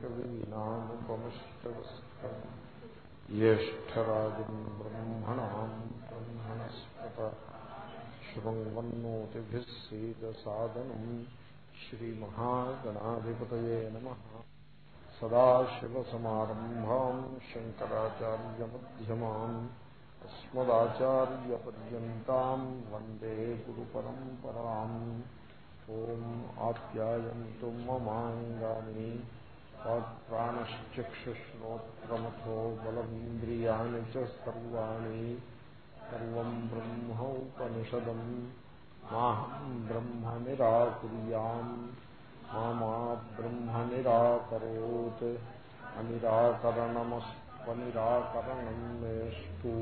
कवीनामुपमिष्टवस्त्रम् ज्येष्ठराजम् ब्रह्मणाम् ब्रह्मणस्पत शृण्वन्नोतिभिः सीदसादनम् श्रीमहागणाधिपतये नमः सदाशिवसमारम्भाम् शङ्कराचार्यमध्यमाम् अस्मदाचार्यपर्यन्ताम् वन्दे गुरुपरम्पराम् ॐ आप्यायन्तु ममाङ्गानि वाक्प्राणश्चक्षुश्रोत्रमथो बलमिन्द्रियाणि च सर्वाणि सर्वम् ब्रह्मोपनिषदम् माहम् ब्रह्म निराकुर्याम् मा मा ब्रह्म निराकरोत् अनिराकरणमस्त्वनिराकरणम् मेऽस्तु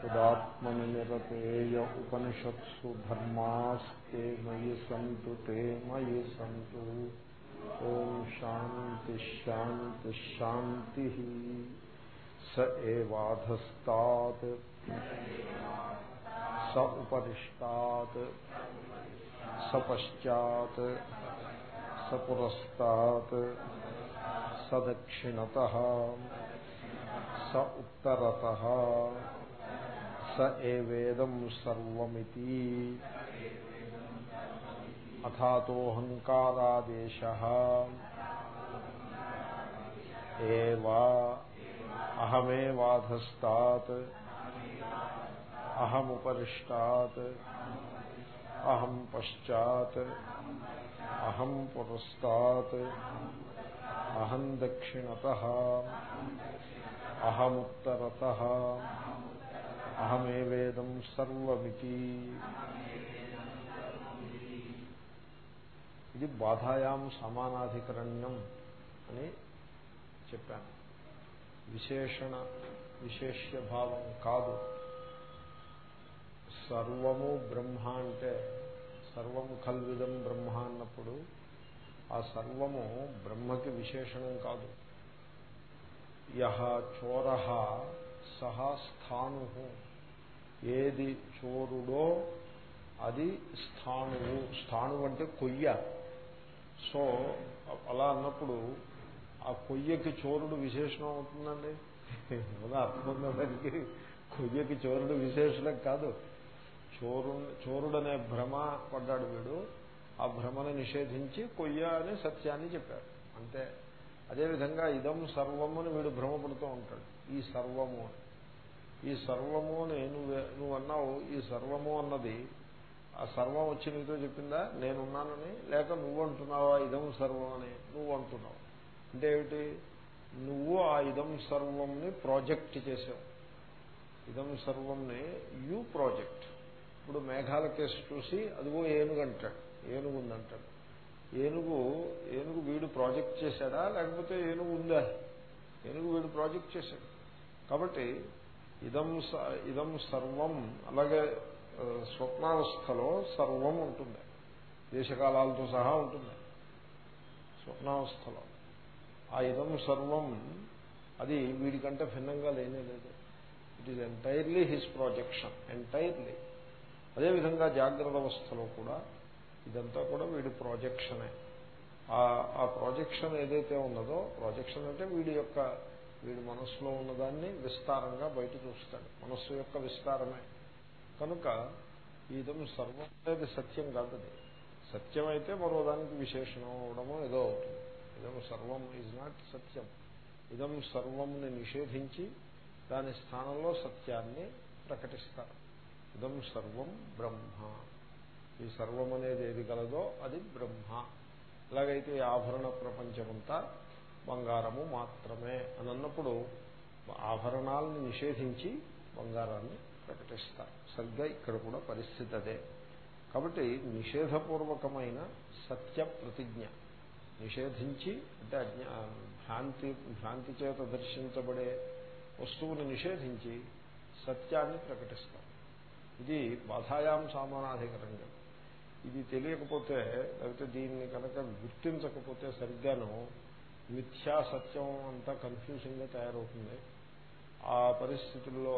तदात्मनि निरतेय उपनिषत्सु धर्मास्ते मयि सन्तु ते मयि सन्तु। ॐ शान्तिश्शान्तिश्शान्तिः स एवाधस्तात्। स उपरिष्टात् स पश्चात्। स पुरस्तात्। स दक्षिणतः। स उत्तरतः। स एवेदं सर्वमिति। अथातोऽहङ्कारादेशः। एव अहमेवाधस्तात् अहमुपरिष्टात् अहं पश्चात् अहं पुरस्तात् अहं दक्षिणतः अहमुत्तरतः अहमेवेदं सर्वमिति। ఇది బాధాయాం సమానాధికరణ్యం అని చెప్పాను. విశేషణ విశేష్యభావం కాదు. సర్వము బ్రహ్మ అంటే సర్వము కల్విదం బ్రహ్మ అన్నప్పుడు ఆ సర్వము బ్రహ్మకి విశేషణం కాదు. యహ చోర సహా స్థాను. ఏది చోరుడో అది స్థాణువు స్థాణువు అంటే కొయ్య. సో అలా అన్నప్పుడు ఆ కొయ్యకి చోరుడు విశేషణం అవుతుందండి? అలా అర్థం కొయ్యకి చోరుడు విశేషణం కాదు. చోరు చోరుడనే భ్రమ పడ్డాడు వీడు. ఆ భ్రమను నిషేధించి కొయ్య అనే సత్యాన్ని చెప్పాడు. అంతే. అదేవిధంగా ఇదం సర్వముని వీడు భ్రమపడుతూ ఉంటాడు. ఈ సర్వము ఈ సర్వము అని నువ్వు నువ్వు అన్నావు ఈ సర్వము అన్నది ఆ సర్వం వచ్చి నీతో చెప్పిందా? నేనున్నానని? లేక నువ్వు అంటున్నావా ఇదం సర్వం అని నువ్వు అంటున్నావు అంటే ఏమిటి? నువ్వు ఆ ఇదం సర్వంని ప్రాజెక్ట్ చేసావు. ఇదం సర్వంని యూ ప్రాజెక్ట్. ఇప్పుడు మేఘాల కేసు చూసి అదిగో ఏనుగు అంటాడు. ఏనుగు ఉందంటాడు. ఏనుగు ఏనుగు వీడు ప్రాజెక్ట్ చేశాడా? లేకపోతే ఏనుగు ఉందా? ఏనుగు వీడు ప్రాజెక్ట్ చేశాడు. కాబట్టి ఇదం ఇదం సర్వం అలాగే స్వప్నావస్థలో సర్వం ఉంటుంది. దేశకాలాలతో సహా ఉంటుంది. స్వప్నావస్థలో. ఆ ఇదం సర్వం అది వీడికంటే భిన్నంగా లేనే లేదు. It is entirely his projection entirely అదేవిధంగా జాగ్రత్త అవస్థలో కూడా ఇదంతా కూడా వీడి ప్రాజెక్షనే ఆ ప్రాజెక్షన్ ఏదైతే ఉన్నదో ప్రాజెక్షన్ అంటే వీడి యొక్క వీడి మనస్సులో ఉన్నదాన్ని విస్తారంగా బయట చూస్తాడు. మనస్సు యొక్క విస్తారమే. కనుక ఇదం సర్వం అనేది సత్యం కాదది. సత్యం అయితే మరో దానికి విశేషణం అవడమో ఏదో అవుతుంది. ఇదం సర్వం ఈజ్ నాట్ సత్యం. ఇదం సర్వంని నిషేధించి దాని స్థానంలో సత్యాన్ని ప్రకటిస్తారు. ఇదం సర్వం బ్రహ్మ. ఈ సర్వం అనేది ఏది గలదో అది బ్రహ్మ. ఎలాగైతే ఆభరణ ప్రపంచమంతా బంగారము మాత్రమే అని అన్నప్పుడు ఆభరణాలను నిషేధించి బంగారాన్ని ప్రకటిస్తారు సరిగ్గా ఇక్కడ కూడా పరిస్థితి అదే కాబట్టి నిషేధపూర్వకమైన సత్య ప్రతిజ్ఞ. నిషేధించి అంటే అజ్ఞా భ్రాంతి భ్రాంతి చేత దర్శించబడే వస్తువుని నిషేధించి సత్యాన్ని ప్రకటిస్తారు ఇది బాధాయాం సామానాధికరంగా. ఇది తెలియకపోతే లేకపోతే దీన్ని కనుక గుర్తించకపోతే సరిగ్గాను మిథ్యా సత్యం అంతా కన్ఫ్యూజింగ్గా తయారవుతుంది. ఆ పరిస్థితుల్లో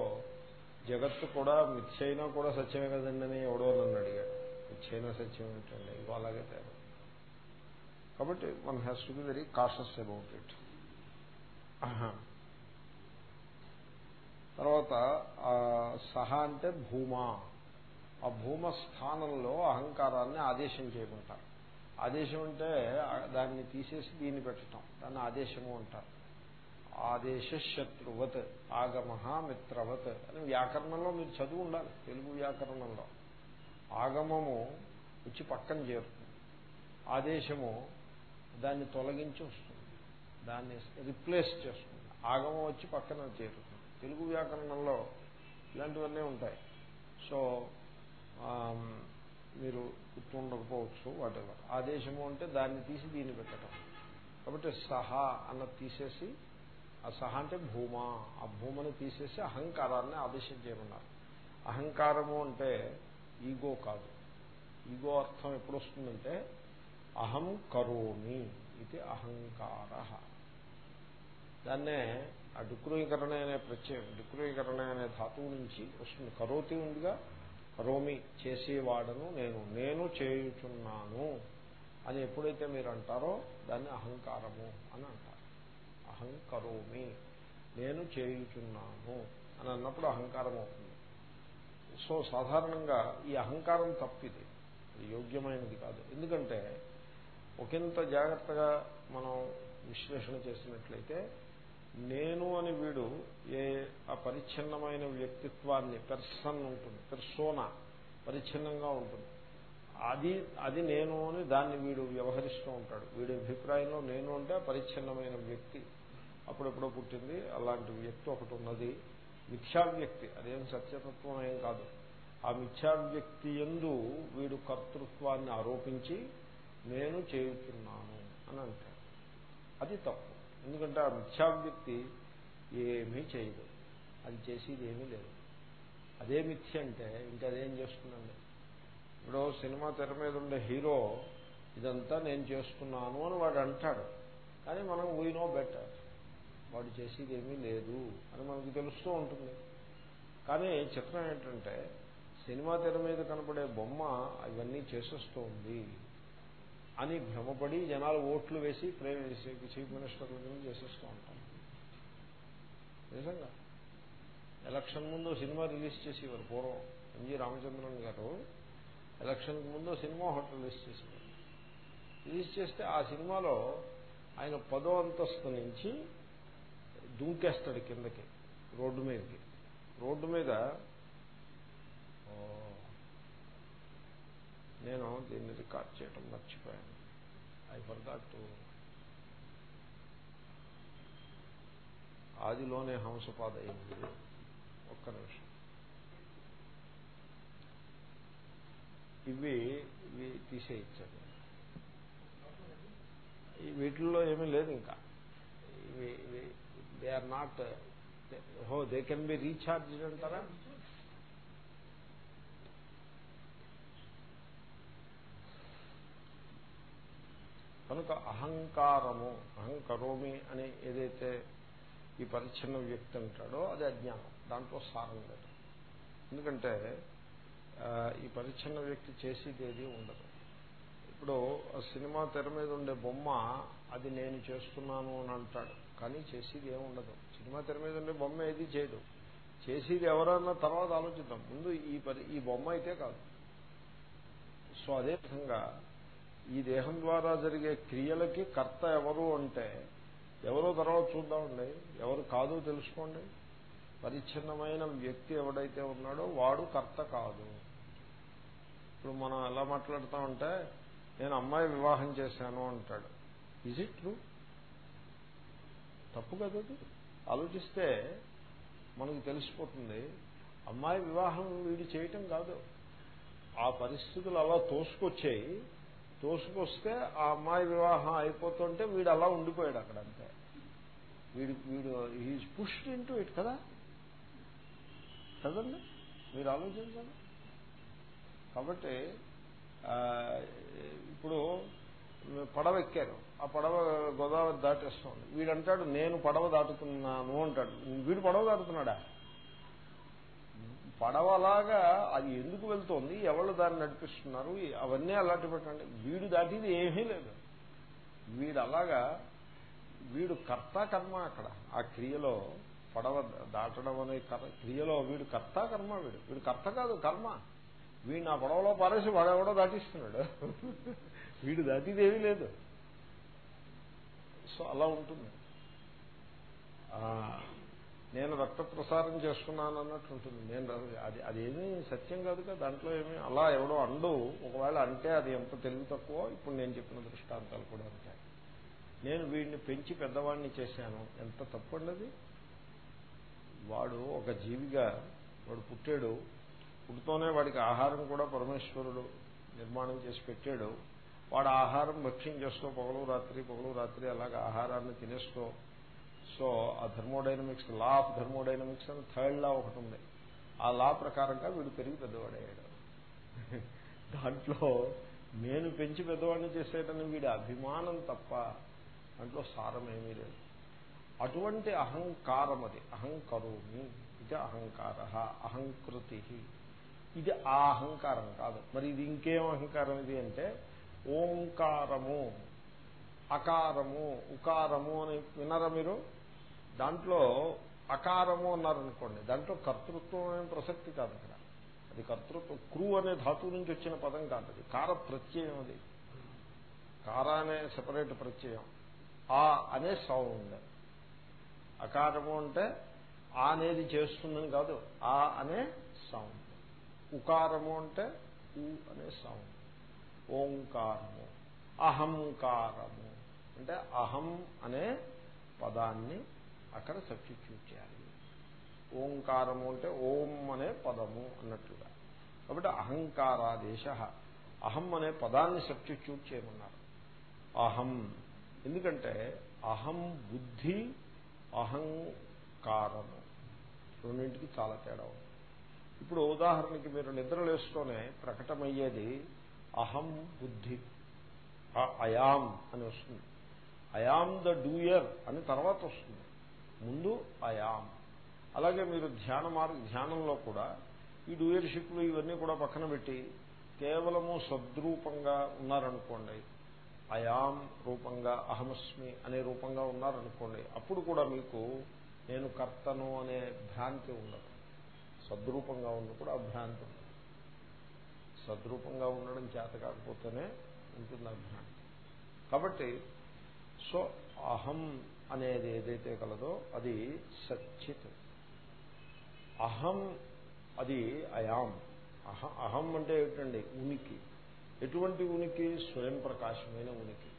జగత్తు కూడా మిథ్యైనా కూడా సత్యమే కదండి అని ఎవడో నన్ను అడిగాడు. మిథ్యైనా సత్యం ఏంటండి? ఇంకో అలాగే తేడా. కాబట్టి one has to be very cautious about it. తర్వాత సహ అంటే భూమా. ఆ భూమ స్థానంలో అహంకారాన్ని ఆదేశం చేయమంటారు. ఆదేశం అంటే దాన్ని తీసేసి దీన్ని పెట్టడం దాన్ని ఆదేశము అంటారు. ఆదేశ శత్రువత్ ఆగమ మిత్రవత్ అని వ్యాకరణంలో మీరు చదువు ఉండాలి తెలుగు వ్యాకరణంలో. ఆగమము వచ్చి పక్కన చేరుతుంది. ఆదేశము దాన్ని తొలగించి వస్తుంది. దాన్ని రిప్లేస్ చేస్తుంది. ఆగమం వచ్చి పక్కన చేరుతుంది. తెలుగు వ్యాకరణంలో ఇలాంటివన్నీ ఉంటాయి. సో um, మీరు గుర్తుండకపోవచ్చు వాటెవర్ ఆదేశము అంటే దాన్ని తీసి దీన్ని పెట్టడం. కాబట్టి సహా అన్నది తీసేసి ఆ సహా అంటే భూమా. ఆ భూమని తీసేసి అహంకారాన్ని ఆదేశం చేయమన్నారు. అహంకారము అంటే ఈగో కాదు. ఈగో అర్థం ఎప్పుడు వస్తుందంటే అహం కరోమి ఇది అహంకార. దాన్నే ఆ డుక్రోయీకరణ అనే ప్రత్యయం. డుక్రోయీకరణ అనే ధాతువు నుంచి వస్తుంది. కరోతి ఉందిగా. కరోమి చేసేవాడను నేను. నేను చేయుచున్నాను అని ఎప్పుడైతే మీరు అంటారో దాన్ని అహంకారము అని అంటారు. అహం కరోమి నేను చేయుచున్నాను అని అన్నప్పుడు అహంకారం అవుతుంది. సో సాధారణంగా ఈ అహంకారం తప్పిది. అది యోగ్యమైనది కాదు. ఎందుకంటే ఒకంత జాగ్రత్తగా మనం విశ్లేషణ చేసినట్లయితే నేను అని వీడు ఏ ఆ పరిచ్ఛిన్నమైన వ్యక్తిత్వాన్ని పెర్సన్ ఉంటుంది పెర్సోనా పరిచ్ఛిన్నంగా ఉంటుంది. అది అది నేను అని దాన్ని వీడు వ్యవహరిస్తూ ఉంటాడు. వీడి అభిప్రాయంలో నేను అంటే పరిచ్ఛిన్నమైన వ్యక్తి. అప్పుడెప్పుడో పుట్టింది. అలాంటి వ్యక్తి ఒకటి ఉన్నది. మిథ్యావ్యక్తి. అదేం సత్యతత్వం ఏం కాదు. ఆ మిథ్యావ్యక్తి ఎందు వీడు కర్తృత్వాన్ని ఆరోపించి నేను చేయుతున్నాను అని అంటాడు. అది తప్పు. ఎందుకంటే ఆ మిథ్యావ్యక్తి ఏమీ చేయదు. అది చేసేది ఏమీ లేదు. అదే మిథ్య అంటే ఇంకా అదేం చేస్తుందండి? ఇప్పుడు సినిమా తెర మీద ఉండే హీరో ఇదంతా నేను చేస్తున్నాను అని వాడు అంటాడు. కానీ మనం వీ నో బెటర్ వాడు చేసేది ఏమీ లేదు అని మనకు తెలుస్తూ ఉంటుంది. కానీ చిత్రం ఏంటంటే సినిమా తెర మీద కనపడే బొమ్మ ఇవన్నీ చేసేస్తూ ఉంది అని భ్రమపడి జనాలు ఓట్లు వేసి ప్రేమ చీఫ్ మినిస్టర్ల కింద చేసేస్తూ ఉంటాం నిజంగా. ఎలక్షన్ ముందు సినిమా రిలీజ్ చేసేవారు పూర్వం. ఎంజి రామచంద్రన్ గారు ఎలక్షన్ ముందు సినిమా హోటల్ రిలీజ్ చేసేవారు. రిలీజ్ చేస్తే ఆ సినిమాలో ఆయన పదో అంతస్తు నుంచి దుంకేస్తాడు కిందకి రోడ్డు మీదకి. రోడ్డు మీద నేను దీన్ని రికార్డ్ చేయటం మర్చిపోయాను. ఐ ఫర్గాట్ టు ఆదిలోనే హంసపాద అయింది. ఒక్క నిమిషం. ఇవి ఇవి తీసేయించాను వీటిల్లో ఏమీ లేదు ఇంకా. ఇవి they are not who they can be recharge అంటారా కనుక అహంకారము అహంకరోమి అని ఏదైతే ఈ పరిచ్ఛిన్న వ్యక్తి అంటాడో అది అజ్ఞానం దాంట్లో సారం లేదు ఎందుకంటే ఈ పరిచ్ఛిన్న వ్యక్తి చేసేది ఏది ఉండదు ఇప్పుడు సినిమా తెర మీద ఉండే బొమ్మ అది నేను చేస్తున్నాను అని అంటాడు కానీ చేసేది ఏముండదు సినిమా తెర మీద ఉండే బొమ్మ ఏది చేయదు. చేసేది ఎవరన్నా తర్వాత ఆలోచిద్దాం. ముందు ఈ పరి ఈ బొమ్మ అయితే కాదు. సో అదేవిధంగా ఈ దేహం ద్వారా జరిగే క్రియలకి కర్త ఎవరు అంటే ఎవరో తర్వాత చూద్దామండి. ఎవరు కాదు తెలుసుకోండి. పరిచ్ఛిన్నమైన వ్యక్తి ఎవడైతే ఉన్నాడో వాడు కర్త కాదు. ఇప్పుడు మనం ఎలా మాట్లాడతామంటే నేను అమ్మాయి వివాహం చేశాను అంటాడు. ఇజ్ ఇట్ ట్రూ తప్పు కదది ఆలోచిస్తే మనకు తెలిసిపోతుంది అమ్మాయి వివాహం వీడు చేయటం కాదు. ఆ పరిస్థితులు అలా తోసుకొచ్చాయి తోసుకొస్తే ఆ అమ్మాయి వివాహం అయిపోతుంటే వీడు అలా ఉండిపోయాడు అక్కడ అంతే. వీడు వీడు హీజ్ పుష్డ్ ఇంటూ ఇట్ కదా? కదండి? మీరు ఆలోచించండి కాబట్టి ఇప్పుడు పడవ ఎక్కారు. ఆ పడవ గోదావరి దాటేస్తుంది వీడంటాడు నేను పడవ దాటుతున్నాను అంటాడు. వీడు పడవ దాటుతున్నాడా? పడవలాగా అది ఎందుకు వెళ్తోంది? ఎవరు దాన్ని నడిపిస్తున్నారు? అవన్నీ అలాంటి పెట్టండి. వీడు దాటిది ఏమీ లేదు. వీడు అలాగా వీడు కర్త కర్మ అక్కడ. ఆ క్రియలో పడవ దాటడం అనే క్రియలో వీడు కర్త కర్మ వీడు. వీడు కర్త కాదు కర్మ. వీడు నా పడవలో పారేసి వాడెవడో దాటిస్తున్నాడు. వీడు దాటిదేమీ లేదు. సో అలా ఉంటుంది. నేను రక్త ప్రసారం చేసుకున్నాను అన్నట్టు ఉంటుంది. నేను అది అదేమీ సత్యం కాదు కదా దాంట్లో ఏమీ అలా ఎవడో అండు ఒకవేళ అంటే అది ఎంత తెలివి తక్కువ ఇప్పుడు నేను చెప్పిన దృష్టాంతాలు కూడా ఉంటాయి నేను వీడిని పెంచి పెద్దవాడిని చేశాను. ఎంత తప్పండది వాడు ఒక జీవిగా వాడు పుట్టాడు. పుట్టుతోనే వాడికి ఆహారం కూడా పరమేశ్వరుడు నిర్మాణం చేసి పెట్టాడు. వాడు ఆహారం భక్ష్యం చేస్తూ పొగలు రాత్రి పొగలు రాత్రి అలాగే ఆహారాన్ని తినేస్తూ సో ఆ థర్మోడైనమిక్స్ లా ఆఫ్ థర్మోడైనమిక్స్ అని థర్డ్ లా ఒకటి ఉంది. ఆ లా ప్రకారంగా వీడు పెరిగి పెద్దవాడయ్యాడు. దాంట్లో నేను పెంచి పెద్దవాడిని చేసేటని వీడి అభిమానం తప్ప దాంట్లో సారం లేదు. అటువంటి అహంకారం అది అహంకరోమి ఇది అహంకార అహంకృతి. ఇది ఆ అహంకారం కాదు. మరి ఇది ఇంకేం అహంకారం ఇది అంటే ఓంకారము అకారము ఉకారము అని విన్నారా మీరు? దాంట్లో అకారము అన్నారనుకోండి దాంట్లో కర్తృత్వం అనే ప్రసక్తి కాదు ఇక్కడ అది కర్తృత్వం క్రూ అనే ధాతువు నుంచి వచ్చిన పదం కాదు అది. కార ప్రత్యయం అది. కార అనే సెపరేట్ ప్రత్యయం. ఆ అనే సౌండ్. అకారము అంటే ఆ అనేది చేస్తుందని కాదు ఆ అనే సౌండ్. ఉకారము అంటే ఊ అనే సౌండ్. ఓంకారము అహంకారము. అంటే అహం అనే పదాన్ని అక్కడ సబ్స్టిట్యూట్ చేయాలి. ఓంకారము అంటే ఓం అనే పదము అన్నట్లుగా కాబట్టి అహంకారాదేశ అహం అనే పదాన్ని సబ్స్టిట్యూట్ చేయమన్నారు. అహం. ఎందుకంటే అహం బుద్ధి అహంకారము. రెండింటికి చాలా తేడా ఉంది. ఇప్పుడు ఉదాహరణకి మీరు నిద్రలేస్తూనే ప్రకటమయ్యేది అహం బుద్ధి. అయాం అని వస్తుంది. అయాం ద డూయర్ అని తర్వాత వస్తుంది. ముందు అయాం. అలాగే మీరు ధ్యాన మార్గ ధ్యానంలో కూడా ఈ డూయర్షిప్లు ఇవన్నీ కూడా పక్కన పెట్టి కేవలము సద్రూపంగా ఉన్నారనుకోండి అయాం రూపంగా అహమస్మి అనే రూపంగా ఉన్నారనుకోండి అప్పుడు కూడా మీకు నేను కర్తను అనే భ్రాంతి ఉండదు. సద్రూపంగా ఉన్నప్పుడు ఆ భ్రాంతి ఉండదు. సద్రూపంగా ఉండడం చేత కాకపోతేనే ఉంటుంది ఆ కాబట్టి సో అహం అనేది ఏదైతే కలదో అది సచ్చిత్. అహం అది అయాం. అహం అంటే ఏమిటండి? ఉనికి. ఎటువంటి ఉనికి? స్వయం ప్రకాశమైన ఉనికి.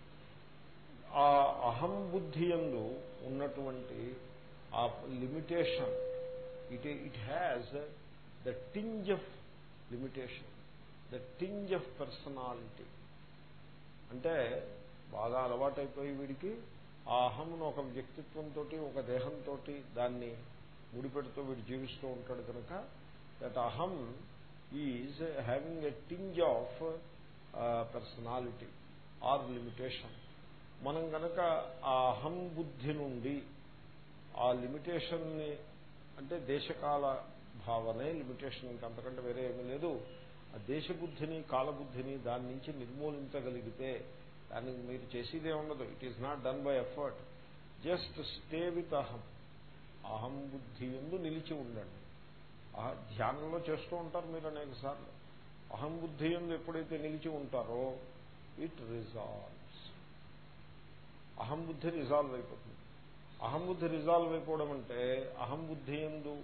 ఆ అహం బుద్ధి ఎందు ఉన్నటువంటి ఆ limitation it it has the tinge of limitation. The tinge of personality అంటే బాగా అలవాటైపోయి వీడికి ఆ అహంను ఒక వ్యక్తిత్వంతో ఒక దేహంతో దాన్ని ముడిపెడుతూ వీడు జీవిస్తూ ఉంటాడు కనుక దట్ అహం is having a tinge of personality or limitation మనం కనుక ఆ అహం బుద్ధి నుండి ఆ లిమిటేషన్ని అంటే దేశకాల భావనే లిమిటేషన్ ఇంకంతకంటే వేరే ఏమీ లేదు. ఆ దేశబుద్ధిని కాలబుద్ధిని దాని నుంచి నిర్మూలించగలిగితే దానికి మీరు చేసేదే ఉండదు. It is not done by effort just stay with అహం అహం బుద్ధి ఎందు నిలిచి ఉండండి. ధ్యానంలో చేస్తూ ఉంటారు మీరు అనేక సార్లు. అహం బుద్ధి ఎందు ఎప్పుడైతే నిలిచి ఉంటారో ఇట్ రిజాల్వ్స్ అహం బుద్ధి రిజాల్వ్ అయిపోతుంది. అహం బుద్ధి రిజాల్వ్ అయిపోవడం అంటే అహం బుద్ధి ఎందు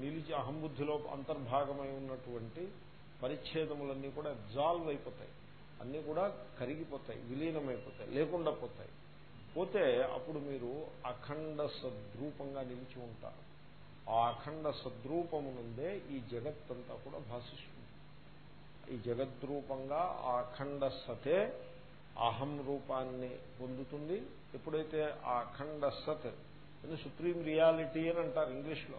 నిలిచి అహం బుద్ధిలో అంతర్భాగమై ఉన్నటువంటి పరిచ్ఛేదములన్నీ కూడా అబ్జాల్వ్ అయిపోతాయి. అన్నీ కూడా కరిగిపోతాయి విలీనమైపోతాయి లేకుండా పోతాయి. పోతే అప్పుడు మీరు అఖండ సద్రూపంగా నిలిచి ఉంటారు. ఆ అఖండ సద్రూపము నుండే ఈ జగత్తంతా కూడా భాషిస్తుంది. ఈ జగద్రూపంగా ఆ అఖండ సతే అహం రూపాన్ని పొందుతుంది. ఎప్పుడైతే ఆ అఖండ సత్ అని సుప్రీం రియాలిటీ అని అంటారు ఇంగ్లీష్లో.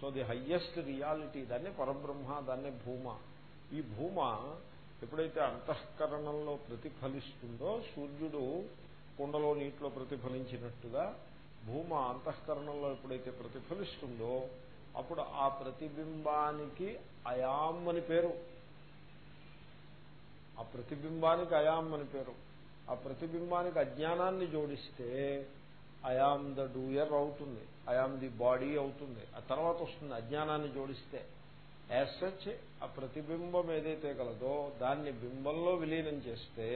సో ది హయ్యెస్ట్ రియాలిటీ దాన్ని పరబ్రహ్మ దాన్ని భూమ. ఈ భూమ ఎప్పుడైతే అంతఃకరణంలో ప్రతిఫలిస్తుందో సూర్యుడు కుండలో నీటిలో ప్రతిఫలించినట్టుగా భూమ అంతఃకరణంలో ఎప్పుడైతే ప్రతిఫలిస్తుందో అప్పుడు ఆ ప్రతిబింబానికి అయాం అని పేరు. ఆ ప్రతిబింబానికి అయాం అని పేరు. ఆ ప్రతిబింబానికి అజ్ఞానాన్ని జోడిస్తే అయాం ద డూయర్ అవుతుంది. అయాం ది బాడీ అవుతుంది. ఆ తర్వాత వస్తుంది అజ్ఞానాన్ని జోడిస్తే. యాజ్ సచ్ ఆ ప్రతిబింబం ఏదైతే కలదో దాన్ని బింబంలో విలీనం చేస్తే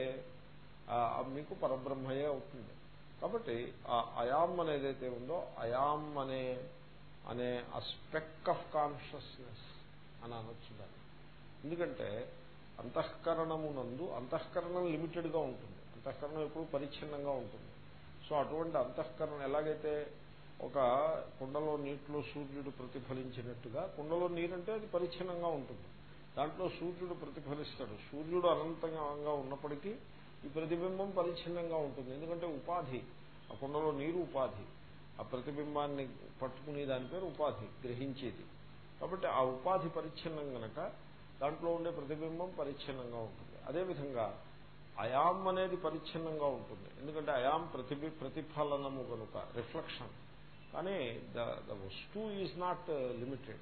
మీకు పరబ్రహ్మయే అవుతుంది. కాబట్టి ఆ అయామ్ అనేదైతే ఉందో అయామ్ అనే అనే ఆ స్పెక్ ఆఫ్ కాన్షియస్నెస్ అని అనొచ్చు దాన్ని. ఎందుకంటే అంతఃకరణమునందు అంతఃకరణం లిమిటెడ్గా ఉంటుంది. అంతఃకరణం ఎప్పుడు పరిచ్ఛిన్నంగా ఉంటుంది. సో అటువంటి అంతఃకరణం ఎలాగైతే ఒక కుండలో నీటిలో సూర్యుడు ప్రతిఫలించినట్టుగా కుండలో నీరంటే అది పరిచ్ఛిన్నంగా ఉంటుంది. దాంట్లో సూర్యుడు ప్రతిఫలిస్తాడు. సూర్యుడు అనంతంగా ఉన్నప్పటికీ ఈ ప్రతిబింబం పరిచ్ఛిన్నంగా ఉంటుంది. ఎందుకంటే ఉపాధి ఆ కుండలో నీరు ఉపాధి. ఆ ప్రతిబింబాన్ని పట్టుకునే దాని పేరు ఉపాధి గ్రహించేది. కాబట్టి ఆ ఉపాధి పరిచ్ఛిన్నం గనక దాంట్లో ఉండే ప్రతిబింబం పరిచ్ఛిన్నంగా ఉంటుంది. అదేవిధంగా అయాం అనేది పరిచ్ఛిన్నంగా ఉంటుంది. ఎందుకంటే అయాం ప్రతిబి ప్రతిఫలనము కనుక రిఫ్లెక్షన్. కానీ ద ద వస్తు is not uh, limited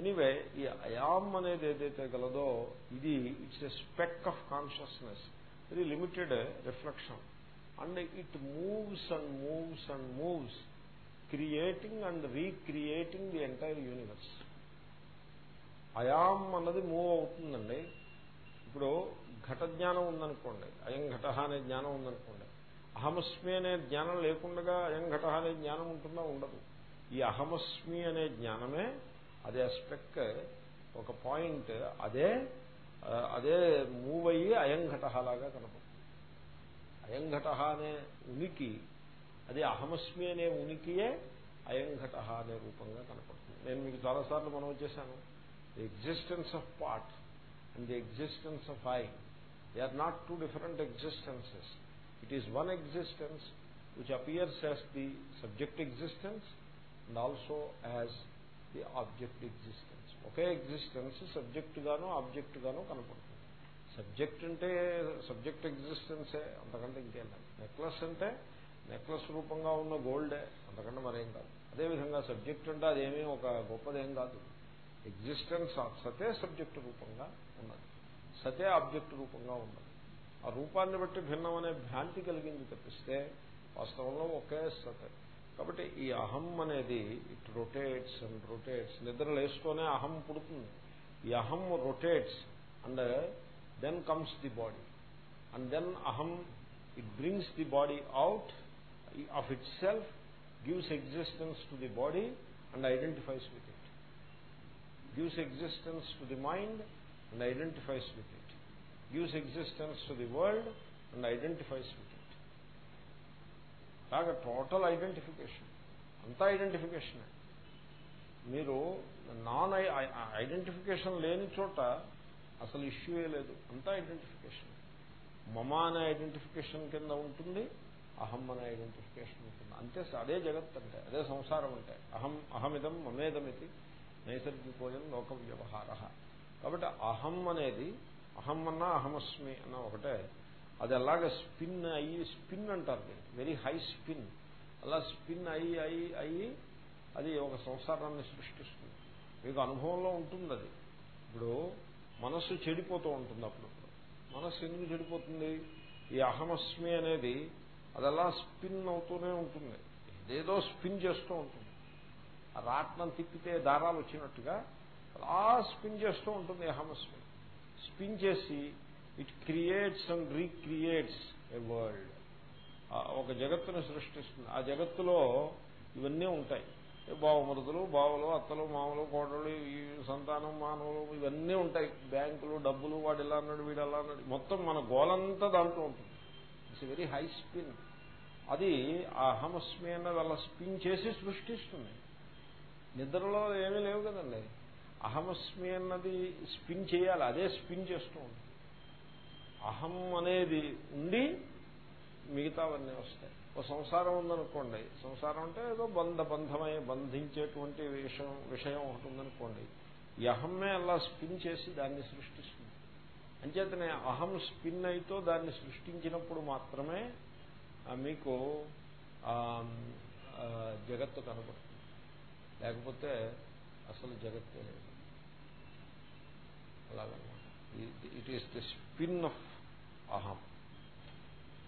anyway ఈ అయాం అనేది ఏదైతే గలదో ఇది it's a speck of consciousness very limited reflection and it moves and moves and moves creating and recreating the entire universe I'm అన్నది move అవుతుందండి. ఇప్పుడు ఘట జ్ఞానం ఉందనుకోండి. అయం ఘట అనే జ్ఞానం ఉందనుకోండి. అహమస్మి అనే జ్ఞానం లేకుండా అయం ఘట అనే జ్ఞానం ఉంటుందా ఉండదు. ఈ అహమస్మి అనే జ్ఞానమే అదే స్పెక్ ఒక పాయింట్ అదే అదే మూవ్ అయ్యి అయంఘటహలాగా కనపడుతుంది. అయంఘట అనే ఉనికి అది అహమస్మి అనే ఉనికియే అయంఘట అనే రూపంగా కనపడుతుంది. నేను మీకు చాలాసార్లు మనం వచ్చేసాను the existence of part and the existence of I they are not two different existences it is one existence which appears as the subject existence and also as the object existence okay existence subject గాను object గాను కనపడుతుంది. Subject అంటే subject ఎగ్జిస్టెన్సే అంతకంటే ఇంకేం లేదు. Necklace అంటే necklace రూపంగా ఉన్న గోల్డే అంతకంటే మరేం కాదు. అదేవిధంగా సబ్జెక్ట్ అంటే అదేమీ ఒక గొప్పదేం కాదు. ఎగ్జిస్టెన్స్ సతే సబ్జెక్ట్ రూపంగా ఉన్నది. సతే ఆబ్జెక్ట్ రూపంగా ఉన్నది. ఆ రూపాన్ని బట్టి భిన్నమనే భ్రాంతి కలిగింది తప్పిస్తే వాస్తవంలో ఒకే సతే కాబట్టి ఈ అహం అనేది ఇట్ రొటేట్స్ అండ్ రొటేట్స్ నిద్ర లేస్తూనే అహం పుడుతుంది. ఈ అహం rotates and then comes the body and then అహం it brings the body out of itself gives existence to the body and identifies with it gives existence to the mind and identifies with it Gives existence to the world and identifies with it. లాగా total identification అంతా ఐడెంటిఫికేషనే మీరు non identification లేని చోట అసలు ఇష్యూయే లేదు. అంతా identification మమ అనే ఐడెంటిఫికేషన్ కింద ఉంటుంది అహం అనే ఐడెంటిఫికేషన్ ఉంటుంది. అంతే అదే జగత్ అంటే అదే సంసారం అంటే. అహం అహమిదం మమేదమితి నైసర్గికోయం లోక వ్యవహార కాబట్టి అహం అనేది అహం అన్నా అహమస్మి అన్న ఒకటే. అది అలాగే స్పిన్ అయ్యి స్పిన్ అంటారు వెరీ హై స్పిన్ అలా స్పిన్ అయ్యి అయ్యి అయ్యి అది ఒక సంసారాన్ని సృష్టిస్తుంది. మీకు అనుభవంలో ఉంటుంది అది ఇప్పుడు మనస్సు చెడిపోతూ ఉంటుంది అప్పుడప్పుడు. మనస్సు ఎందుకు చెడిపోతుంది? ఈ అహమస్మి అనేది అది అలా స్పిన్ అవుతూనే ఉంటుంది. ఏదేదో స్పిన్ చేస్తూ ఉంటుంది. ఆ రాట్నం తిప్పితే దారాలు వచ్చినట్టుగా అలా స్పిన్ చేస్తూ ఉంటుంది అహమస్మి. స్పిన్ చేసి it creates and recreates a world ఒక జగత్తును సృష్టిస్తుంది. ఆ జగత్తులో ఇవన్నీ ఉంటాయి. బావమరుదులు బావలు అత్తలు మామలు కోడలు ఈ సంతానం మానవులు ఇవన్నీ ఉంటాయి. బ్యాంకులు డబ్బులు వాడు ఇలా అన్నాడు వీడు అలా అన్నాడు మొత్తం మన గోలంతా దాంట్లో ఉంటుంది. ఇట్స్ వెరీ హై స్పిన్ అది ఆ అహమస్మి అన్నది అలా స్పిన్ చేసి సృష్టిస్తుంది. నిద్రలో ఏమీ లేవు కదండి. అహమస్మి అన్నది స్పిన్ చేయాలి అదే స్పిన్ చేస్తూ ఉంటుంది అహం అనేది ఉండి మిగతావన్నీ వస్తాయి. ఒక సంసారం ఉందనుకోండి సంసారం అంటే ఏదో బంధ బంధమై బంధించేటువంటి విషయం విషయం ఒకటి ఉందనుకోండి ఈ అహమ్మే అలా స్పిన్ చేసి దాన్ని సృష్టిస్తుంది. అంచేతనే అహం స్పిన్ అయితో దాన్ని సృష్టించినప్పుడు మాత్రమే మీకు జగత్తు కనబడుతుంది. లేకపోతే అసలు జగత్తే లేదు. అలాగనమాట. It is the spin of అహం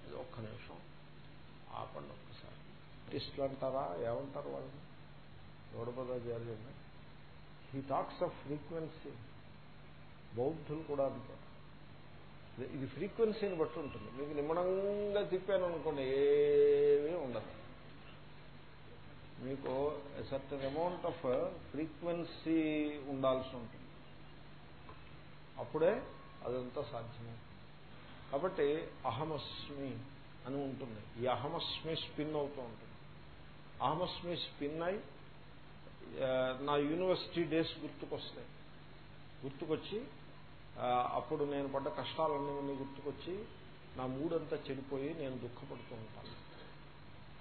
ఇది ఒక్క నిమిషం. ఆపండి ఒక్కసారి. ఆర్టిస్టులు అంటారా? ఏమంటారు వాళ్ళని? Gaudapadacharya he talks of frequency బౌద్ధులు కూడా అంటారు. ఇది ఫ్రీక్వెన్సీని బట్టి ఉంటుంది. మీకు నిమ్మడంగా తిప్పాను అనుకోండి ఏమీ ఉండదు. మీకు సర్టన్ అమౌంట్ ఆఫ్ ఫ్రీక్వెన్సీ ఉండాల్సి ఉంటుంది. అప్పుడే అదంతా సాధ్యమే. కాబట్టి అహమస్మి అని ఉంటుంది. ఈ అహమస్మి స్పిన్ అవుతూ ఉంటుంది. అహమస్మి స్పిన్ అయి నా యూనివర్సిటీ డేస్ గుర్తుకొస్తాయి. గుర్తుకొచ్చి అప్పుడు నేను పడ్డ కష్టాలన్నీ గుర్తుకొచ్చి నా మూడంతా చెడిపోయి నేను దుఃఖపడుతూ ఉంటాను.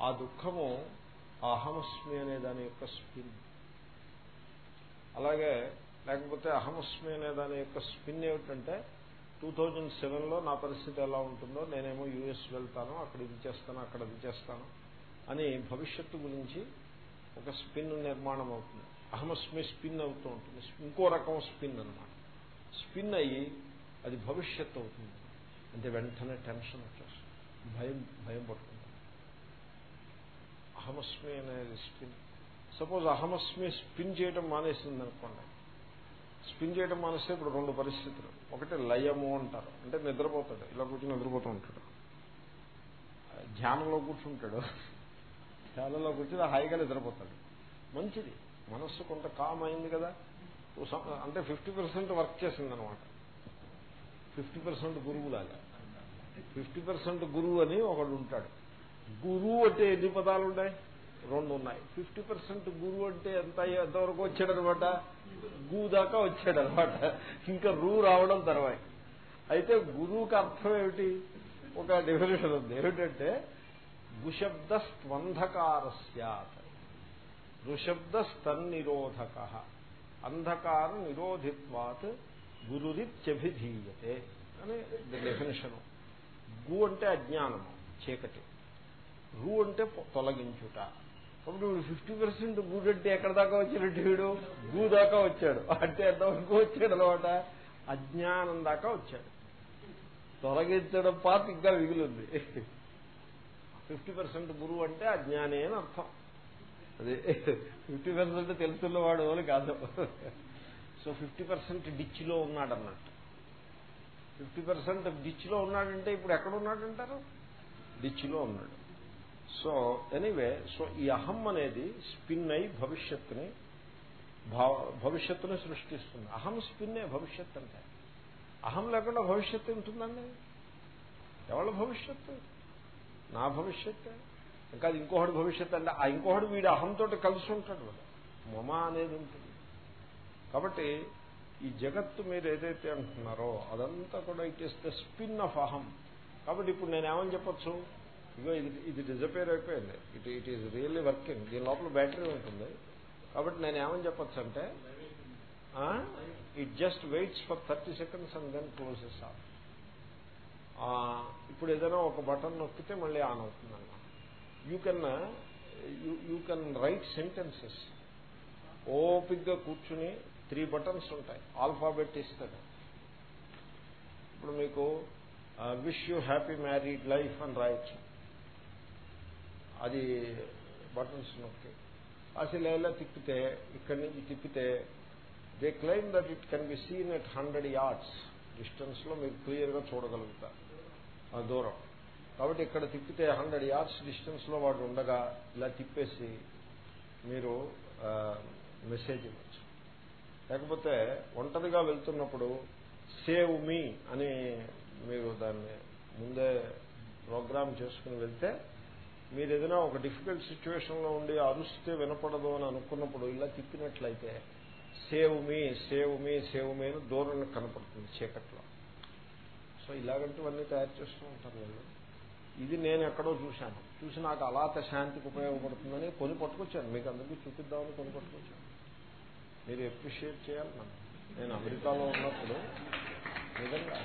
ఆ దుఃఖము అహమస్మి అనే దాని యొక్క స్పిన్. అలాగే లేకపోతే అహమస్మి అనే దాని యొక్క స్పిన్ ఏమిటంటే టూ థౌజండ్ సెవెన్లో నా పరిస్థితి ఎలా ఉంటుందో నేనేమో యూఎస్ వెళ్తాను అక్కడ ఇది చేస్తాను అక్కడ ఇది చేస్తాను అని భవిష్యత్తు గురించి ఒక స్పిన్ నిర్మాణం అవుతుంది. అహమస్మి స్పిన్ అవుతూ ఉంటుంది. ఇంకో రకం స్పిన్ అనమాట స్పిన్ అయ్యి అది భవిష్యత్తు అవుతుంది. అంటే వెంటనే టెన్షన్ వచ్చేస్తుంది. భయం భయం పడుతుంది అహమస్మి అనేది స్పిన్. సపోజ్ అహమస్మి స్పిన్ చేయడం మానేసింది అనుకోండి స్పిన్ చేయడం మానేస్తే ఇప్పుడు రెండు పరిస్థితులు. ఒకటి లయము అంటారు. అంటే నిద్రపోతాడు. ఇలా కూర్చొని నిద్రపోతూ ఉంటాడు. ధ్యానంలో కూర్చుంటాడు. ధ్యానంలో కూర్చుని హాయిగా నిద్రపోతాడు. మంచిది. మనస్సు కొంత కామ్ అయింది కదా. అంటే ఫిఫ్టీ పర్సెంట్ వర్క్ చేసిందనమాట. ఫిఫ్టీ పర్సెంట్ గురువులాగా. ఫిఫ్టీ పర్సెంట్ గురువు అని ఒకడు ఉంటాడు. గురువు అంటే ఎన్ని పదాలు ఉన్నాయి రెండు ఉన్నాయి ఫిఫ్టీ పర్సెంట్ గురువు అంటే ఎంత ఎంతవరకు వచ్చాడనమాట? గు దాకా వచ్చాడనమాట. ఇంకా రూ రావడం తర్వాత అయితే గురువుకి అర్థం ఏమిటి? ఒక డెఫినేషన్ ఉంది. ఏమిటంటే గుశబ్ద సత్ ఋషబ్ద స్తన్నిరోధక అంధకార నిరోధిత్వాత్ గురురిత్యభిధీయతే అని డెఫినేషను గు అంటే అజ్ఞానము చీకటి. రు అంటే తొలగించుట. అప్పుడు ఫిఫ్టీ పర్సెంట్ గుడ్ అంటే ఎక్కడ దాకా వచ్చినట్టు వీడు? గూ దాకా వచ్చాడు. అంటే ఎంతవరకు వచ్చాడు అనమాట? అజ్ఞానం దాకా వచ్చాడు. తొలగించడం పాత ఇంకా మిగిలింది. ఫిఫ్టీ పర్సెంట్ గురువు అంటే అజ్ఞానే అని అర్థం. అది ఫిఫ్టీ పర్సెంట్ తెలుసున్నవాడు వాళ్ళు కాదు. సో ఫిఫ్టీ పర్సెంట్ డిచ్లో ఉన్నాడన్నట్టు. ఫిఫ్టీ పర్సెంట్ డిచ్లో ఉన్నాడంటే ఇప్పుడు ఎక్కడ ఉన్నాడంటారు? డిచ్లో ఉన్నాడు. సో ఎనీవే సో ఈ అహం అనేది స్పిన్ అయి భవిష్యత్తుని భవిష్యత్తుని సృష్టిస్తుంది. అహం స్పిన్నే భవిష్యత్ అంటే. అహం లేకుండా భవిష్యత్తు ఉంటుందండి. ఎవరి భవిష్యత్తు? నా భవిష్యత్తు. ఇంకా అది ఇంకోహడి భవిష్యత్తు అంటే ఆ ఇంకోహడు వీడు అహంతో కలిసి ఉంటాడు వాడు మమ అనేది ఉంటుంది. కాబట్టి ఈ జగత్తు మీరు ఏదైతే అంటున్నారో అదంతా కూడా it is the spin of అహం. కాబట్టి ఇప్పుడు నేనేమని చెప్పచ్చు? ఇగో ఇది ఇది డిజపేర్ అయిపోయింది. It it is really working దీని లోపల బ్యాటరీ ఉంటుంది. కాబట్టి నేను ఏమని చెప్పచ్చు అంటే it just waits for thirty seconds and then closes off ఇప్పుడు ఏదైనా ఒక బటన్ నొక్కితే మళ్ళీ ఆన్ అవుతుంది అన్నమాట you can you can write sentences ఓపిక్గా కూర్చుని త్రీ బటన్స్ ఉంటాయి. ఆల్ఫాబెట్ ఇస్తాడు. ఇప్పుడు మీకు wish you happy married life అని రాయొచ్చు. అది బటన్స్ నొక్కి. అసలు ఎలా తిప్పితే ఇక్కడి నుంచి తిప్పితే they claim that it can be seen at hundred yards డిస్టెన్స్లో మీరు క్లియర్గా చూడగలుగుతారు ఆ దూరం. కాబట్టి ఇక్కడ తిప్పితే హండ్రెడ్ యార్డ్స్ డిస్టెన్స్లో వాడు ఉండగా ఇలా తిప్పేసి మీరు మెసేజ్ ఇవ్వచ్చు. లేకపోతే ఒంటరిగా వెళ్తున్నప్పుడు సేవ్ మీ అని మీరు దాన్ని ముందే ప్రోగ్రామ్ చేసుకుని వెళ్తే మీరు ఏదైనా ఒక డిఫికల్ట్ సిచ్యువేషన్లో ఉండి అరుస్తే వినపడదు అని అనుకున్నప్పుడు ఇలా తిప్పినట్లయితే save me save me save me అని దూరం కనపడుతుంది చీకట్లో. సో ఇలాగంటివన్నీ తయారు చేస్తూ ఉంటారు వాళ్ళు. ఇది నేను ఎక్కడో చూశాను. చూసి నాకు అలాత శాంతికి ఉపయోగపడుతుందని కొని పట్టుకొచ్చాను. మీకు అందరికీ చూపిద్దామని కొని పట్టుకొచ్చాను. మీరు ఎప్రిషియేట్ చేయాలి నేను అమెరికాలో ఉన్నప్పుడు నిజంగా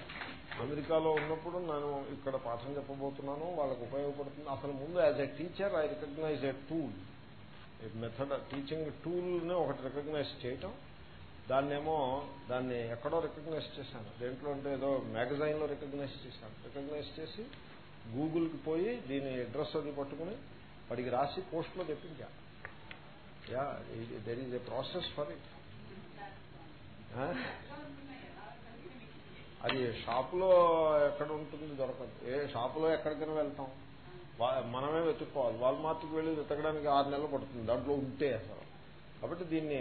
అమెరికాలో ఉన్నప్పుడు నేను ఇక్కడ పాఠం చెప్పబోతున్నాను వాళ్ళకు ఉపయోగపడుతుంది. అసలు ముందు as a teacher I recognise a tool method teaching టూల్ని ఒకటి రికగ్నైజ్ చేయటం. దాన్నేమో దాన్ని ఎక్కడో రికగ్నైజ్ చేశాను. దేంట్లో అంటే ఏదో మ్యాగజైన్లో రికగ్నైజ్ చేశాను. రికగ్నైజ్ చేసి గూగుల్కి పోయి దీని అడ్రస్ అది పట్టుకుని వాడికి రాసి పోస్ట్లో తెప్పించా. Yeah there is a process for it అది షాపులో ఎక్కడ ఉంటుంది దొరకదు. ఏ షాపులో ఎక్కడికైనా వెళ్తాం. మనమే వెతుక్కోవాలి. వాల్మార్ట్కి వెళ్ళి వెతకడానికి ఆరు నెలలు పడుతుంది. దాంట్లో ఉంటే అసలు. కాబట్టి దీన్ని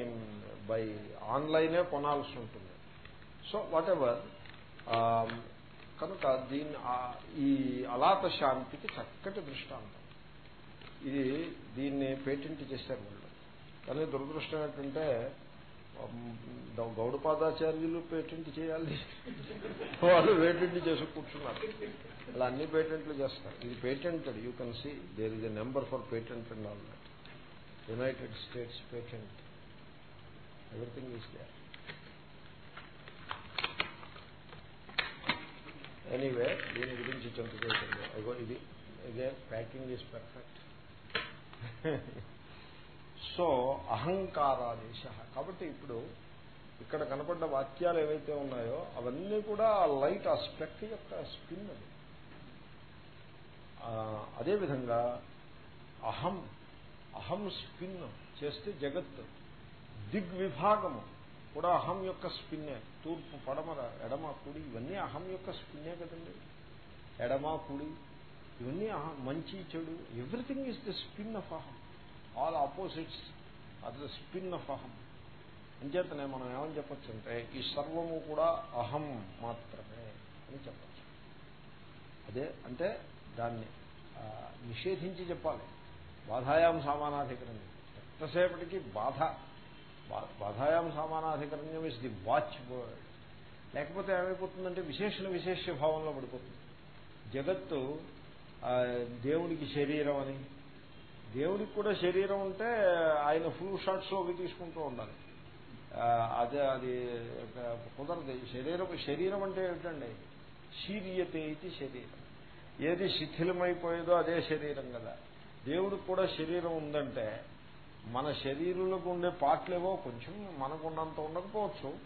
బై ఆన్లైనే కొనాల్సి ఉంటుంది. సో వాట్ ఎవర్ కనుక దీన్ని ఈ అలాత శాంతికి చక్కటి దృష్టాంతం. ఇది దీన్ని పేటెంట్ చేశారు వాళ్ళు. కానీ దురదృష్టం ఏంటంటే గౌడపాదాచార్యులు పేటెంట్ చేయాలి. వాళ్ళు పేటెంట్ చేసి కూర్చున్నారు. అలా అన్ని పేటెంట్లు చేస్తారు. ఇది patented. You can see there is a number for patent and all that United States patent everything is there anyway దీని గురించి చింత చేసింది ఇది ఇదే ప్యాకింగ్ ఈజ్ పర్ఫెక్ట్ సో అహంకారాదేశ. కాబట్టి ఇప్పుడు ఇక్కడ కనపడ్డ వాక్యాలు ఏవైతే ఉన్నాయో అవన్నీ కూడా లైట్ ఆస్పెక్ట్ యొక్క స్పిన్ అది. అదేవిధంగా అహం అహం స్పిన్ చేస్తే జగత్ దిగ్విభాగము కూడా అహం యొక్క స్పిన్నే తూర్పు పడమర ఎడమ కుడి ఇవన్నీ అహం యొక్క స్పిన్నే కదండి. ఎడమ కుడి ఇవన్నీ మంచి చెడు everything is the spin of అహం. All opposites are the spin of అహం. అంచేతనే మనం ఏమని చెప్పచ్చు అంటే ఈ సర్వము కూడా అహం మాత్రమే అని చెప్పచ్చు. అదే అంటే దాన్ని నిషేధించి చెప్పాలి. బాధాయాం సామానాధికరణ్యం. ఎంతసేపటికి బాధ బాధాయాం సామానాధికరణ్యం ఇస్ ది వాచ్ వర్డ్ లేకపోతే ఏమైపోతుందంటే విశేషణ విశేష భావంలో పడిపోతుంది. జగత్తు దేవుడికి శరీరం అని దేవుడికి కూడా శరీరం ఉంటే ఆయన ఫుల్ షార్ట్స్ అవి తీసుకుంటూ ఉండాలి. అదే అది కుదరదు. శరీరం శరీరం అంటే ఏమిటండి? శీర్యతే ఇది శరీరం. ఏది శిథిలమైపోయేదో అదే శరీరం కదా. దేవుడికి కూడా శరీరం ఉందంటే మన శరీరంలోకి ఉండే పాటలేవో కొంచెం మనకున్నంత ఉండకపోవచ్చు.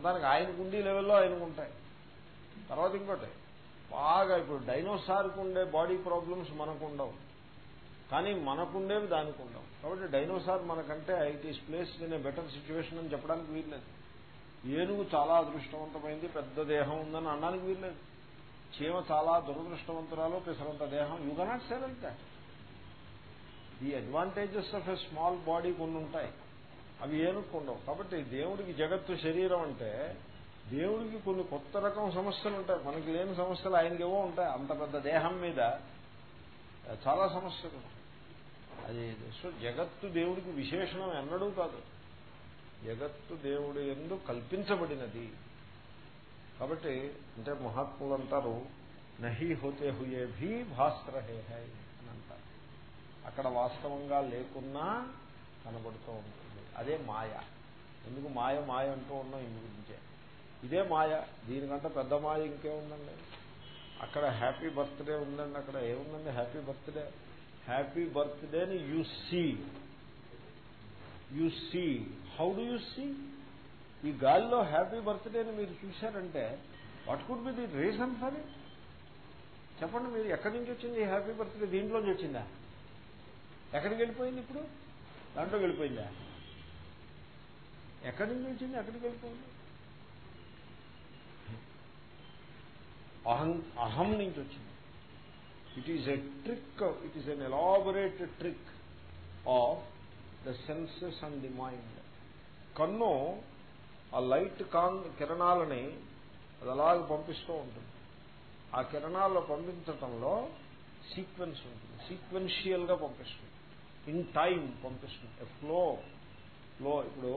దానికి ఆయనకు ఉండే లెవెల్లో ఆయనకు ఉంటాయి. తర్వాత ఇంకోటి బాగా ఇప్పుడు డైనోసార్కు ఉండే బాడీ ప్రాబ్లమ్స్ మనకు ఉండవు. కానీ మనకుండేవి దానికి ఉండవు కాబట్టి డైనోసార్ మనకంటే it is place in a better situation అని చెప్పడానికి వీల్లేదు. ఏనుగు చాలా అదృష్టవంతమైంది పెద్ద దేహం ఉందని అనడానికి వీల్లేదు. చీమ చాలా దురదృష్టవంతురాలు పిసరంత దేహం. You cannot say like that the advantages of a small body కొన్ని ఉంటాయి. అవి ఏనుకుండవు కాబట్టి దేవుడికి జగత్తు శరీరం అంటే దేవుడికి కొన్ని కొత్త రకం సమస్యలు ఉంటాయి. మనకి లేని సమస్యలు ఆయనకేవో ఉంటాయి. అంత పెద్ద దేహం మీద చాలా సమస్యలు. అది సో జగత్తు దేవుడికి విశేషణం ఎన్నడూ కాదు. జగత్తు దేవుడు ఎందు కల్పించబడినది. కాబట్టి అంటే మహాత్ములు అంటారు నహి హోతే హుయే భీ భాస్త్రహే హై అని అంటారు. అక్కడ వాస్తవంగా లేకున్నా కనబడుతూ ఉంటుంది. అదే మాయ. ఎందుకు మాయ మాయ అంటూ ఉన్నాం ఇందు గురించే. ఇదే మాయ. దీనికంటే పెద్ద మాయ ఇంకేముందండి అక్కడ హ్యాపీ బర్త్డే ఉందండి. అక్కడ ఏముందండి happy birthday? Happy బర్త్డేని you see you see how do you see ఈ గాలిలో హ్యాపీ బర్త్డేని మీరు చూశారంటే what could be the reason for it చెప్పండి మీరు ఎక్కడి నుంచి వచ్చింది ఈ హ్యాపీ బర్త్డే దీంట్లోంచి వచ్చిందా? ఎక్కడికి వెళ్ళిపోయింది ఇప్పుడు? దాంట్లో వెళ్ళిపోయిందా? ఎక్కడి నుంచి వచ్చింది? ఎక్కడికి వెళ్ళిపోయింది? అహం అహం నుంచి వచ్చింది. It is a trick it is an elaborate trick of the senses and the mind కన్ను ఆ లైట్ కాన్ కిరణాలని అది అలాగ పంపిస్తూ ఉంటుంది. ఆ కిరణాల్లో పంపించటంలో సీక్వెన్స్ ఉంటుంది. సీక్వెన్షియల్గా పంపిస్తుంది. ఇన్ టైం పంపిస్తుంది. ఫ్లో ఫ్లో ఇప్పుడు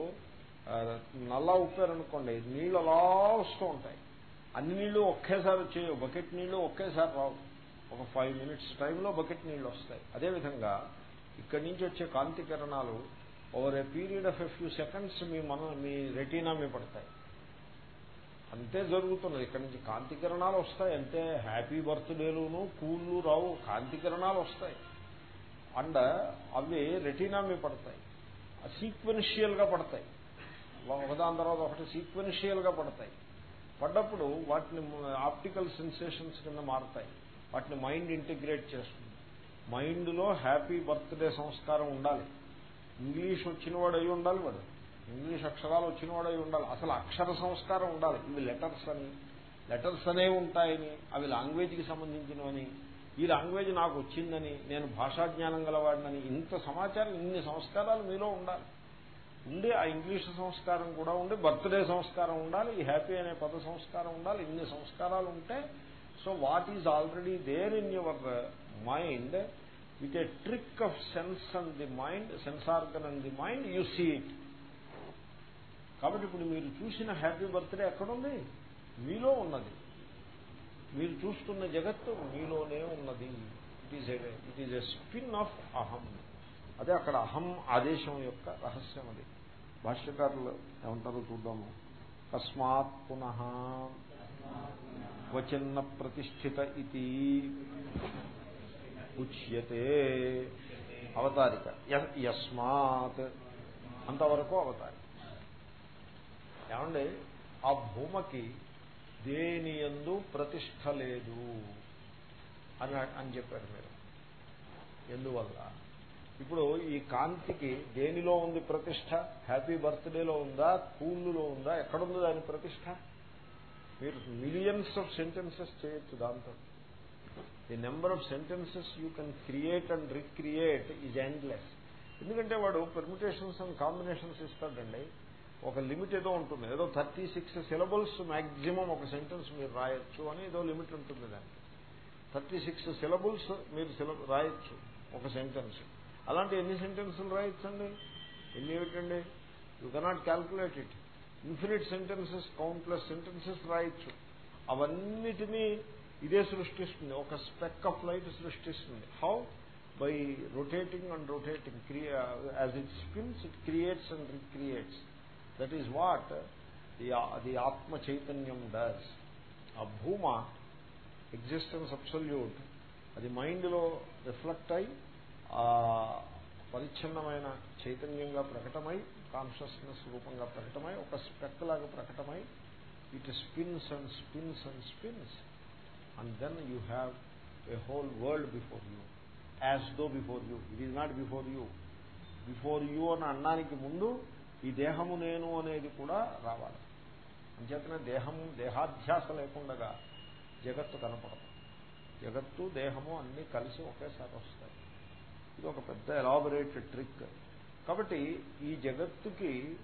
నల్ల ఉప్పారనుకోండి నీళ్ళు అలా వస్తూ ఉంటాయి. అన్ని నీళ్ళు ఒకేసారి వచ్చేయవు బకెట్ నీళ్ళు ఒకేసారి రావు. ఒక ఫైవ్ మినిట్స్ టైంలో బకెట్ నీళ్ళు వస్తాయి. అదేవిధంగా ఇక్కడి నుంచి వచ్చే కాంతి కిరణాలు over a period of a few seconds మీ మన మీ రెటీనా మీ పడతాయి. అంతే జరుగుతున్నది. ఇక్కడి నుంచి కాంతి కిరణాలు వస్తాయి అంటే హ్యాపీ బర్త్డేలును కూళ్ళు రావు. కాంతి కిరణాలు వస్తాయి. అండ్ అవి రెటీనా మీ పడతాయి. సీక్వెన్షియల్గా పడతాయి. ఒకదాని తర్వాత ఒకటి సీక్వెన్షియల్గా పడతాయి. పడ్డప్పుడు వాటిని ఆప్టికల్ సెన్సేషన్స్ కింద మారుతాయి. వాటిని మైండ్ ఇంటిగ్రేట్ చేస్తుంది. మైండ్లో హ్యాపీ బర్త్డే సంస్కారం ఉండాలి. ఇంగ్లీష్ వచ్చినవాడు అయి ఉండాలి వాడు. ఇంగ్లీష్ అక్షరాలు వచ్చినవాడు అయి ఉండాలి. అసలు అక్షర సంస్కారం ఉండాలి. ఇవి లెటర్స్ అని. లెటర్స్ అనేవి ఉంటాయని అవి లాంగ్వేజ్కి సంబంధించినవని. ఈ లాంగ్వేజ్ నాకు వచ్చిందని నేను భాషా జ్ఞానం గలవాడినని ఇంత సమాచారం ఇన్ని సంస్కారాలు మీలో ఉండాలి. ఉండి ఆ ఇంగ్లీష్ సంస్కారం కూడా ఉండి బర్త్డే సంస్కారం ఉండాలి ఈ హ్యాపీ అనే పద సంస్కారం ఉండాలి ఇన్ని సంస్కారాలు ఉంటే so what is already there in your mind with a trick of sense and the mind sense organ and the mind you see it కాబట్టి ఇప్పుడు మీరు చూసిన హ్యాపీ బర్త్డే ఎక్కడుంది మీలో ఉన్నది. మీరు చూస్తున్న జగత్తు మీలోనే ఉన్నది. It is it is a spin of అహం అదే అక్కడ అహం ఆదేశం యొక్క రహస్యం అది. భాష్యకారులు ఏమంటారో చూద్దాము. కస్మాత్ పునః క్వచిన్న ప్రతిష్ఠిత ఇది. ఉచ్యతే. అవతారిక. యస్మాత్. అంతవరకు అవతారిక. ఏమండి? ఆ భూమకి దేని ఎందు ప్రతిష్ట లేదు అని అని చెప్పారు మీరు. ఎందువల్ల? ఇప్పుడు ఈ కాంతికి దేనిలో ఉంది ప్రతిష్ట హ్యాపీ బర్త్డేలో ఉందా? కూళ్ళులో ఉందా? ఎక్కడుంది దాని ప్రతిష్ట మీరు మిలియన్స్ ఆఫ్ సెంటెన్సెస్ చేయొచ్చు దాంతో the number of sentences you can create and recreate is endless ఎందుకంటే వాడు పెర్మిటేషన్స్ అండ్ కాంబినేషన్స్ ఇస్తాడండి. ఒక లిమిట్ ఏదో ఉంటుంది. ఏదో థర్టీ సిక్స్ సిలబుల్స్ మాక్సిమం ఒక సెంటెన్స్ మీరు రాయొచ్చు అని ఏదో లిమిట్ ఉంటుంది దానికి. థర్టీ సిక్స్ సిలబుల్స్ మీరు రాయొచ్చు ఒక సెంటెన్స్ అలాంటి ఎన్ని సెంటెన్సులు రాయొచ్చండి? ఎన్ని ఏమిటండి? You cannot calculate it infinite sentences countless sentences రాయొచ్చు. అవన్నిటినీ ఇదే సృష్టిస్తుంది. ఒక స్పెక్ ఆఫ్ లైట్ సృష్టిస్తుంది. How by rotating and rotating as it spins it creates and recreates that is what the ఆత్మ చైతన్యం డస్ ఆ భూమ ఎగ్జిస్టెన్స్ అబ్సల్యూట్ అది మైండ్లో రిఫ్లెక్ట్ అయి పరిచ్ఛిన్నమైన చైతన్యంగా ప్రకటమై కాన్షియస్నెస్ రూపంగా ప్రకటమై ఒక స్పెక్ లాగా ప్రకటమై it spins and spins and spins and then you have a whole world before you as though before you it is not before you before you అని అన్నానికి ముందు ఈ దేహము నేను అనేది కూడా రావాలి. అంచేతనే దేహము దేహాధ్యాస లేకుండా జగత్తు కనపడదు. జగత్తు దేహము అన్నీ కలిసి ఒకేసారి వస్తాయి. ఇది ఒక పెద్ద ఎలాబొరేట్ ట్రిక్ కాబట్టి ఈ జగత్తుకి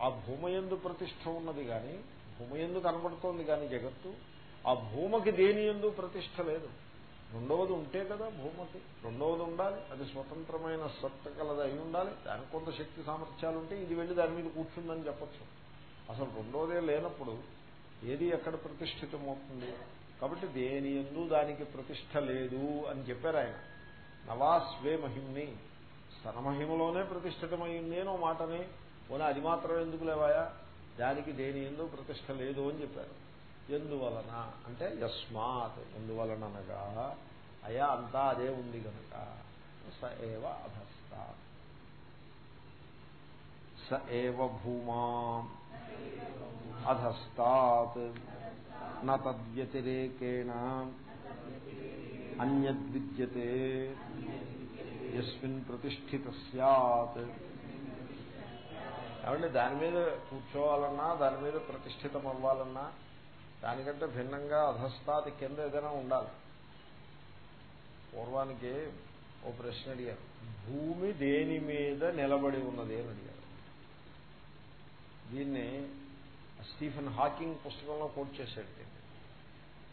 ఆ భూమయందు ప్రతిష్ట ఉన్నది కానీ భూమయందు కనబడుతోంది కానీ జగత్తు ఆ భూమకి దేని ఎందు ప్రతిష్ట లేదు. రెండవది ఉంటే కదా భూమకి రెండవది ఉండాలి. అది స్వతంత్రమైన సత్త కలది అయి ఉండాలి. దానికి కొంత శక్తి సామర్థ్యాలు ఉంటే ఇది వెళ్ళి దాని మీద కూర్చుందని చెప్పచ్చు. అసలు రెండోదే లేనప్పుడు ఏది ఎక్కడ ప్రతిష్ఠితమవుతుంది? కాబట్టి దేని ఎందు దానికి ప్రతిష్ట లేదు అని చెప్పారు ఆయన. నవాస్వే మహిమ్ని. సనమహిమలోనే ప్రతిష్ఠితమైంది అని మాటని పోనీ అది మాత్రం ఎందుకు లేవాయా? దానికి దేని ఎందు ప్రతిష్ట లేదు అని చెప్పారు. ఎందువలన? అంటే యస్మాత్. ఎందువలనగా అయా అంతా అదే ఉంది కనుక స ఏవ అభస్త స ఏవ భూమా. అధస్తాత్ నద్వ్యతిరేకేణ అన్యద్విద్యతే. ఎస్మిన్ ప్రతిష్ఠిత సత్ కాబట్టి దాని మీద కూర్చోవాలన్నా దాని మీద ప్రతిష్ఠితం అవ్వాలన్నా దానికంటే భిన్నంగా అధస్థాతి కింద ఏదైనా ఉండాలి. పూర్వానికి ఓ ప్రశ్న అడిగారు. భూమి దేని మీద నిలబడి ఉన్నది అని అడిగారు. దీన్ని స్టీఫెన్ హాకింగ్ పుస్తకంలో కోట్ చేశాడు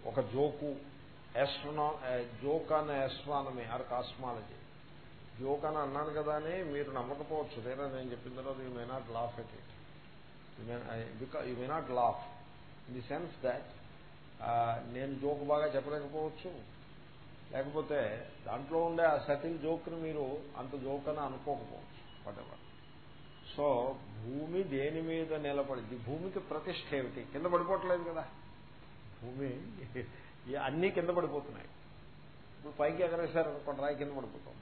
ఒక జోకు ఎస్ట్రనో జోక్ అనే ఎస్ట్రానమీ ఆర్ కాస్మాలజీ జోక్ అని అన్నాను కదా అని మీరు నమ్మకపోవచ్చు. లేదా నేను చెప్పిన తర్వాత you may not laugh at it you may not laugh in the sense that నేను జోక్ బాగా చెప్పలేకపోవచ్చు. లేకపోతే దాంట్లో ఉండే ఆ సటిల్ జోక్ని మీరు అంత జోక్ అని అనుకోకపోవచ్చు. వాటెవర్ సో భూమి దేని మీద నిలబడింది? భూమికి ప్రతిష్ట ఏమిటి? కింద పడిపోవట్లేదు కదా. భూమి అన్నీ కింద పడిపోతున్నాయి. ఇప్పుడు పైకి ఎగరేశారు అనుకోండి రాయి కింద పడిపోతాం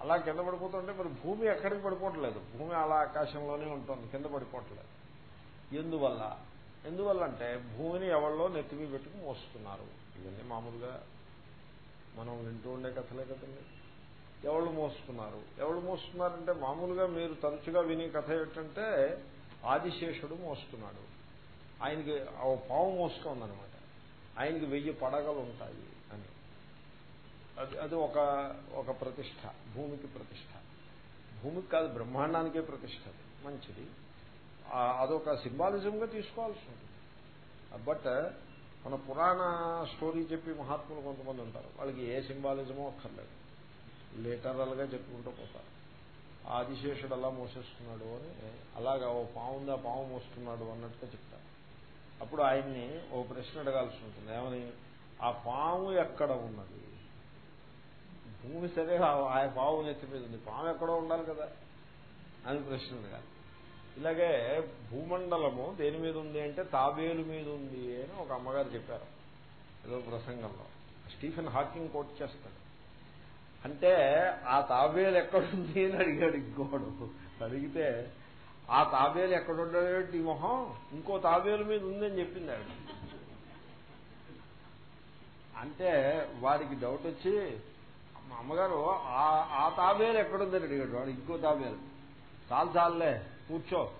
అలా కింద పడిపోతుంటే మరి భూమి ఎక్కడికి పడిపోవట్లేదు. భూమి అలా ఆకాశంలోనే ఉంటుంది కింద పడిపోవట్లేదు. ఎందువల్ల? ఎందువల్ల అంటే భూమిని ఎవరిలో నెత్తిమీ పెట్టుకుని మోస్తున్నారు. ఇవన్నీ మామూలుగా మనం వింటూ ఉండే కథలే కదండి. ఎవరు మోస్తున్నారు? ఎవరు మోస్తున్నారంటే మామూలుగా మీరు తరచుగా వినే కథ ఏంటంటే ఆదిశేషుడు మోస్తున్నాడు. ఆయనకి ఓ పావు మోస్తోందనమాట ఆయనకి వెయ్యి పడగలు ఉంటాయి. అది అది ఒక ఒక ప్రతిష్ట భూమికి ప్రతిష్ట. భూమికి కాదు బ్రహ్మాండానికే ప్రతిష్ట అది. మంచిది. అదొక సింబాలిజంగా తీసుకోవాల్సి ఉంటుంది. బట్ మన పురాణ స్టోరీ చెప్పి మహాత్ములు కొంతమంది ఉంటారు. వాళ్ళకి ఏ సింబాలిజమో అక్కర్లేదు. లిటరల్గా చెప్పుకుంటూ పోతారు. ఆదిశేషుడు అలా మోసేస్తున్నాడు అని అలాగా ఓ పావుందా పాము మోస్తున్నాడు అన్నట్టుగా చెప్తారు. అప్పుడు ఆయన్ని ఓ ప్రశ్న అడగాల్సి ఉంటుంది. ఏమని? ఆ పాము ఎక్కడ ఉన్నది? భూమి సరే ఆ పావు నెత్తి మీద ఉంది. పాము ఎక్కడో ఉండాలి కదా అని ప్రశ్న అడగాలి ఇలాగే భూమండలము దేని మీద ఉంది అంటే తాబేలు మీద ఉంది అని ఒక అమ్మగారు చెప్పారు. ఏదో ప్రసంగంలో. స్టీఫెన్ హాకింగ్ కోట్ చేస్తాడు. అంటే ఆ తాబేలు ఎక్కడుంది అని అడిగాడు ఇంకోడు అడిగితే ఆ తాబేలు ఎక్కడుండేటి మొహం? ఇంకో తాబేలు మీద ఉందని చెప్పింది ఆవిడ. అంటే వాడికి డౌట్ వచ్చి మా అమ్మగారు ఆ తాబేలు ఎక్కడుందని అడిగాడు. వాడు ఇంకో తాబేలు. చాలు చాలులే కూర్చో.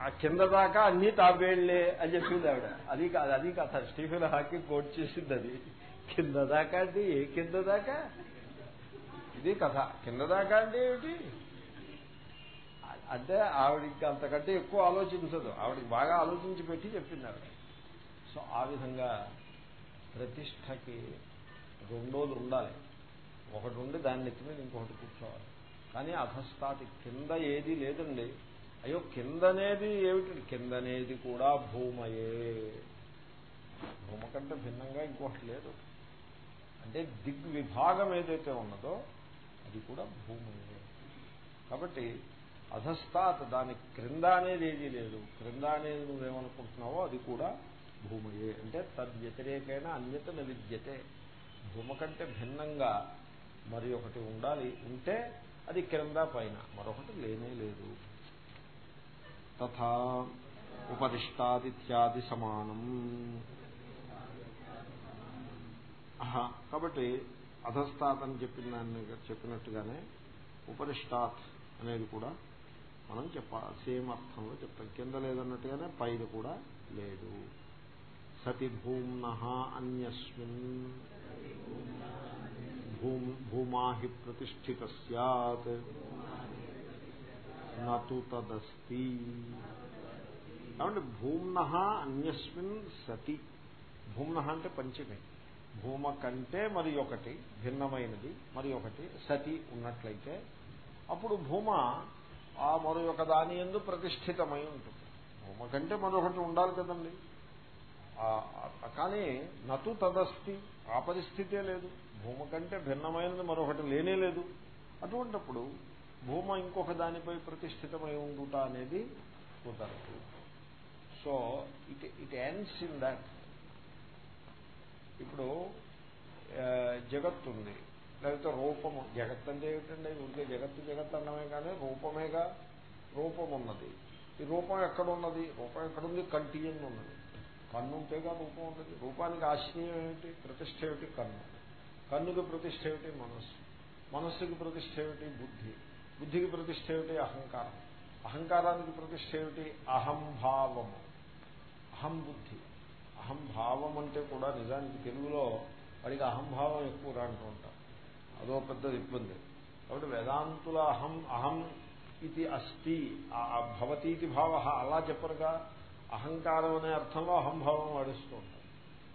ఆ కింద దాకా అన్ని తాబేళ్ళే అని చెప్పింది ఆవిడ. అది కాదు అది కథ స్టీఫెన్ హాకింగ్ కోట్ చేసింది అది. కింద దాకా అంటే ఏ కింద దాకా? ఇది కథ. కింద దాకా అంటే ఏమిటి? అంటే ఆవిడికి అంతకంటే ఎక్కువ ఆలోచించదు. ఆవిడకి బాగా ఆలోచించి పెట్టి చెప్పింది ఆవిడ. సో ఆ విధంగా ప్రతిష్టకి రెండోది ఉండాలి. ఒకటి ఉండి దాన్ని నెత్తి మీద ఇంకొకటి కూర్చోవాలి. కానీ అధస్థాతి కింద ఏది లేదండి. అయ్యో కిందనేది ఏమిటి? కిందనేది కూడా భూమయే. భూమ కంటే భిన్నంగా ఇంకొకటి లేదు. అంటే దిగ్విభాగం ఏదైతే ఉన్నదో అది కూడా భూమయే. కాబట్టి అధస్థాత్ దాని క్రింద అనేది ఏదీ లేదు. క్రింద అనేది నువ్వేమనుకుంటున్నావో అది కూడా భూమయే. అంటే తద్వ్యతిరేకైన అన్యత విద్యతే భూమ కంటే భిన్నంగా మరి ఒకటి ఉండాలి. ఉంటే అది క్రింద పైన. మరొకటి లేనే లేదు. తథా ఉపదిష్టాదిత్యాది సమానం. కాబట్టి అధస్థాత్ అని చెప్పిన దాన్ని చెప్పినట్టుగానే ఉపరిష్టాత్ అనేది కూడా మనం చెప్పాలి సేమ్ అర్థంలో చెప్తాం. కింద లేదన్నట్టుగానే పైన కూడా లేదు. సతి భూమ్న అన్యస్మిన్. భూమా హి ప్రతిష్ఠిత సత్ నతు తదస్తి. కాబట్టి భూమ్న అన్యస్మిన్ సతి. భూమ్న అంటే పంచమే. భూమ కంటే మరి ఒకటి భిన్నమైనది మరి ఒకటి సతి ఉన్నట్లయితే అప్పుడు భూమ ఆ మరొక దాని ఎందు ప్రతిష్ఠితమై ఉంటుంది. భూమ కంటే మరొకటి ఉండాలి కదండి. కానీ నతు తదస్తి ఆ పరిస్థితే లేదు. భూమ కంటే భిన్నమైనది మరొకటి లేనే లేదు. అటువంటప్పుడు భూమ ఇంకొక దానిపై ప్రతిష్ఠితమై ఉండుట అనేది కుదరదు. So it it ends in that ఇప్పుడు జగత్ ఉంది లేకపోతే రూపము జగత్ అంటే ఏమిటండి? ఉంటే జగత్తు జగత్ అన్నమే కానీ రూపమేగా రూపం ఉన్నది ఈ రూపం ఎక్కడున్నది? రూపం ఎక్కడుంది? కంటి ఉన్నది కన్ను ఉంటేగా రూపం ఉన్నది రూపానికి ఆశ్రయం ఏమిటి? ప్రతిష్ట ఏమిటి? కన్ను. కన్నుకి ప్రతిష్ట ఏమిటి? మనస్సు. మనస్సుకి ప్రతిష్ట ఏమిటి? బుద్ధి. బుద్ధికి ప్రతిష్ట ఏమిటి? అహంకారం. అహంకారానికి ప్రతిష్ట ఏమిటి? అహంభావము. అహం బుద్ధి. అహంభావం అంటే కూడా నిజానికి తెలుగులో వాడికి అహంభావం ఎక్కువ రాంటూ ఉంటాం. అదో పెద్ద ఇబ్బంది. కాబట్టి వేదాంతుల అహం అహం ఇది అస్థి భవతీతి భావ అలా చెప్పరుగా. అహంకారం అనే అర్థంలో అహంభావం వాడిస్తూ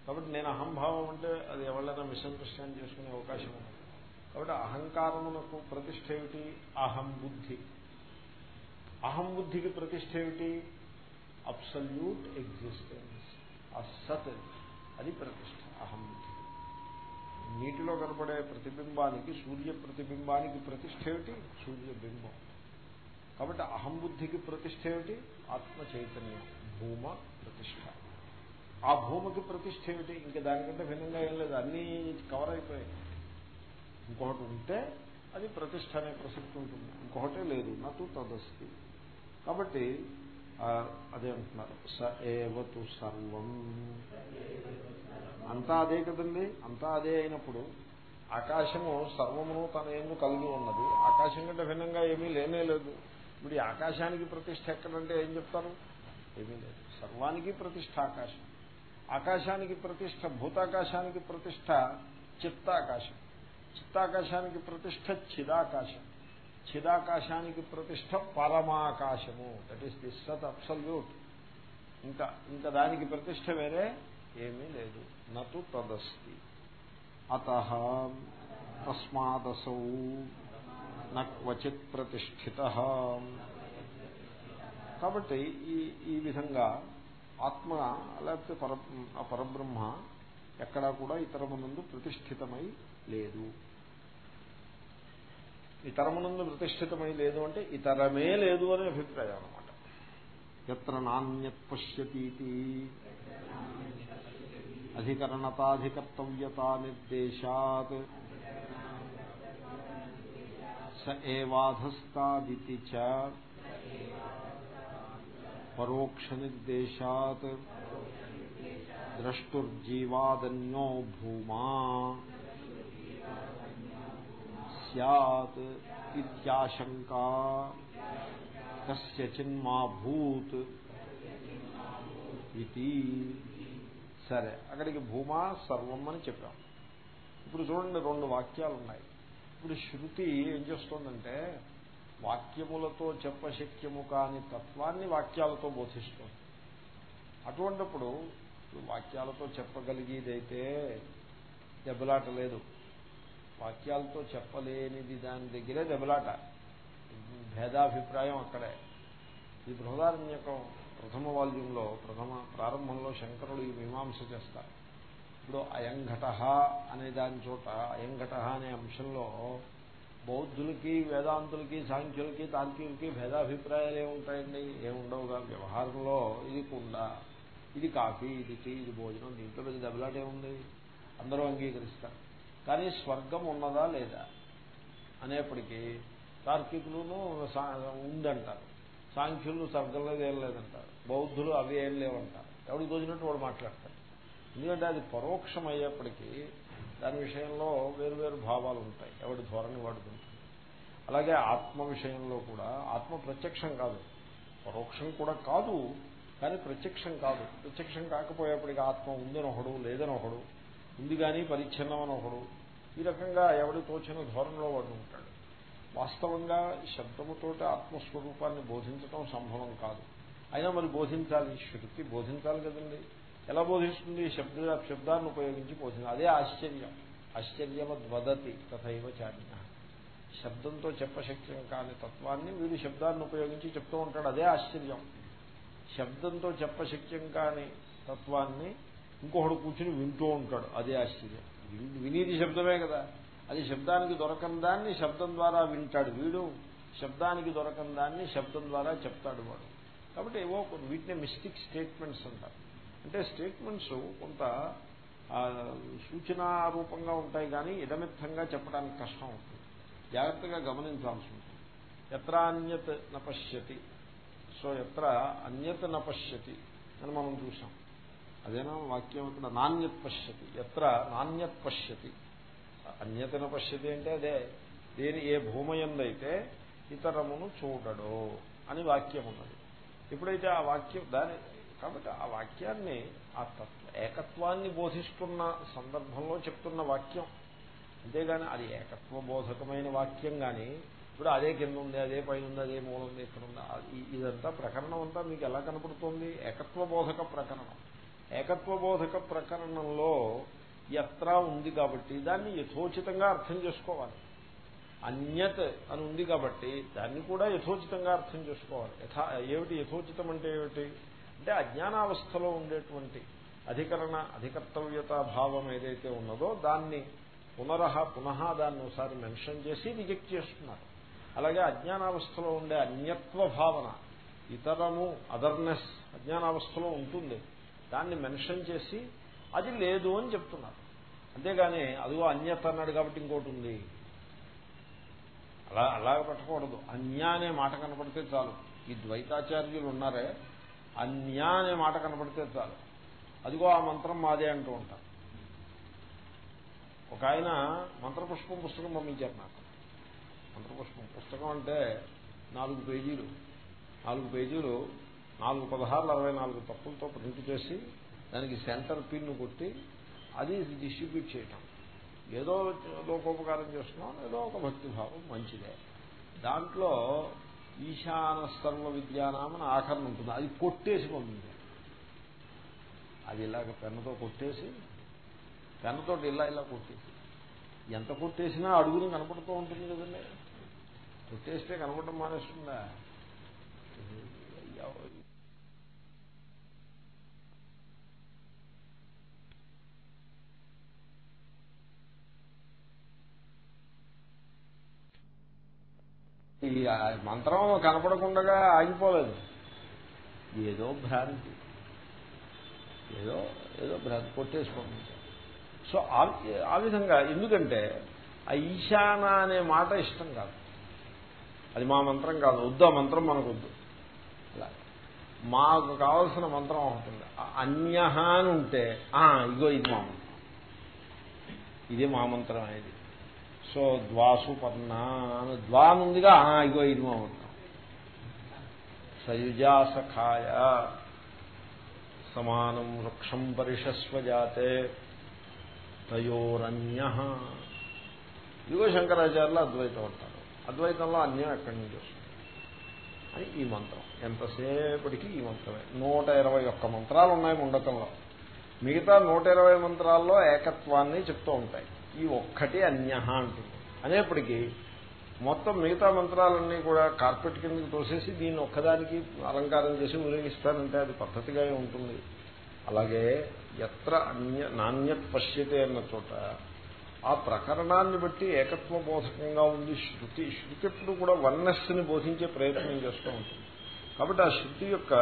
కాబట్టి నేను అహంభావం అంటే అది ఎవరైనా మిస్అండర్స్టాండ్ చేసుకునే అవకాశం ఉంది. కాబట్టి అహంకారమునకు ప్రతిష్ట ఏమిటి? అహం బుద్ధి. అహం బుద్ధికి ప్రతిష్ట ఏమిటి? Absolute existence. అసత్ అది ప్రతిష్ట అహం బుద్ధి. నీటిలో కనపడే ప్రతిబింబానికి సూర్య ప్రతిబింబానికి ప్రతిష్ట ఏమిటి? సూర్యబింబం కాబట్టి అహం బుద్ధికి ప్రతిష్ట ఏమిటి? ఆత్మ చైతన్యం భూమ ప్రతిష్ట. ఆ భూమకి ప్రతిష్ట ఏమిటి? ఇంకా దానికంటే భిన్నంగా ఏం లేదు. అన్నీ కవర్ అయిపోయాయి. ఇంకొకటి ఉంటే అది ప్రతిష్ట అనే ప్రసక్తి ఉంటుంది. ఇంకొకటే లేదు. నటు తదస్తి. కాబట్టి అదే అంటున్నారు. స ఏవతు సర్వం. అంతా అదే కదండి? అంతా అదే అయినప్పుడు ఆకాశము సర్వమును తన ఏమో కలిగి ఉన్నది. ఆకాశం కంటే భిన్నంగా ఏమీ లేనే లేదు. ఇప్పుడు ఈ ఆకాశానికి ప్రతిష్ట ఎక్కడంటే ఏం చెప్తారు? ఏమీ లేదు. సర్వానికి ప్రతిష్ట ఆకాశం. ఆకాశానికి ప్రతిష్ట భూతాకాశానికి ప్రతిష్ట చిత్తాకాశం. చిత్తాకాశానికి ప్రతిష్ట చిదాకాశం. చిదాకాశానికి ప్రతిష్ట పరమాకాశము. దట్ ఈస్ ది సత్ అబ్సల్యూట్ ఇంకా ఇంకా దానికి ప్రతిష్ట వేరే ఏమీ లేదు. నటు తదస్తి. అత తస్మాదసౌ. నక్వచిత్ ప్రతిష్ఠిత. కాబట్టి ఈ ఈ విధంగా ఆత్మ లేకపోతే పర ఆ పరబ్రహ్మ ఎక్కడా కూడా ఇతరమునందు ప్రతిష్ఠితమై లేదు. ఇతరమునందు ప్రతిష్ఠితమై లేదు అంటే ఇతరమే లేదు అనే అభిప్రాయం అనమాట ఎత్ర నాణ్యత్ పశ్యతీతి. అధికరణతాధికర్తవ్యతా నిర్దేశాత్. స ఏవాధస్తాదితి చ. పరోక్ష నిర్దేశాత్ ద్రష్టుర్జీవాదన్యో భూమా సత్ ఇత్యాశంకా. కస్యచిన్మా భూత్ ఇది సరే అక్కడికి భూమా సర్వం అని చెప్పాం. ఇప్పుడు చూడండి రెండు వాక్యాలు ఉన్నాయి ఇప్పుడు శృతి ఏం చేస్తుందంటే వాక్యములతో చెప్పశక్యము కాని తత్వాన్ని వాక్యాలతో బోధిస్తుంది అటువంటిప్పుడు వాక్యాలతో చెప్పగలిగేదైతే దెబ్బలాట లేదు. వాక్యాలతో చెప్పలేనిది దాని దగ్గరే దెబ్బలాట. భేదాభిప్రాయం అక్కడే. ఈ బృహదారణ్యకం ప్రథమ వాల్యంలో ప్రథమ ప్రారంభంలో శంకరుడు ఈ మీమాంస చేస్తారు. ఇప్పుడు అయంఘట అనే దాని చోట అయంఘట అనే అంశంలో బౌద్ధులకి వేదాంతులకి సాంఖ్యులకి తార్కికులకి భేదాభిప్రాయాలు ఏముంటాయండి? ఏముండవుగా? వ్యవహారంలో ఇది కుండ ఇది కాఫీ ఇది టీ ఇది భోజనం దీంట్లో పెద్ద దెబ్బలాటే ఉంది అందరూ అంగీకరిస్తారు. కానీ స్వర్గం ఉన్నదా లేదా అనేప్పటికీ తార్కికులను ఉందంటారు. సాంఖ్యులు స్వర్గంలో ఏం లేదంటారు బౌద్ధులు అవి ఏం లేవంటారు. ఎవరికి తోచినట్టు వాడు మాట్లాడతారు ఎందుకంటే అది పరోక్షం అయ్యేప్పటికీ దాని విషయంలో వేరు వేరు భావాలు ఉంటాయి. ఎవడి ధోరణి వాడుకుంటుంది అలాగే ఆత్మ విషయంలో కూడా ఆత్మ ప్రత్యక్షం కాదు. పరోక్షం కూడా కాదు కానీ ప్రత్యక్షం కాదు. ప్రత్యక్షం కాకపోయేప్పటికీ ఆత్మ ఉందని ఒకడు లేదని ఒకడు ఉంది కానీ పరిచ్ఛిన్నం అని ఒకడు ఈ రకంగా ఎవడి తోచిన ధోరణిలో వాడు ఉంటాడు. వాస్తవంగా శబ్దముతో ఆత్మస్వరూపాన్ని బోధించడం సంభవం కాదు. అయినా మరి బోధించాలి. శృతి బోధించాలి కదండి. ఎలా బోధిస్తుంది? శబ్ద శబ్దాన్ని ఉపయోగించి పోతుంది అదే ఆశ్చర్యం. ఆశ్చర్యవద్వదతి తథైవ చార్య శబ్దంతో చెప్పశక్యం కాని తత్వాన్ని వీడు శబ్దాన్ని ఉపయోగించి చెప్తూ ఉంటాడు. అదే ఆశ్చర్యం. శబ్దంతో చెప్పశక్యం కాని తత్వాన్ని ఇంకొకడు కూర్చుని వింటూ ఉంటాడు. అదే ఆశ్చర్యం. వినీది శబ్దమే కదా. అది శబ్దానికి దొరకని దాన్ని శబ్దం ద్వారా వింటాడు వీడు. శబ్దానికి దొరకని దాన్ని శబ్దం ద్వారా చెప్తాడు వాడు. కాబట్టి ఏవో వీటిని మిస్టిక్ స్టేట్మెంట్స్ అంటారు. అంటే స్టేట్మెంట్స్ కొంత సూచనారూపంగా ఉంటాయి కానీ ఇదమిత్తంగా చెప్పడానికి కష్టం ఉంటుంది జాగ్రత్తగా గమనించాల్సి ఉంటుంది. ఎత్ర అన్యత్ నపశ్యతి. సో ఎత్ర అన్యత్ నపశ్యతి అని మనం చూసాం. అదేనా వాక్యం ఇక్కడ? నాణ్యత్ పశ్యతి. ఎత్ర నాణ్యత్ పశ్యతి. అన్యతన పశ్యతి అంటే అదే. దేని ఏ భూమయందైతే ఇతరమును చూడడు అని వాక్యం ఉన్నది. ఎప్పుడైతే ఆ వాక్యం దాని కాబట్టి ఆ వాక్యాన్ని ఆ తత్వ ఏకత్వాన్ని బోధిస్తున్న సందర్భంలో చెప్తున్న వాక్యం. అంతేగాని అది ఏకత్వ బోధకమైన వాక్యం కానీ ఇప్పుడు అదే కింద ఉంది అదే పైన ఉంది అదే మూలం ఉంది ఇక్కడ ఉంది ఇదంతా ప్రకరణం అంతా మీకు ఎలా కనపడుతోంది? ఏకత్వ బోధక ప్రకరణం. ఏకత్వ బోధక ప్రకరణంలో ఎత్ర ఉంది కాబట్టి దాన్ని యథోచితంగా అర్థం చేసుకోవాలి. అన్యత్ అని ఉంది కాబట్టి దాన్ని కూడా యథోచితంగా అర్థం చేసుకోవాలి. యథా ఏమిటి యథోచితం అంటే ఏమిటి? అంటే అజ్ఞానావస్థలో ఉండేటువంటి అధికరణ అధికర్తవ్యత భావం ఏదైతే ఉన్నదో దాన్ని పునరహ పునః దాన్ని ఒకసారి మెన్షన్ చేసి రిజెక్ట్ చేస్తున్నారు. అలాగే అజ్ఞానావస్థలో ఉండే అన్యత్వ భావన ఇతరము అదర్నెస్ అజ్ఞానావస్థలో ఉంటుంది. దాన్ని మెన్షన్ చేసి అది లేదు అని చెప్తున్నారు. అంతేగాని అదిగో అన్యత అన్నాడు కాబట్టి ఇంకోటి ఉంది. అలా అలాగ పెట్టకూడదు. అన్యా అనే మాట కనపడితే చాలు. ఈ ద్వైతాచార్యులు ఉన్నారే అన్యా అనే మాట కనపడితే చాలు. అదిగో ఆ మంత్రం మాదే అంటూ ఉంటారు ఒక ఆయన మంత్రపుష్పం పుస్తకం పంపించారు నాకు. మంత్రపుష్పం పుస్తకం అంటే నాలుగు పేజీలు. నాలుగు పేజీలు నాలుగు పదహారులు అరవై నాలుగు తప్పులతో ప్రింట్ చేసి దానికి సెంటర్ పిన్ కొట్టి అది డిస్ట్రిబ్యూట్ చేయటం. ఏదో లోకోపకారం చేస్తున్నాం ఏదో ఒక భక్తిభావం మంచిదే. దాంట్లో ఈశాన సర్వ విద్యానామని ఆఖరణ ఉంటుంది. అది కొట్టేసి పంపించారు అది ఇలాగ పెన్నుతో కొట్టేసి పెన్నుతో ఇలా ఇలా కొట్టేసి. ఎంత కొట్టేసినా అడుగుని కనపడుతూ ఉంటుంది కదండి. కొట్టేస్తే కనపడటం మానేస్తుందా? ఈ మంత్రం కనపడకుండా ఆగిపోలేదు. ఏదో భ్రాంతి. ఏదో ఏదో భ్రాంతి కొట్టేసి పంపించారు సో ఆ విధంగా ఎందుకంటే ఆ ఈశాన అనే మాట ఇష్టం కాదు. అది మా మంత్రం కాదు. వద్దు ఆ మంత్రం మనకు వద్దు. అలా. మాకు కావలసిన మంత్రం ఉంటుంది అన్య అని ఉంటే ఇగో ఇది మా మంత్రం. ఇదే మా మంత్రం అనేది. సో ద్వాసుపర్ణ అని ద్వా ఉందిగా ఇగో ఇది మా మంత్రం సయుజా సఖాయ సమానం వృక్షం పరిషస్వజాతే తయోరన్య. ఇదిగో శంకరాచార్యులు అద్వైతం అంటారు. అద్వైతంలో అన్యం ఎక్కడి నుంచి వస్తుంది? అని ఈ మంత్రం. ఎంతసేపటికి ఈ మంత్రమే? నూట ఇరవై ఒక్క మంత్రాలు ఉన్నాయి ముండకంలో. మిగతా నూట ఇరవై మంత్రాల్లో ఏకత్వాన్ని చెప్తూ ఉంటాయి. ఈ ఒక్కటి అన్య అంటుంది. అనేప్పటికీ మొత్తం మిగతా మంత్రాలన్నీ కూడా కార్పెట్ కిందకి తోసేసి దీన్ని ఒక్కదానికి అలంకారం చేసి ఉపయోగిస్తానంటే అది పద్ధతిగా ఉంటుంది. అలాగే ఎత్ర అన్య నాణ్యత్ పశ్యతే అన్న చోట ఆ ప్రకరణాన్ని బట్టి ఏకత్వ బోధకంగా ఉంది శృతి శృతి ఎప్పుడు కూడా వన్నెస్ని బోధించే ప్రయత్నం చేస్తూ ఉంటుంది. కాబట్టి ఆ శృతి యొక్క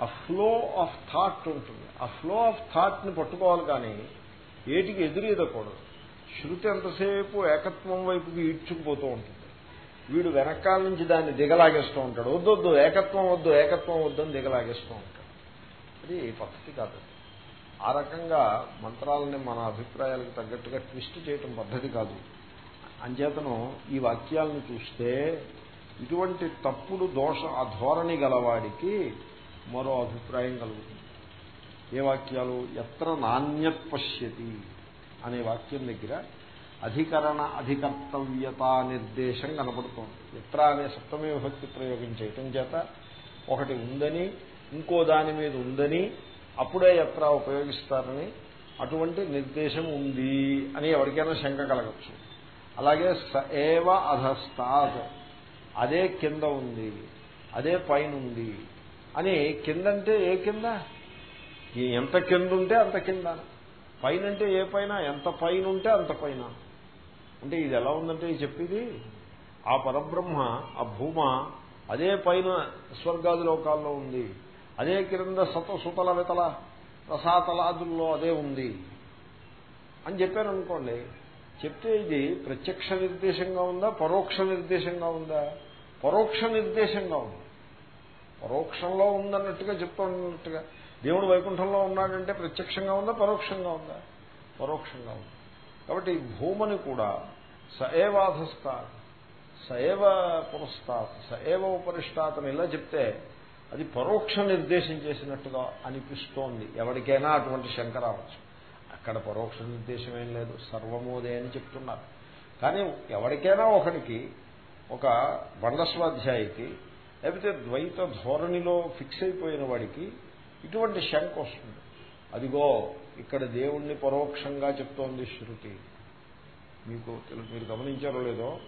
ఆ ఫ్లో ఆఫ్ థాట్ ఉంటుంది. ఆ ఫ్లో ఆఫ్ థాట్ని పట్టుకోవాలి కానీ ఏటికి ఎదురీదకూడదు శృతి ఎంతసేపు ఏకత్వం వైపుకి ఈడ్చుకుపోతూ ఉంటుంది. వీడు వెనకాల నుంచి దాన్ని దిగలాగేస్తూ ఉంటాడు. వద్దొద్దు ఏకత్వం వద్దు ఏకత్వం వద్దని దిగలాగేస్తూ ఉంటాడు. అది పద్ధతి కాదు. ఆ రకంగా మంత్రాలని మన అభిప్రాయాలకు తగ్గట్టుగా ట్విస్ట్ చేయటం పద్ధతి కాదు. అంచేతను ఈ వాక్యాలను చూస్తే ఇటువంటి తప్పుడు దోష ఆ ధోరణి గలవాడికి మరో అభిప్రాయం కలుగుతుంది. ఏ వాక్యాలు? ఎత్ర నాణ్యత్ పశ్యతి అనే వాక్యం దగ్గర అధికరణ అధికర్తవ్యత నిర్దేశం కనపడుతోంది. ఎత్ర అనే సప్తమే విభక్తి ప్రయోగం చేయటం చేత ఒకటి ఉందని ఇంకో దాని మీద ఉందని అప్పుడే ఎత్ర ఉపయోగిస్తారని అటువంటి నిర్దేశం ఉంది అని ఎవరికైనా శంక కలగచ్చు. అలాగే స ఏవ అధస్తాత్ అదే కింద ఉంది అదే పైన ఉంది అని కిందంటే ఏ కింద? ఎంత కింద ఉంటే అంత కింద. పైన అంటే ఏ పైన? ఎంత పైన ఉంటే అంత పైన? అంటే ఇది ఎలా ఉందంటే చెప్పేది ఆ పరబ్రహ్మ ఆ భూమ అదే పైన స్వర్గాది లోకాల్లో ఉంది. అదే క్రింద సత సుతల వితల రసాతలాదుల్లో అదే ఉంది. అని చెప్పాను అనుకోండి చెప్తే ఇది ప్రత్యక్ష నిర్దేశంగా ఉందా పరోక్ష నిర్దేశంగా ఉందా? పరోక్ష నిర్దేశంగా ఉంది. పరోక్షంలో ఉందన్నట్టుగా చెప్తున్నట్టుగా దేవుడు వైకుంఠంలో ఉన్నాడంటే ప్రత్యక్షంగా ఉందా పరోక్షంగా ఉందా? పరోక్షంగా ఉంది. కాబట్టి భూమని కూడా సఏవాధస్థాత్ సఏవ పురస్తాత్ సఏవ ఉపరిష్టాత్ అని ఇలా చెప్తే అది పరోక్ష నిర్దేశం చేసినట్టుగా అనిపిస్తోంది. ఎవరికైనా అటువంటి శంక రావచ్చు. అక్కడ పరోక్ష నిర్దేశం ఏం లేదు సర్వమోదే అని చెప్తున్నారు. కానీ ఎవరికైనా ఒకరికి ఒక బండస్వాధ్యాయికి లేకపోతే ద్వైత ధోరణిలో ఫిక్స్ అయిపోయిన వాడికి ఇటువంటి శంక వస్తుంది. అదిగో ఇక్కడ దేవుణ్ణి పరోక్షంగా చెప్తోంది శృతి. మీకు మీరు గమనించారో లేదో?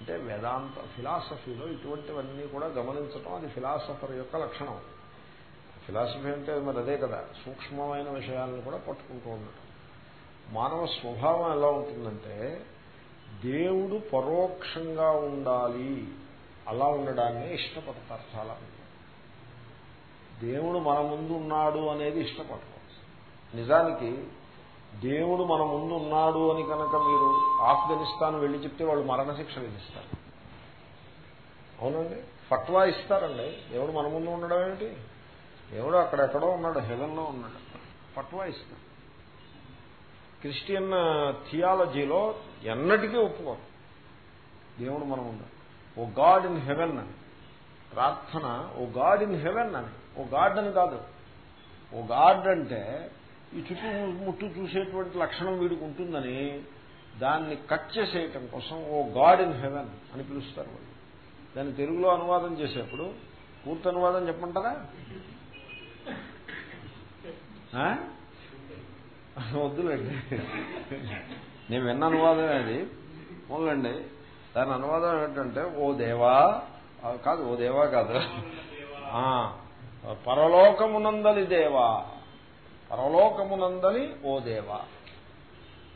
అంటే వేదాంత ఫిలాసఫీలో ఇటువంటివన్నీ కూడా గమనించడం అది ఫిలాసఫర్ యొక్క లక్షణం. ఫిలాసఫీ అంటే మరి అదే కదా సూక్ష్మమైన విషయాలను కూడా పట్టుకుంటూ ఉండటం. మానవ స్వభావం ఎలా ఉంటుందంటే దేవుడు పరోక్షంగా ఉండాలి. అలా ఉండడాన్ని ఇష్టపడతారు చాలా దేవుడు మన ముందు ఉన్నాడు అనేది ఇష్టపడతారు. నిజానికి దేవుడు మన ముందు ఉన్నాడు అని కనుక మీరు ఆఫ్ఘనిస్తాన్ వెళ్ళి చెప్తే వాళ్ళు మరణశిక్ష విధిస్తారు. అవునండి? ఫట్వా ఇస్తారండి. దేవుడు మన ముందు ఉండడం ఏమిటి? దేవుడు అక్కడెక్కడో ఉన్నాడు హెవెన్లో ఉన్నాడు. ఫట్వా ఇస్తారు. క్రిస్టియన్ థియాలజీలో ఎన్నటికీ ఒప్పుకోరు. దేవుడు మనం ఉన్నాడు ఓ గాడ్ ఇన్ హెవెన్ అని. ప్రార్థన ఓ గాడ్ ఇన్ హెవెన్ అని. ఓ గాడ్ అని కాదు. ఓ గాడ్ అంటే ఈ చుట్టూ ముట్టు చూసేటువంటి లక్షణం వీడికి ఉంటుందని దాన్ని కట్ చేసేయటం కోసం ఓ గాడ్ ఇన్ హెవెన్ అని పిలుస్తారు వాళ్ళు. దాన్ని తెలుగులో అనువాదం చేసేప్పుడు పూర్తి అనువాదం చెప్పమంటారా? వద్దులేండి. నేను విన్న అనువాదం అది. మొదలండి. దాని అనువాదం ఏంటంటే ఓ దేవా కాదు ఓ దేవా కాదు. పరలోకమునందలి దేవా. పరలోకమునందలి ఓ దేవా.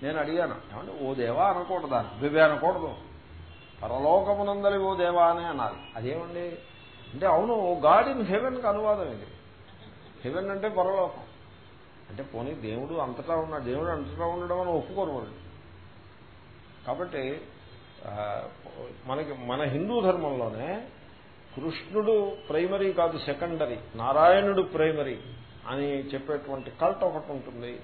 నేను అడిగాను ఏమంటే ఓ దేవా అనకూడదా? బిబే అనకూడదు. పరలోకమునందలి ఓ దేవా అని అనాలి అదేమండి? అంటే అవును ఓ గాడ్ ఇన్ హెవెన్కి అనువాదం ఇది. హెవెన్ అంటే పరలోకం. అంటే పోనీ దేవుడు అంతటా ఉన్నాడు దేవుడు అంతటా ఉండడం అని ఒప్పుకోరు వాళ్ళు. కాబట్టి మనకి మన హిందూ ధర్మంలోనే కృష్ణుడు ప్రైమరీ కాదు సెకండరీ నారాయణుడు ప్రైమరీ అని చెప్పేటువంటి కల్ట్ ఒకటి ఉంటుంది.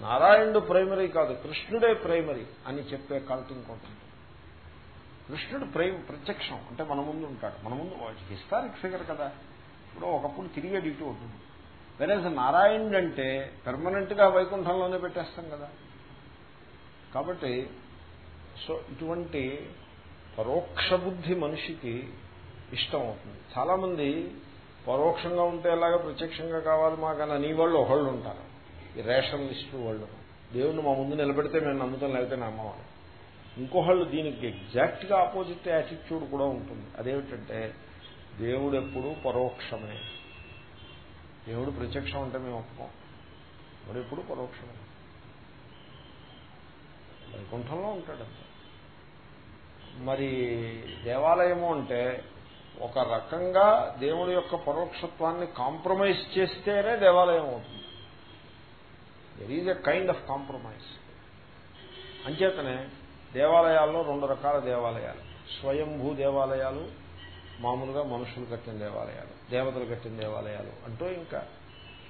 నారాయణుడు ప్రైమరీ కాదు కృష్ణుడే ప్రైమరీ అని చెప్పే కల్ట్ ఇంకోటి కృష్ణుడు ప్రేమ ప్రత్యక్షం అంటే మన ముందు ఉంటాడు. మన ముందు హిస్టారిక్ ఫిగర్ కదా. ఇప్పుడు ఒకప్పుడు తిరిగేది ఇటు ఉంటుంది వెరేజ్ నారాయణుడు అంటే పెర్మనెంట్గా వైకుంఠంలోనే పెట్టేస్తాం కదా. కాబట్టి సో ఇటువంటి పరోక్ష బుద్ధి మనిషికి ఇష్టం అవుతుంది. చాలామంది పరోక్షంగా ఉంటే ఎలాగా ప్రత్యక్షంగా కావాలి మాకని అని వాళ్ళు ఒకళ్ళు ఉంటారు. ఈ రేషన్ లిస్టు వాళ్ళు. దేవుణ్ణి మా ముందు నిలబెడితే మేము నమ్ముతాం లేకపోతే నమ్మవాలి ఇంకోహళ్ళు దీనికి ఎగ్జాక్ట్గా ఆపోజిట్ యాటిట్యూడ్ కూడా ఉంటుంది. అదేమిటంటే దేవుడు ఎప్పుడూ పరోక్షమే. దేవుడు ప్రత్యక్షం అంటే మేము ఒప్పుకోం. దేవుడు ఎప్పుడు పరోక్షమే. వైకుంఠంలో ఉంటాడంతే. మరి దేవాలయము అంటే ఒక రకంగా దేవుడి యొక్క పరోక్షత్వాన్ని కాంప్రమైజ్ చేస్తేనే దేవాలయం అవుతుంది. There is a kind of compromise అంచేతనే దేవాలయాల్లో రెండు రకాల దేవాలయాలు. స్వయంభూ దేవాలయాలు మామూలుగా మనుషులు కట్టిన దేవాలయాలు దేవతలు కట్టిన దేవాలయాలు అంటూ ఇంకా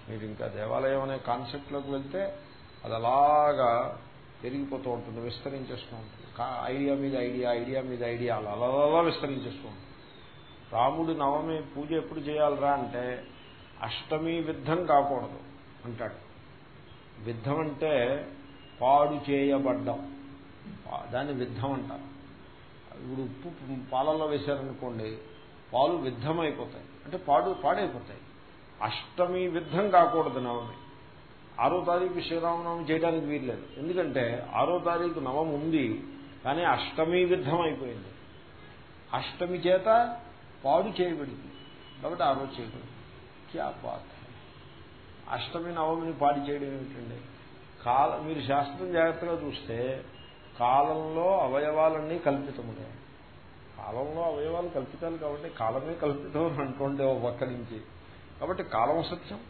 మీరు ఇంకా దేవాలయం అనే కాన్సెప్ట్లోకి వెళ్తే అది అలాగా పెరిగిపోతూ ఉంటుంది విస్తరించేస్తూ ఉంటుంది. ఐడియా మీద ఐడియా ఐడియా మీద ఐడియా అలా అలా అలా విస్తరించేస్తూ ఉంటుంది. రాముడి నవమి పూజ ఎప్పుడు చేయాలరా అంటే అష్టమి విద్ధం కాకూడదు అంటాడు. విద్ధం అంటే పాడు చేయబడ్డం. దాన్ని విద్ధం అంటారు. ఇప్పుడు ఉప్పు పాలల్లో వేశారనుకోండి పాలు విద్ధమైపోతాయి. అంటే పాడు పాడైపోతాయి. అష్టమి విద్ధం కాకూడదు నవమి. ఆరో తారీఖు శ్రీరామనవమి చేయడానికి వీల్లేదు. ఎందుకంటే ఆరో తారీఖు నవం ఉంది కానీ అష్టమి విద్ధం అయిపోయింది అష్టమి చేత పాడు చేయబడింది. కాబట్టి ఆ రోజు చేయబడింది. క్యా బాత్? అష్టమి నవమిని పాడు చేయడం ఏమిటండి? కాలం మీరు శాస్త్రం జాగ్రత్తగా చూస్తే కాలంలో అవయవాలన్నీ కల్పితములే. కాలంలో అవయవాలు కల్పితాలు కాబట్టి కాలమే కల్పితం అని అంటుండే ఓ నుంచి. కాబట్టి కాలం సత్యం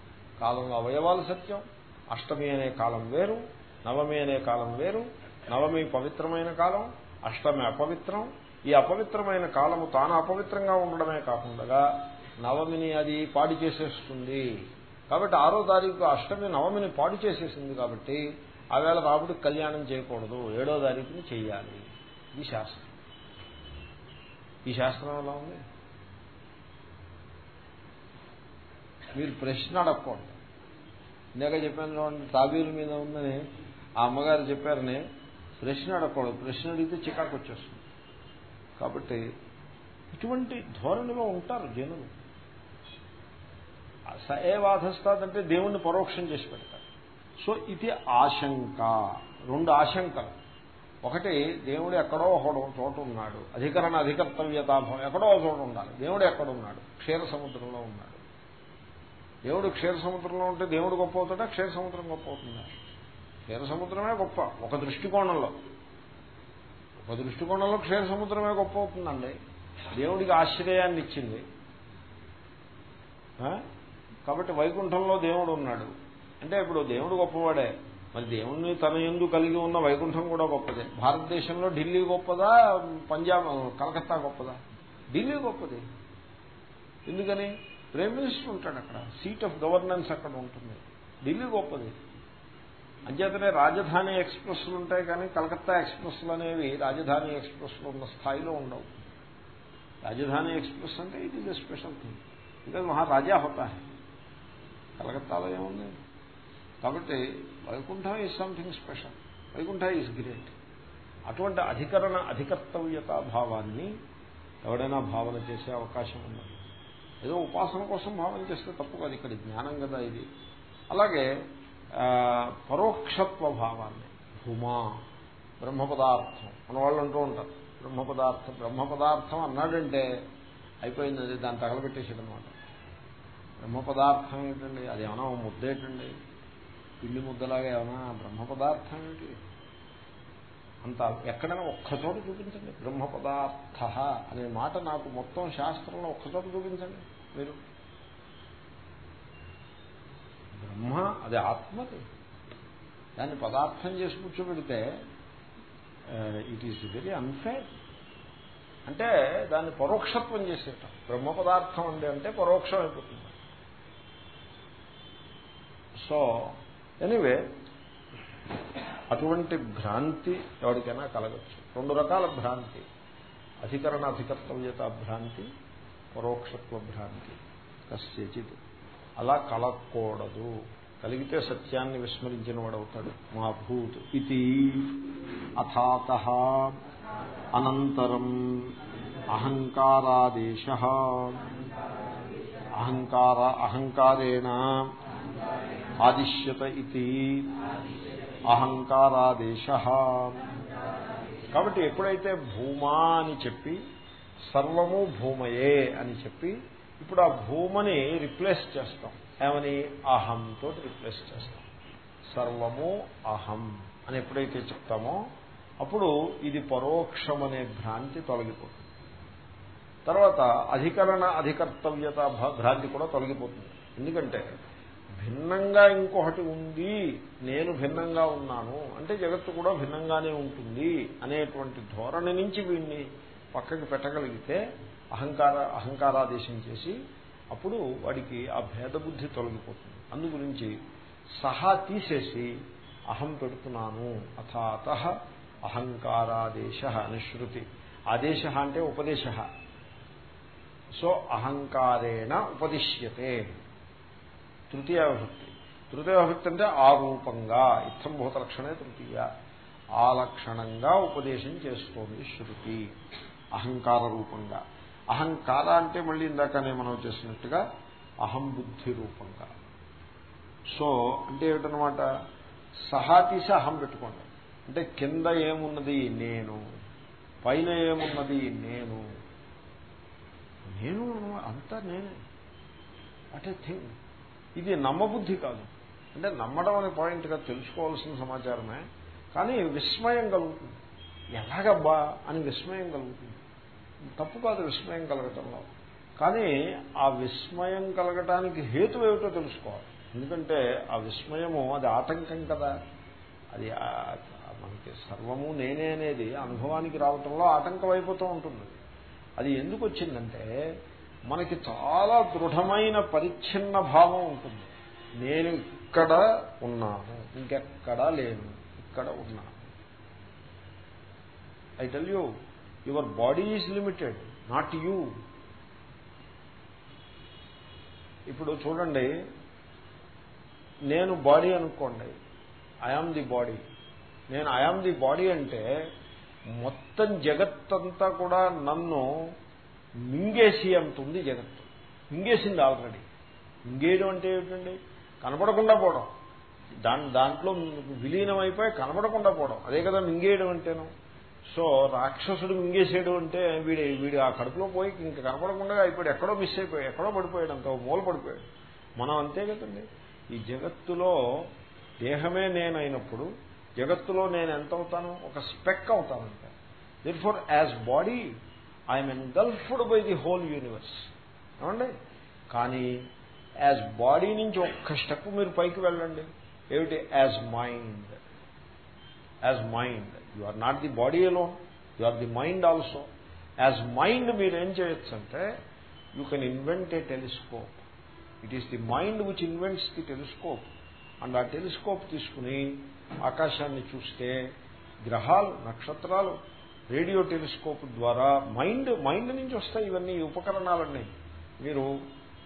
కాలంలో అవయవాలు సత్యం అష్టమి అనే కాలం వేరు నవమి అనే కాలం వేరు నవమి పవిత్రమైన కాలం అష్టమి అపవిత్రం ఈ అపవిత్రమైన కాలము తాను అపవిత్రంగా ఉండడమే కాకుండా నవమిని అది పాడు చేసేస్తుంది. కాబట్టి ఆరో తారీఖు అష్టమి నవమిని పాడు చేసేసింది కాబట్టి ఆవేళ రాముడికి కళ్యాణం చేయకూడదు. ఏడో తారీఖుని చెయ్యాలి ఇది శాస్త్రం. ఈ శాస్త్రం ఎలా ఉంది? మీరు ప్రశ్న అడగకూడదు. ఇందాక చెప్పాను చూడండి తాబీల మీద ఉందని ఆ అమ్మగారు చెప్పారని ప్రశ్న అడగకూడదు. ప్రశ్న అడిగితే చికాకు వచ్చేస్తుంది. కాబట్టి ఇటువంటి ధోరణిలో ఉంటారు జనులు. స ఏ వాధస్తాదంటే దేవుణ్ణి పరోక్షం చేసి పెడతారు. సో ఇది ఆశంక. రెండు ఆశంకలు. ఒకటి దేవుడు ఎక్కడో ఒకడు చోటు ఉన్నాడు. అధికరణ అధికర్తవ్యతాభం ఎక్కడో చోటు ఉండాలి. దేవుడు ఎక్కడ ఉన్నాడు? క్షీర సముద్రంలో ఉన్నాడు. దేవుడు క్షీర సముద్రంలో ఉంటే దేవుడు గొప్ప అవుతాడా? క్షీర సముద్రం గొప్ప అవుతుందా? క్షీర సముద్రమే గొప్ప ఒక దృష్టికోణంలో. ఒక దృష్టికోణంలో క్షీర సముద్రమే గొప్ప అవుతుందండి. దేవుడికి ఆశ్రయాన్ని ఇచ్చింది. కాబట్టి వైకుంఠంలో దేవుడు ఉన్నాడు. అంటే ఇప్పుడు దేవుడు గొప్పవాడే. మరి దేవుణ్ణి తన ఎందు కలిగి ఉన్న వైకుంఠం కూడా గొప్పదే. భారతదేశంలో ఢిల్లీ గొప్పదా? పంజాబ్ కలకత్తా గొప్పదా? ఢిల్లీ గొప్పది. ఎందుకని? ప్రైమ్ మినిస్టర్ ఉంటాడు అక్కడ. సీట్ ఆఫ్ గవర్నెన్స్ అక్కడ ఉంటుంది. ఢిల్లీ గొప్పది. అంచేతనే రాజధాని ఎక్స్ప్రెస్లు ఉంటాయి కానీ కలకత్తా ఎక్స్ప్రెస్లు అనేవి రాజధాని ఎక్స్ప్రెస్లు ఉన్న స్థాయిలో ఉండవు. రాజధాని ఎక్స్ప్రెస్ అంటే it is a special thing because మహారాజా హోతా హై. కలకత్తాలో ఏముంది? కాబట్టి Vaikuntham is something special Vaikuntha is great అటువంటి అధికరణ అధికర్తవ్యత భావాన్ని ఎవడైనా భావన చేసే అవకాశం ఉన్నది. ఏదో ఉపాసన కోసం భావన చేస్తే తప్పు కాదు. ఇక్కడ జ్ఞానం కదా ఇది. అలాగే పరోక్షత్వ భావాన్ని భూమా. బ్రహ్మ పదార్థం మన వాళ్ళు అంటూ ఉంటారు. బ్రహ్మ పదార్థం బ్రహ్మ పదార్థం అన్నాడంటే అయిపోయింది అది దాన్ని తగలబెట్టేసాడు అనమాట బ్రహ్మ పదార్థం ఏంటండి? అది ఏమైనా ముద్దేటండి. పిల్లి ముద్దలాగా ఏమైనా బ్రహ్మ పదార్థం ఏంటి? అంత ఎక్కడైనా ఒక్కచోట చూపించండి. బ్రహ్మ పదార్థ అనే మాట నాకు మొత్తం శాస్త్రంలో ఒక్కచోట చూపించండి మీరు. బ్రహ్మ అది ఆత్మది. దాన్ని పదార్థం చేసి కూర్చోబెడితే ఇట్ ఈజ్ వెరీ అన్ఫేర్ అంటే దాన్ని పరోక్షత్వం చేసేట బ్రహ్మ పదార్థం అండి అంటే పరోక్షం అయిపోతుంది. సో ఎనీవే అటువంటి భ్రాంతి ఎవరికైనా కలగచ్చు. రెండు రకాల భ్రాంతి. అధికరణ అధికర్తవ్యత భ్రాంతి పరోక్షత్వ భ్రాంతి కశ్చిత్ అలా కలగకూడదు కలిగితే సత్యాన్ని విస్మరించిన వాడవుతాడు మా భూత్ ఇది అథాత అనంతరం అహంకారాదేశ. అహంకార అహంకారేణ ఆదిశ్యత ఇది అహంకారాదేశ. కాబట్టి ఎప్పుడైతే భూమా అని చెప్పి సర్వము భూమయే అని చెప్పి ఇప్పుడు ఆ భూమని రిప్లేస్ చేస్తాం. ఏమని? అహంతో రిప్లేస్ చేస్తాం. సర్వము అహం అని ఎప్పుడైతే చెప్తామో అప్పుడు ఇది పరోక్షం అనే భ్రాంతి తొలగిపోతుంది. తర్వాత అధికరణ అధికర్తవ్యత భ్రాంతి కూడా తొలగిపోతుంది. ఎందుకంటే భిన్నంగా ఇంకొకటి ఉంది నేను భిన్నంగా ఉన్నాను అంటే జగత్తు కూడా భిన్నంగానే ఉంటుంది అనేటువంటి ధోరణి నుంచి వీడిని పక్కకి పెట్టగలిగితే అహంకార అహంకారాదేశం చేసి అప్పుడు వాడికి ఆ భేదబుద్ధి తొలగిపోతుంది. అందుగురించి సహా తీసేసి అహం పెడుతున్నాను అథాత అహంకారాదేశ అనుశ్రుతి ఆదేశ అంటే ఉపదేశ. సో అహంకారేణ ఉపదిశ్యతే. తృతీయ విభక్తి తృతీయ విభక్తి అంటే ఆ రూపంగా ఇత్తంభూత లక్షణే తృతీయ. ఆ లక్షణంగా ఉపదేశం చేస్తోంది శృతి. అహంకార రూపంగా. అహంకార అంటే మళ్ళీ ఇందాకనే మనం చేసినట్టుగా అహం బుద్ధి రూపంగా. సో అంటే ఏమిటనమాట సహా తీసి అహం పెట్టుకోండి. అంటే కింద ఏమున్నది? నేను. పైన ఏమున్నది? నేను. నేను అంతా నేనే. At thing. ఇది నమ్మబుద్ధి కాదు. అంటే నమ్మడం అనే పాయింట్గా తెలుసుకోవాల్సిన సమాచారమే కానీ విస్మయం కలుగుతుంది. ఎలాగబ్బా అని విస్మయం కలుగుతుంది. తప్పు కాదు విస్మయం కలగటంలో కానీ ఆ విస్మయం కలగటానికి హేతు ఏమిటో తెలుసుకోవాలి. ఎందుకంటే ఆ విస్మయము అది ఆటంకం కదా. అది మనకి సర్వము నేనే అనేది అనుభవానికి రావటంలో ఆటంకం అయిపోతూ ఉంటుంది. అది ఎందుకు వచ్చిందంటే మనకి చాలా దృఢమైన పరిచ్ఛిన్న భావం ఉంటుంది. నేను ఇక్కడ ఉన్నాను ఇంకెక్కడా లేను ఇక్కడ ఉన్నాను. I tell you your body is limited not you ఇప్పుడు చూడండి నేను బాడీ అనుకోండి. ఐఆమ్ ది బాడీ నేను ఐఆమ్ ది బాడీ అంటే మొత్తం జగత్తంతా కూడా నన్ను మింగేసి అంటుంది జగత్తు. మింగేసింది ఆల్రెడీ మింగేయడం అంటే ఏమిటండి? కనపడకుండా పోవడం. దాని దాంట్లో విలీనం అయిపోయి కనపడకుండా పోవడం. అదే కదా మింగేయడం అంటేను. సో రాక్షసుడు మింగేసేడు అంటే వీడి వీడు ఆ కడుపులో పోయి ఇంక కనపడకుండా అయిపోయాడు ఎక్కడో మిస్ అయిపోయాడు ఎక్కడో పడిపోయాడు అంత మూల పడిపోయాడు. మనం అంతే కదండి. ఈ జగత్తులో దేహమే నేనైనప్పుడు జగత్తులో నేను ఎంత అవుతాను ఒక speck అవుతానంటే. Therefore as body I'm engulfed by the whole universe ఏమండి? కానీ యాజ్ బాడీ నుంచి ఒక్క స్టెప్ మీరు పైకి వెళ్ళండి. ఏమిటి? As mind as mind you are not the body alone you are the mind also. As mind మీరు ఏం చేయొచ్చు అంటే you can invent a telescope. It is the mind which invents the telescope. And ఆ telescope తీసుకుని ఆకాశాన్ని చూస్తే గ్రహాలు నక్షత్రాలు రేడియో టెలిస్కోప్ ద్వారా మైండ్ మైండ్ నుంచి వస్తాయి ఇవన్నీ ఉపకరణాలన్నీ. మీరు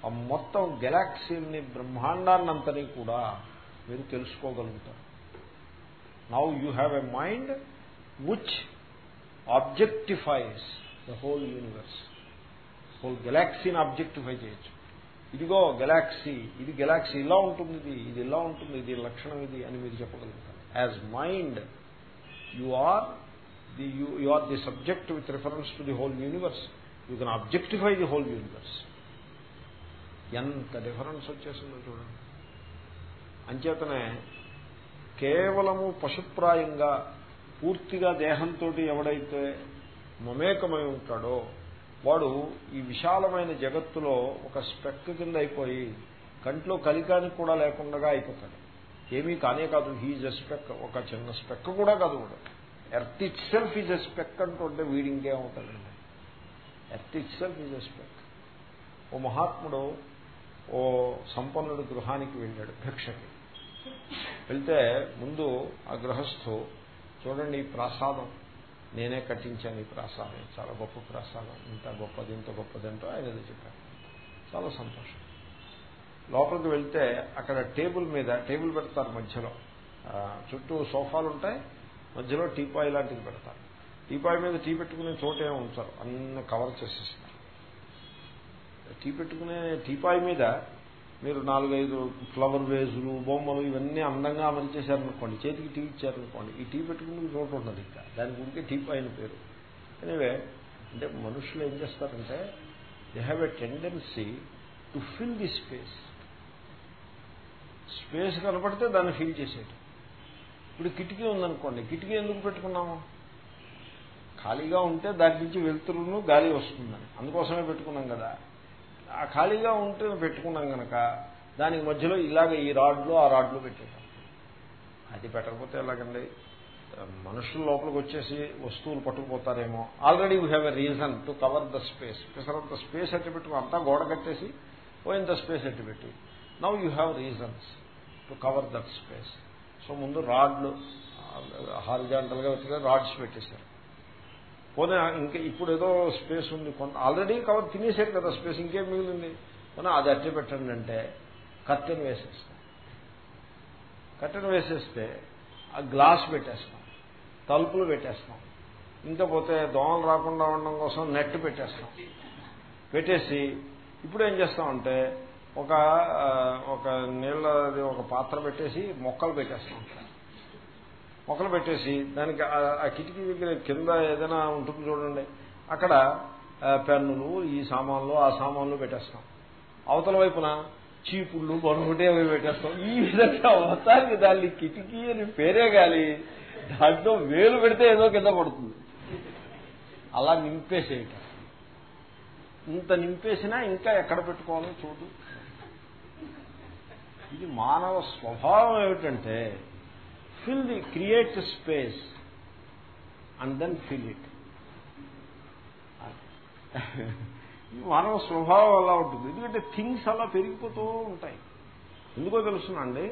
ఆ మొత్తం గెలాక్సీని బ్రహ్మాండాన్నంతని కూడా మీరు తెలుసుకోగలుగుతారు. Now you have a mind which objectifies the whole universe whole గెలాక్సీని objectify చేయొచ్చు. ఇదిగో గెలాక్సీ ఇది గెలాక్సీ ఇలా ఉంటుంది ఇది ఇది ఇలా ఉంటుంది ఇది లక్షణం ఇది అని మీరు చెప్పగలుగుతారు. As mind you are the you are the subject with reference to the whole universe you can objectify the whole universe ఎంత డిఫరెన్స్ వచ్చేసిందో చూడండి. అంచేతనే కేవలము పశుప్రాయంగా పూర్తిగా దేహంతో ఎవడైతే మమేకమై ఉంటాడో వాడు ఈ విశాలమైన జగత్తులో ఒక స్పెక్ కింద అయిపోయి కంట్లో కలికానికి కూడా లేకుండా అయిపోతాడు. ఏమీ కానే కాదు హీజ్ ఎ స్పెక్ ఒక చిన్న స్పెక్ కూడా కాదు వాడు. Earth itself is a speck అంటుంటే వీడింకే అవుతాడండి. Earth itself is a speck ఓ మహాత్ముడు ఓ సంపన్నుడు గృహానికి వెళ్ళాడు భిక్షకి. వెళ్తే ముందు ఆ గృహస్థు చూడండి ఈ ప్రాసాదం. నేనే కట్టించాను ఈ ప్రాసాదం. చాలా గొప్ప ప్రాసాదం. ఇంత గొప్పది ఇంత గొప్పదంటూ ఆయన ఏదో చెప్పారు. చాలా సంతోషం. లోపలికి వెళ్తే అక్కడ టేబుల్ మీద టేబుల్ పెడతారు మధ్యలో. చుట్టూ సోఫాలు ఉంటాయి. మధ్యలో టీపాయ్ లాంటిది పెడతారు. టీపాయ్ మీద టీ పెట్టుకునే చోటే ఉంచారు. అన్ని కవర్ చేసేస్తారు. టీ పెట్టుకునే టీపాయ్ మీద మీరు నాలుగైదు ఫ్లవర్ వేజులు బొమ్మలు ఇవన్నీ అందంగా అమర్చేశారనుకోండి చేతికి టీ ఇచ్చారనుకోండి ఈ టీ పెట్టుకుని చోటు ఉండదు ఇంకా. దాని గురించి టీ పైన పేరు. ఎనివే అంటే మనుషులు ఏం చేస్తారంటే they have a tendency to fill the space space కనపడితే దాన్ని ఫిల్ చేసేది ఇప్పుడు కిటికీ ఉందనుకోండి కిటికీ ఎందుకు పెట్టుకున్నాము? ఖాళీగా ఉంటే దాని నుంచి వెలుతురును గాలి వస్తుందని. అందుకోసమే పెట్టుకున్నాం కదా. ఖాళీగా ఉంటే పెట్టుకున్నాం కనుక దానికి మధ్యలో ఇలాగ ఈ రాడ్లు ఆ రాడ్లు పెట్టేశాం. అది పెట్టకపోతే ఎలాగండి? మనుషుల లోపలికి వచ్చేసి వస్తువులు పట్టుకుపోతారేమో. Already we have a reason to cover the space అంత స్పేస్ ఎట్టి పెట్టుకు అంతా గోడ కట్టేసి పోయింత స్పేస్ ఎట్టి పెట్టి. Now you have reasons to cover that space so ముందు రాడ్లు హారిజాంటల్గా వెతిగా రాడ్స్ పెట్టేశారు. పోనీ ఇంకా ఇప్పుడు ఏదో స్పేస్ ఉంది కొంత ఆల్రెడీ కవర్ తినేసారు కదా స్పేస్ ఇంకేం మిగిలింది? పోనీ అది అట్టి పెట్టండి అంటే కట్టెను వేసేస్తాం. కట్టెను వేసేస్తే ఆ గ్లాస్ పెట్టేస్తాం తలుపులు పెట్టేస్తాం ఇంకా పోతే దోమలు రాకుండా ఉండడం కోసం నెట్ పెట్టేస్తాం. పెట్టేసి ఇప్పుడు ఏం చేస్తామంటే ఒక ఒక నీళ్ళ ఒక పాత్ర పెట్టేసి మొక్కలు పెట్టేస్తాం. మొక్కలు పెట్టేసి దానికి ఆ కిటికీ దగ్గర కింద ఏదైనా ఉంటుంది చూడండి. అక్కడ పెన్నులు ఈ సామాన్లు ఆ సామాన్లు పెట్టేస్తాం. అవతల వైపున చీపుళ్ళు బొరుగుటే అవి పెట్టేస్తాం. ఈ విధంగా మొత్తానికి దాన్ని కిటికీ అని పేరే గాలి దాంట్లో వేలు పెడితే ఏదో కింద పడుతుంది. అలా నింపేసేయట ఇంత నింపేసినా ఇంకా ఎక్కడ పెట్టుకోవాలో చూడు. ఇది మానవ స్వభావం ఏమిటంటే fill the create space and then fill it మానవ స్వభావం అలా ఉంటుంది. ఎందుకంటే థింగ్స్ అలా పెరిగిపోతూ ఉంటాయి. ఎందుకో తెలుసునండి?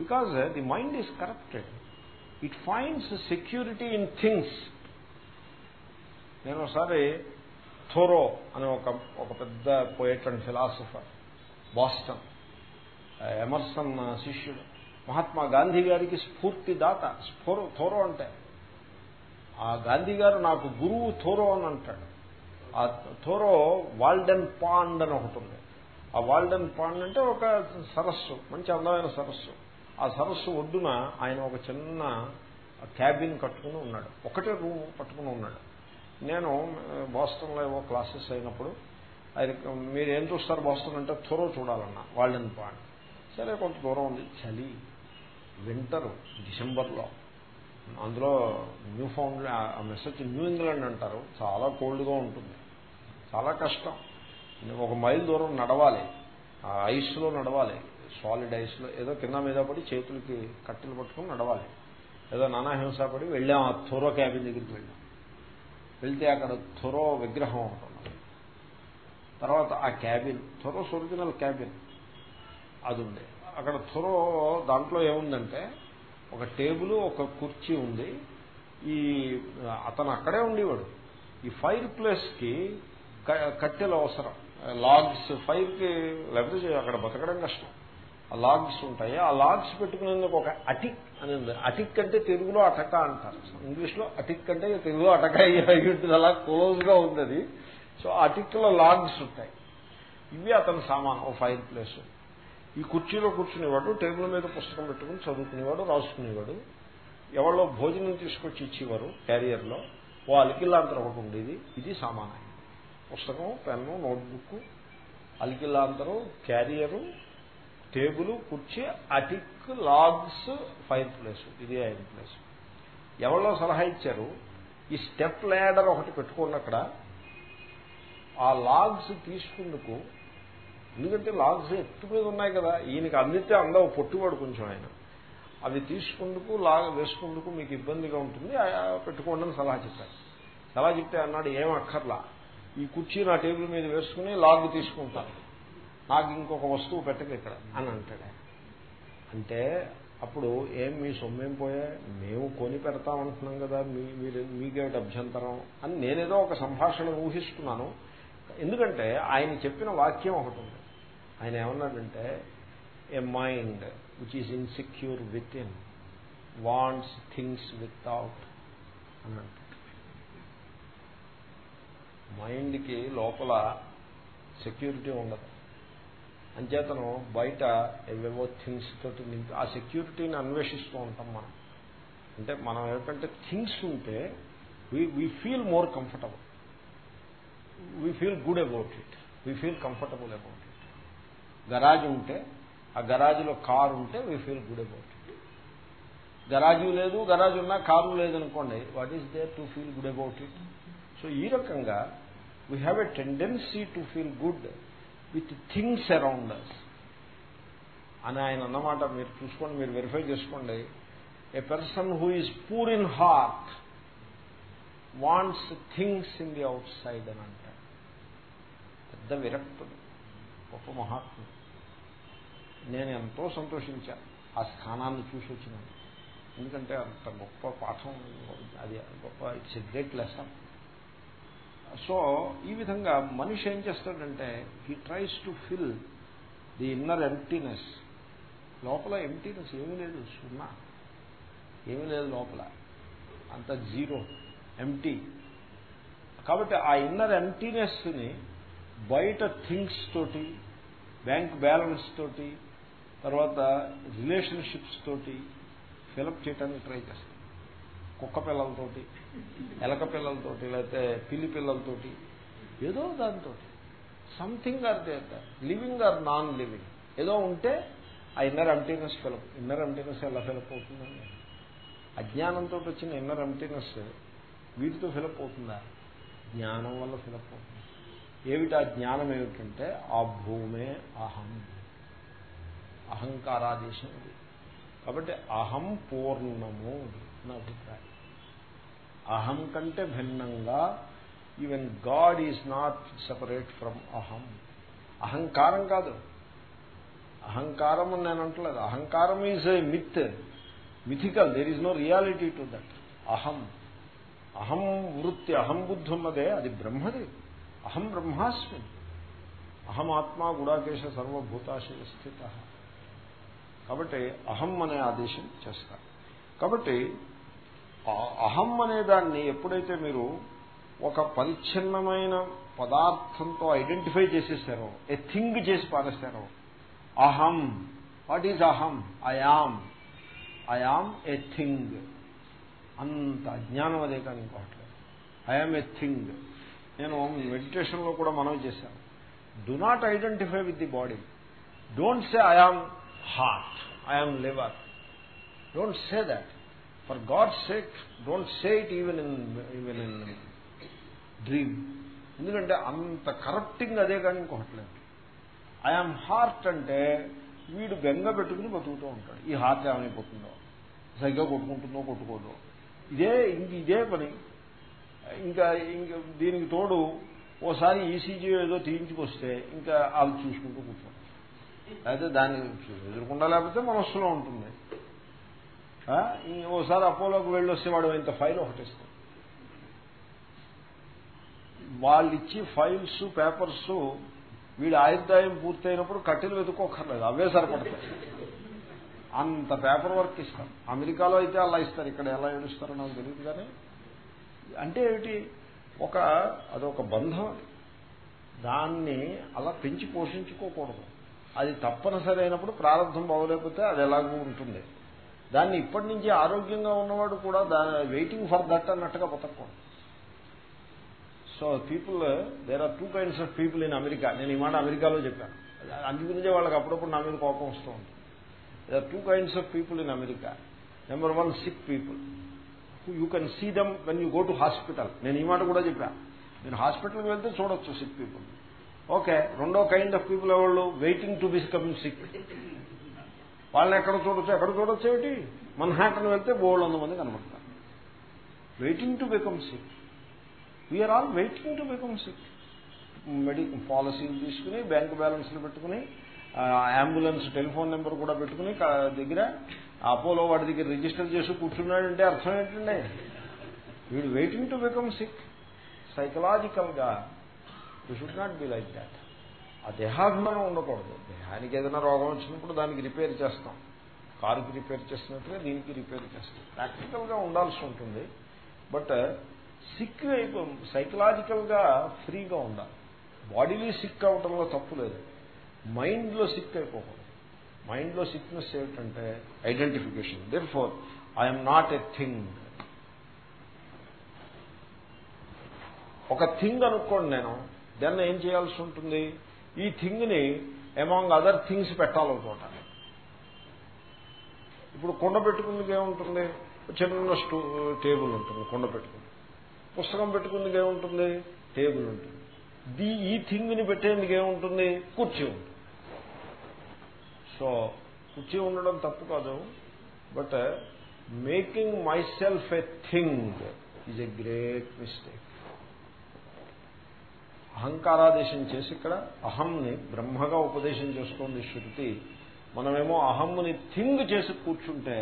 Because the mind is corrupted it finds security in things నేను ఒకసారి థోరో అనే ఒక ఒక పెద్ద poet and philosopher Boston Emerson శిష్యుడు. మహాత్మా గాంధీ గారికి స్ఫూర్తిదాత స్ఫోరో థోరో అంటే. ఆ గాంధీ గారు నాకు గురువు థోరో అని అంటాడు. ఆ థోరో వాల్డెన్ పాండ్ అని ఒకటి ఉంది. ఆ వాల్డెన్ పాండ్ అంటే ఒక సరస్సు మంచి అందమైన సరస్సు. ఆ సరస్సు ఒడ్డున ఆయన ఒక చిన్న క్యాబిన్ కట్టుకుని ఉన్నాడు. ఒకటే రూమ్ పట్టుకుని ఉన్నాడు. నేను బాస్టన్లో ఏవో క్లాసెస్ అయినప్పుడు ఆయన మీరు ఏం చూస్తారు బాస్టన్ అంటే త్వరో చూడాలన్నా వాల్డెన్ పాండ్. సరే కొంత దూరం ఉంది చలి. వింటరు డిసెంబర్లో. అందులో న్యూ ఫౌండ్ ఆ మెసేజ్ న్యూ ఇంగ్లాండ్ అంటారు చాలా కోల్డ్గా ఉంటుంది. చాలా కష్టం. ఒక మైల్ దూరం నడవాలి. ఆ ఐస్లో నడవాలి. సాలిడ్ ఐస్లో ఏదో కింద మీద పడి చేతులకి కట్టెలు పట్టుకుని నడవాలి. ఏదో నానాహింస పడి వెళ్ళాం ఆ థొరో క్యాబిన్ దగ్గరికి వెళ్ళాం. వెళ్తే అక్కడ థొరో విగ్రహం ఉంటుంది తర్వాత ఆ క్యాబిన్ థొరోస్ ఒరిజినల్ క్యాబిన్ అది ఉండే. అక్కడ థొరో దాంట్లో ఏముందంటే ఒక టేబుల్ ఒక కుర్చీ ఉంది. ఈ అతను అక్కడే ఉండేవాడు. ఈ ఫైర్ ప్లేస్కి కట్టెలు అవసరం. లాగ్స్ ఫైర్కి లేకపోతే అక్కడ బతకడం కష్టం. ఆ లాగ్స్ ఉంటాయి. ఆ లాగ్స్ పెట్టుకునేందుకు ఒక అటిక్ అని ఉంది. అటిక్ అంటే తెలుగులో అటక అంటారు. ఇంగ్లీష్లో అటిక్ అంటే తెలుగులో అటక అయ్యి అలా క్లోజ్గా ఉంది అది. సో అటిక్లో లాగ్స్ ఉంటాయి. ఇవి అతని సామాన్ ఓ ఫైర్ ప్లేస్. ఈ కుర్చీలో కూర్చునేవాడు టేబుల్ మీద పుస్తకం పెట్టుకుని చదువుకునేవాడు రాసుకునేవాడు. ఎవరో భోజనం తీసుకొచ్చి ఇచ్చేవారు క్యారియర్లో. ఓ అలికిల్లాంతరం ఒకటి ఉండేది. ఇది సామాన్యం. పుస్తకం పెన్ను నోట్బుక్ అలికిల్లాంతరం క్యారియరు టేబుల్ కుర్చీ అటిక్ లాగ్స్ ఫైర్ ప్లేస్. ఇది ఐదు ప్లేస్. ఎవరో సలహా ఇచ్చారు ఈ స్టెప్ ల్యాడర్ ఒకటి పెట్టుకున్నక్కడ ఆ లాగ్స్ తీసుకుందుకు ఎందుకంటే లాగ్స్ ఎత్తు మీద ఉన్నాయి కదా ఈయనకి అందితే అందవు పొట్టువాడు కొంచెం ఆయన. అవి తీసుకుందుకు లాగ వేసుకుందుకు మీకు ఇబ్బందిగా ఉంటుంది పెట్టుకోండి అని సలహా చెప్పారు. సలహా చెప్తే అన్నాడు ఏం అక్కర్లా. ఈ కుర్చీ నా టేబుల్ మీద వేసుకుని లాగ్ తీసుకుంటాను. నాకు ఇంకొక వస్తువు పెట్టక ఇక్కడ. అని అంటాడు అంటే అప్పుడు ఏం మీ సొమ్మేం పోయా? మేము కొని పెడతామంటున్నాం కదా మీ మీరు మీకేమిటి అభ్యంతరం? అని నేనేదో ఒక సంభాషణ ఊహిస్తున్నాను. ఎందుకంటే ఆయన చెప్పిన వాక్యం ఒకటి ఉంది. ఆయన ఏమన్నాడంటే a mind which is insecure with in wants things without అని అంటాడు మైండ్కి లోపల సెక్యూరిటీ ఉండదు. అంచేతను బయట ఏవేవో థింగ్స్ తోటి నింపి ఆ సెక్యూరిటీని అన్వేషిస్తూ ఉంటాం మనం. అంటే మనం ఏంటంటే థింగ్స్ ఉంటే we feel more comfortable we feel good about it we feel comfortable about garage ఉంటే ఆ గరాజులో కారు ఉంటే we feel good about it garage లేదు గరాజు ఉన్నా కారు లేదనుకోండి what is there to feel good about it so ఈ రకంగా we have a tendency to feel good with things around us అని ఆయన అన్నమాట మీరు చూసుకోండి మీరు వెరిఫై చేసుకోండి. A person who is poor in heart wants things in the outside అని అంటారు. పెద్ద విరక్తుడు గొప్ప మహాత్ముడు. నేను ఎంతో సంతోషించాను ఆ స్థానాన్ని చూసి వచ్చినాను. ఎందుకంటే అంత గొప్ప పాఠం అది గొప్ప it's a great lesson. So ఈ విధంగా మనిషి ఏం చేస్తాడంటే he tries to fill the inner emptiness. లోపల ఎంటీనెస్ ఏమీ లేదు సున్నా. ఏమీ లేదు లోపల. అంత జీరో ఎంటీ. కాబట్టి ఆ ఇన్నర్ ఎంటీనెస్ని బయట థింగ్స్ తోటి బ్యాంక్ బ్యాలెన్స్ తోటి తర్వాత రిలేషన్షిప్స్ తోటి ఫిలప్ చేయడానికి ట్రై చేస్తాం కుక్క పిల్లలతోటి ఎలక పిల్లలతోటి లేకపోతే పిల్లి పిల్లలతోటి ఏదో దాంతో something or they living or non living ఏదో ఉంటే ఆ inner emptiness fill up inner emptiness ఎలా ఫిలప్ అవుతుందండి? అజ్ఞానంతో వచ్చిన ఇన్నర్ ఎంటీనెస్ వీటితో ఫిలప్ అవుతుందా? జ్ఞానం వల్ల ఫిలప్ అవుతుంది. ఏమిటి ఆ జ్ఞానం ఏమిటంటే ఆ భూమే అహం. అహంకారాదేశం ఉంది కాబట్టి అహం పూర్ణము నా అభిప్రాయం. అహం కంటే భిన్నంగా even God is not separate from అహం. అహంకారం కాదు. అహంకారం అని నేను అంటలేదు. అహంకారం is a myth mythical. There is no reality to that అహం. అహం వృత్తి అహం బుద్ధి ఉన్నదే అది బ్రహ్మది. అహం బ్రహ్మాస్మి. అహమాత్మా గుడాకేశ సర్వభూతాశయ స్థిత. కాబట్టి అహం అనే ఆదేశం చేస్తారు. కాబట్టి అహం అనే దాన్ని ఎప్పుడైతే మీరు ఒక పరిచ్ఛిన్నమైన పదార్థంతో ఐడెంటిఫై చేసేసారో ఏ థింగ్ చేసి పారేస్తారో అహం వాట్ ఈజ్ అహం? I am I am a thing. అంత అజ్ఞానం అదే కానీ ఇంకోట్లేదు ఐఆమ్ ఏ థింగ్. నేను మెడిటేషన్లో కూడా మనం చేశాను. Do not identify with the body. Don't say I am heart I'm liver don't say that for God sake don't say it even in even in dream ఎందుకంటే అంత కరప్టింగ్ అదే కానీ ఇంకొకట్లేదు I'm heart అంటే వీడు బెంగ పెట్టుకుని బతుకుతూ ఉంటాడు. ఈ హార్ట్ ఏమైపోతుందో? సరిగ్గా కొట్టుకుంటుందో కొట్టుకోదో? ఇదే ఇంక ఇదే పని. ఇంకా ఇంక దీనికి తోడు ఓసారి ఈసీజీ ఏదో తీయించుకొస్తే ఇంకా వాళ్ళు చూసుకుంటూ కూర్చోండి అయితే దాన్ని ఎదుర్కొండా లేకపోతే మనస్సులో ఉంటుంది. ఓసారి అపోలోకి వెళ్ళొస్తే వాడు ఇంత ఫైల్ ఒకటి ఇస్తాడు వాళ్ళు ఇచ్చి ఫైల్స్ పేపర్స్ వీడి ఆయుర్దాయం పూర్తయినప్పుడు కట్టెలు వెతుక్కోకర్లేదు అవే సరిపడతాయి. అంత పేపర్ వర్క్ ఇస్తారు. అమెరికాలో అయితే అలా ఇస్తారు ఇక్కడ ఎలా ఏడుస్తారో నాకు తెలియదు కానీ. అంటే ఏమిటి? ఒక అదొక బంధం దాన్ని అలా పెంచి పోషించుకోకూడదు. అది తప్పనిసరి అయినప్పుడు ప్రారంభం బాగోలేకపోతే అది ఎలాగూ ఉంటుంది. దాన్ని ఇప్పటి నుంచి ఆరోగ్యంగా ఉన్నవాడు కూడా దాని వెయిటింగ్ ఫర్ దట్ అన్నట్టుగా బతకూడదు so people there are two kinds of people in America నేను ఈ మాట అమెరికాలో చెప్పాను. అందుకునే వాళ్ళకి అప్పుడప్పుడు నా మీద కోపం వస్తూ ఉంటుంది. There are two kinds of people in America number one sick people you can see them when you go to hospital నేను ఈ మాట కూడా చెప్పాను. నేను హాస్పిటల్కి వెళ్తే చూడొచ్చు సిక్ పీపుల్ ఓకే రెండో కైండ్ ఆఫ్ పీపుల్ ఎవరు వెయిటింగ్ టు బికమ్ సిక్ వాళ్ళని ఎక్కడ చూడొచ్చు? ఎక్కడ చూడొచ్చు ఏమిటి? మన్హాటన్ వెళ్తే బోల్డ్ వంద మంది కనబడతారు. Waiting to become sick we are all waiting to become sick medical పాలసీలు తీసుకుని బ్యాంక్ బ్యాలెన్స్లు పెట్టుకుని అంబులెన్స్ టెలిఫోన్ నెంబర్ కూడా పెట్టుకుని దగ్గర అపోలో వాడి దగ్గర రిజిస్టర్ చేసి కూర్చున్నాడంటే అర్థం ఏంటండి? వీడు వెయిటింగ్ టు బికమ్ సిక్ సైకలాజికల్గా you should not be like that ఆ దేహాభిమానం ఉండకూడదు. దేహానికి ఏదైనా రోగం వచ్చినప్పుడు దానికి రిపేర్ చేస్తాం. కారుకి రిపేర్ చేసినట్టుగా దీనికి రిపేర్ చేస్తాం. ప్రాక్టికల్గా ఉండాల్సి ఉంటుంది. బట్ సిక్ సైకలాజికల్గా ఫ్రీగా ఉండాలి. బాడీలో సిక్ అవటంలో తప్పు లేదు. మైండ్లో సిక్ అయిపోకూడదు. మైండ్లో సిక్నెస్ ఏమిటంటే identification there for I'm not a thing ఒక థింగ్ అనుకోండి నేను దెన్ ఏం చేయాల్సి ఉంటుంది? ఈ థింగ్ని అమాంగ్ అదర్ థింగ్స్ పెట్టాలి చోట ఇప్పుడు కుండ పెట్టుకుందుకు ఏముంటుంది? చిన్న స్టూ టేబుల్ ఉంటుంది కుండ పెట్టుకుంది. పుస్తకం పెట్టుకుందుకు ఏముంటుంది? టేబుల్ ఉంటుంది. ది ఈ థింగ్ని పెట్టేందుకు ఏముంటుంది? కుర్చీ ఉంటుంది. సో కుర్చీ ఉండడం తప్పు కాదు. But making myself a thing is a great mistake అహంకారాదేశం చేసి ఇక్కడ అహంని బ్రహ్మగా ఉపదేశం చేస్తోంది శృతి. మనమేమో అహమ్ముని థింగ్ చేసి కూర్చుంటే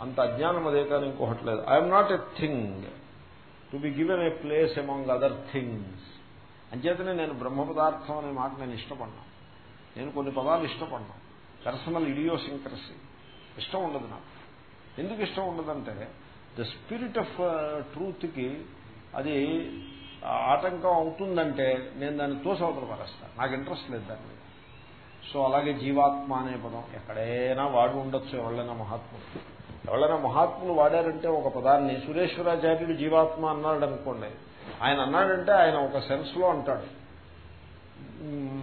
అంత అజ్ఞానం అదే కానీ ఇంకోహట్లేదు I'm not a thing to be given a place among other things అంచేతనే నేను బ్రహ్మ పదార్థం అనే మాట నేను ఇష్టపడ్డాను నేను కొన్ని పదాలు ఇష్టపడ్డాను పర్సనల్ ఇడియోసింక్రసీ ఇష్టం ఉండదు నాకు. ఎందుకు ఇష్టం ఉండదంటే ద స్పిరిట్ ఆఫ్ ట్రూత్కి అది ఆటంకం అవుతుందంటే నేను దాన్ని తోసవతలు పరేస్తాను నాకు ఇంట్రెస్ట్ లేదు దాని మీద సో అలాగే జీవాత్మ అనే పదం ఎక్కడైనా వాడు ఉండొచ్చు ఎవరైనా మహాత్ములు. ఎవరైనా మహాత్ములు వాడారంటే ఒక పదాన్ని సురేశ్వరాచార్యుడు జీవాత్మ అన్నాడు అనుకోండి. ఆయన అన్నాడంటే ఆయన ఒక సెన్స్లో అంటాడు.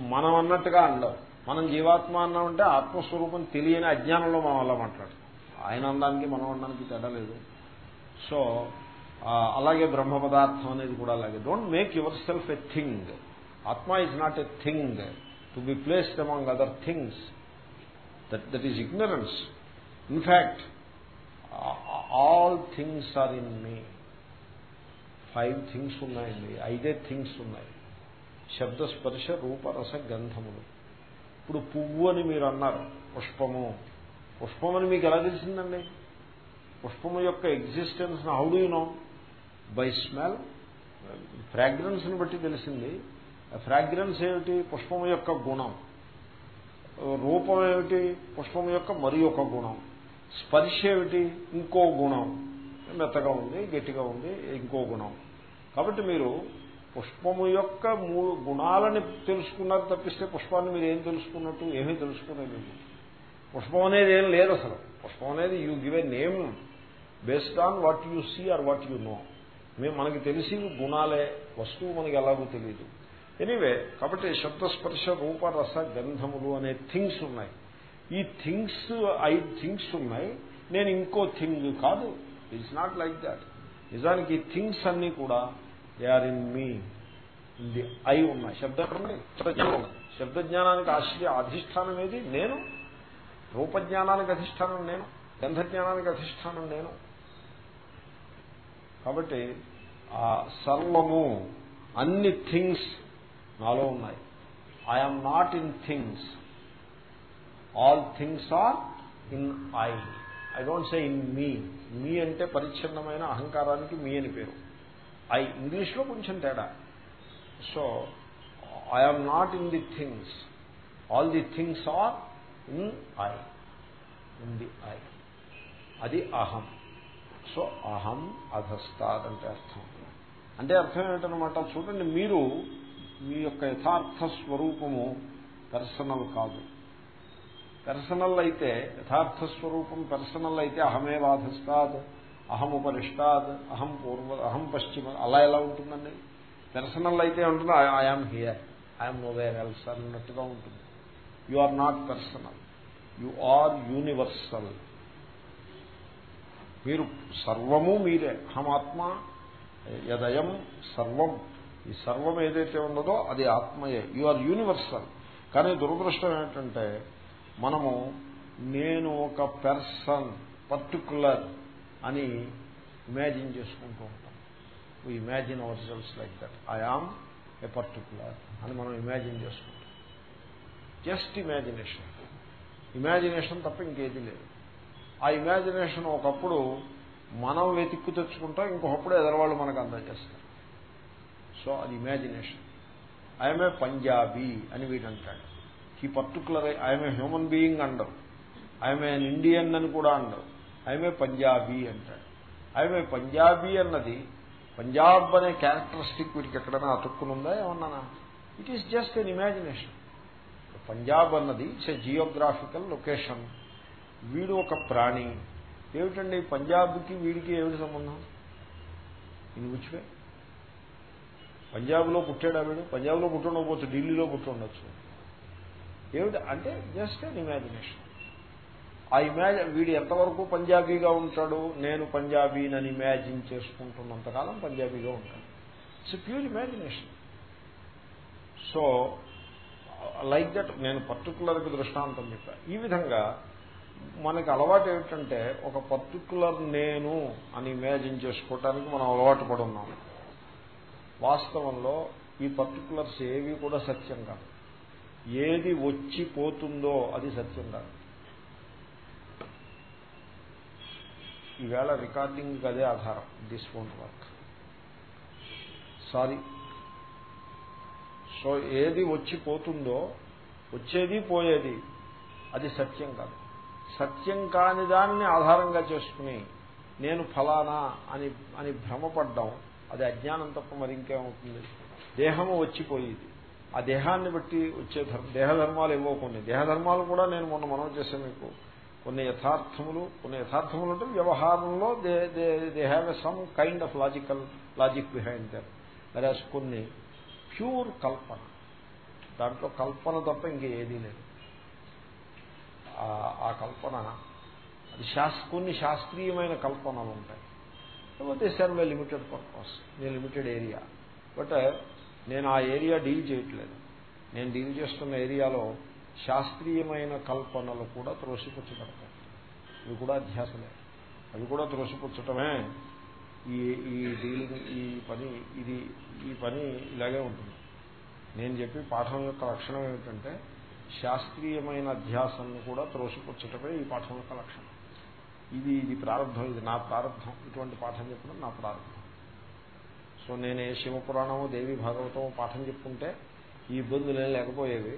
మనం అన్నట్టుగా అండవు మనం జీవాత్మ అన్నామంటే ఆత్మస్వరూపం తెలియని అజ్ఞానంలో మనం అలా మాట్లాడతాం. ఆయన అనడానికి మనం అనడానికి తేడా లేదు. సో అలాగే బ్రహ్మ పదార్థం అనేది కూడా అలాగే. Don't make yourself a thing ఆత్మ is not a thing to be placed among other things that that is ignorance in fact all things are in me five things ఉన్నాయండి ఐదే థింగ్స్ ఉన్నాయి. శబ్ద స్పర్శ రూపరస గంధములు. ఇప్పుడు పువ్వు అని మీరు అన్నారు. పుష్పము. పుష్పం అని మీకు ఎలా తెలిసిందండి? పుష్పము యొక్క existence how do you know by smell ఫ్రాగ్రెన్స్ని బట్టి తెలిసింది. ఫ్రాగ్రెన్స్ ఏమిటి? పుష్పం యొక్క గుణం. రూపం ఏమిటి? పుష్పం యొక్క మరి ఒక గుణం. స్పర్శ ఏమిటి? ఇంకో గుణం. మెత్తగా ఉంది గట్టిగా ఉంది ఇంకో గుణం. కాబట్టి మీరు పుష్పము యొక్క మూడు గుణాలని తెలుసుకున్నారు తప్పిస్తే పుష్పాన్ని మీరు ఏం తెలుసుకున్నట్టు? ఏమీ తెలుసుకునేది పుష్పం అనేది ఏం లేదు అసలు. పుష్పం అనేది you give a name based on what you see or what you know మేము మనకి తెలిసి గుణాలే వస్తువు మనకి ఎలాగో తెలియదు ఎనీవే కాబట్టి శబ్దస్పర్శ రూప రస గంధములు అనే థింగ్స్ ఉన్నాయి. ఈ థింగ్స్ ఐదు థింగ్స్ ఉన్నాయి. నేను ఇంకో థింగ్ కాదు. ఇట్స్ నాట్ లైక్ దాట్ నిజానికి ఈ థింగ్స్ అన్నీ కూడా దే ఆర్ ఇన్ మీ ఇది ఐ ఉన్నాయి. శబ్ద శబ్దజ్ఞానానికి ఆశ్రయ అధిష్టానం ఏది? నేను. రూపజ్ఞానానికి అధిష్టానం నేను. గంధజ్ఞానానికి అధిష్టానం నేను. కాబట్టి ఆ సర్వము అన్ని థింగ్స్ నాలో ఉన్నాయి. I'm not in things all things are in I I don't say in me me అంటే పరిచ్ఛిన్నమైన అహంకారానికి మీ అని పేరు. ఐ ఇంగ్లీష్లో కొంచెం తేడా. So I'm not in the things all the things are in I in the I అది అహం. సో అహం అధస్తాద్ అంటే అర్థం. అంటే అర్థం ఏమిటనమాట చూడండి మీరు మీ యొక్క యథార్థ స్వరూపము పర్సనల్ కాదు. పెర్సనల్ అయితే యథార్థ స్వరూపం పర్సనల్ అయితే అహమే వాధస్తాద్ అహం ఉపరిష్టాద్ అహం పూర్వ అహం పశ్చిమ అలా ఎలా ఉంటుందండి? పెర్సనల్ అయితే ఉంటుంది I am here I'm nowhere else అన్నట్టుగా ఉంటుంది. You are not personal you are universal మీరు సర్వము మీరే. అహమాత్మ యదయం సర్వం. ఈ సర్వం ఏదైతే ఉన్నదో అది ఆత్మయే. You are universal. కానీ దురదృష్టం ఏంటంటే మనము నేను ఒక పెర్సన్ పర్టికులర్ అని ఇమాజిన్ చేసుకుంటూ ఉంటాం. We imagine our selves like that I am a particular అని మనం ఇమాజిన్ చేసుకుంటాం. జస్ట్ ఇమాజినేషన్ ఇమాజినేషన్ తప్ప ఇంకేది లేదు. ఆ ఇమాజినేషన్ ఒకప్పుడు మనం వెతిక్కు తెచ్చుకుంటాం ఇంకొకప్పుడు ఎదరవాళ్ళు మనకు అందజేస్తారు. సో అది ఇమాజినేషన్. ఐఎమ్ ఏ పంజాబీ అని వీడంటాడు ఈ particular I'm a human being అండవు. I'm a Indian అని కూడా అండవు. ఐఎమ్ ఏ పంజాబీ అంటాడు. ఐఎమ్ ఏ పంజాబీ అన్నది పంజాబ్ అనే క్యారెక్టరిస్టిక్ వీటికి ఎక్కడైనా అతుక్కునుందా ఏమన్నానా it is just an imagination Punjab అన్నది ఇట్స్ ఏ జియోగ్రాఫికల్ లొకేషన్ వీడు ఒక ప్రాణి. ఏమిటండి? పంజాబ్కి వీడికి ఏమిటి సంబంధం? ఇన్ విచ్ పంజాబ్లో పుట్టాడా వీడు? పంజాబ్లో పుట్టుండకపోవచ్చు ఢిల్లీలో పుట్టుండొచ్చు. ఏమిటి? అంటే జస్ట్ అన్ ఇమాజినేషన్ ఆ ఇమాజి వీడు ఎంతవరకు పంజాబీగా ఉంటాడు? నేను పంజాబీనని ఇమాజిన్ చేసుకుంటున్నంతకాలం పంజాబీగా ఉంటాడు it's pure imagination so like that నేను పర్టికులర్కి దృష్టాంతం చెప్పాను ఈ విధంగా మనకి అలవాటు ఏమిటంటే ఒక పర్టికులర్ నేను అని ఇమాజిన్ చేసుకోవటానికి మనం అలవాటు పడున్నాం ఉన్నాం. వాస్తవంలో ఈ పర్టికులర్స్ ఏవి కూడా సత్యం కాదు. ఏది వచ్చి పోతుందో అది సత్యం కాదు. ఈవేళ రికార్డింగ్ అదే ఆధారం. This won't work sorry so ఏది వచ్చి పోతుందో వచ్చేది పోయేది అది సత్యం కాదు. సత్యం కాని దాన్ని ఆధారంగా చేసుకుని నేను ఫలానా అని అని భ్రమపడ్డం అది అజ్ఞానం తప్ప మరి ఇంకేమవుతుంది దేహము వచ్చిపోయేది. ఆ దేహాన్ని బట్టి వచ్చే దేహధర్మాలు ఏవో కొన్ని. దేహధర్మాలు కూడా నేను మొన్న మనం చేసే మీకు కొన్ని యథార్థములు కొన్ని యథార్థములు అంటే వ్యవహారంలో they they they have a some kind of logical logic behind their whereas కొన్ని ప్యూర్ కల్పన. దాంట్లో కల్పన తప్ప ఇంక ఏదీ లేదు. ఆ కల్పన. అది శాస్ కొన్ని శాస్త్రీయమైన కల్పనలు ఉంటాయి. లేకపోతే సర్వే లిమిటెడ్ పర్పస్ నేను లిమిటెడ్ ఏరియా. బట్ నేను ఆ ఏరియా డీల్ చేయట్లేదు. నేను డీల్ చేస్తున్న ఏరియాలో శాస్త్రీయమైన కల్పనలు కూడా త్రోసిపుచ్చబడతాయి. ఇవి కూడా అధ్యాసలే. అవి కూడా త్రోసిపుచ్చటమే ఈ ఈ డీలింగ్ ఈ పని ఇది ఈ పని ఇలాగే ఉంటుంది. నేను చెప్పి పాఠం యొక్క లక్షణం ఏమిటంటే శాస్త్రీయమైన అధ్యాసాన్ని కూడా త్రోసిపుచ్చటమే ఈ పాఠం యొక్క లక్షణం. ఇది ఇది ప్రారంభం ఇది నా ప్రారంభం. ఇటువంటి పాఠం చెప్పడం నా ప్రారంభం. సో నేనే శివపురాణము దేవి భాగవతం పాఠం చెప్పుకుంటే ఈ ఇబ్బందులు లేకపోయేవి.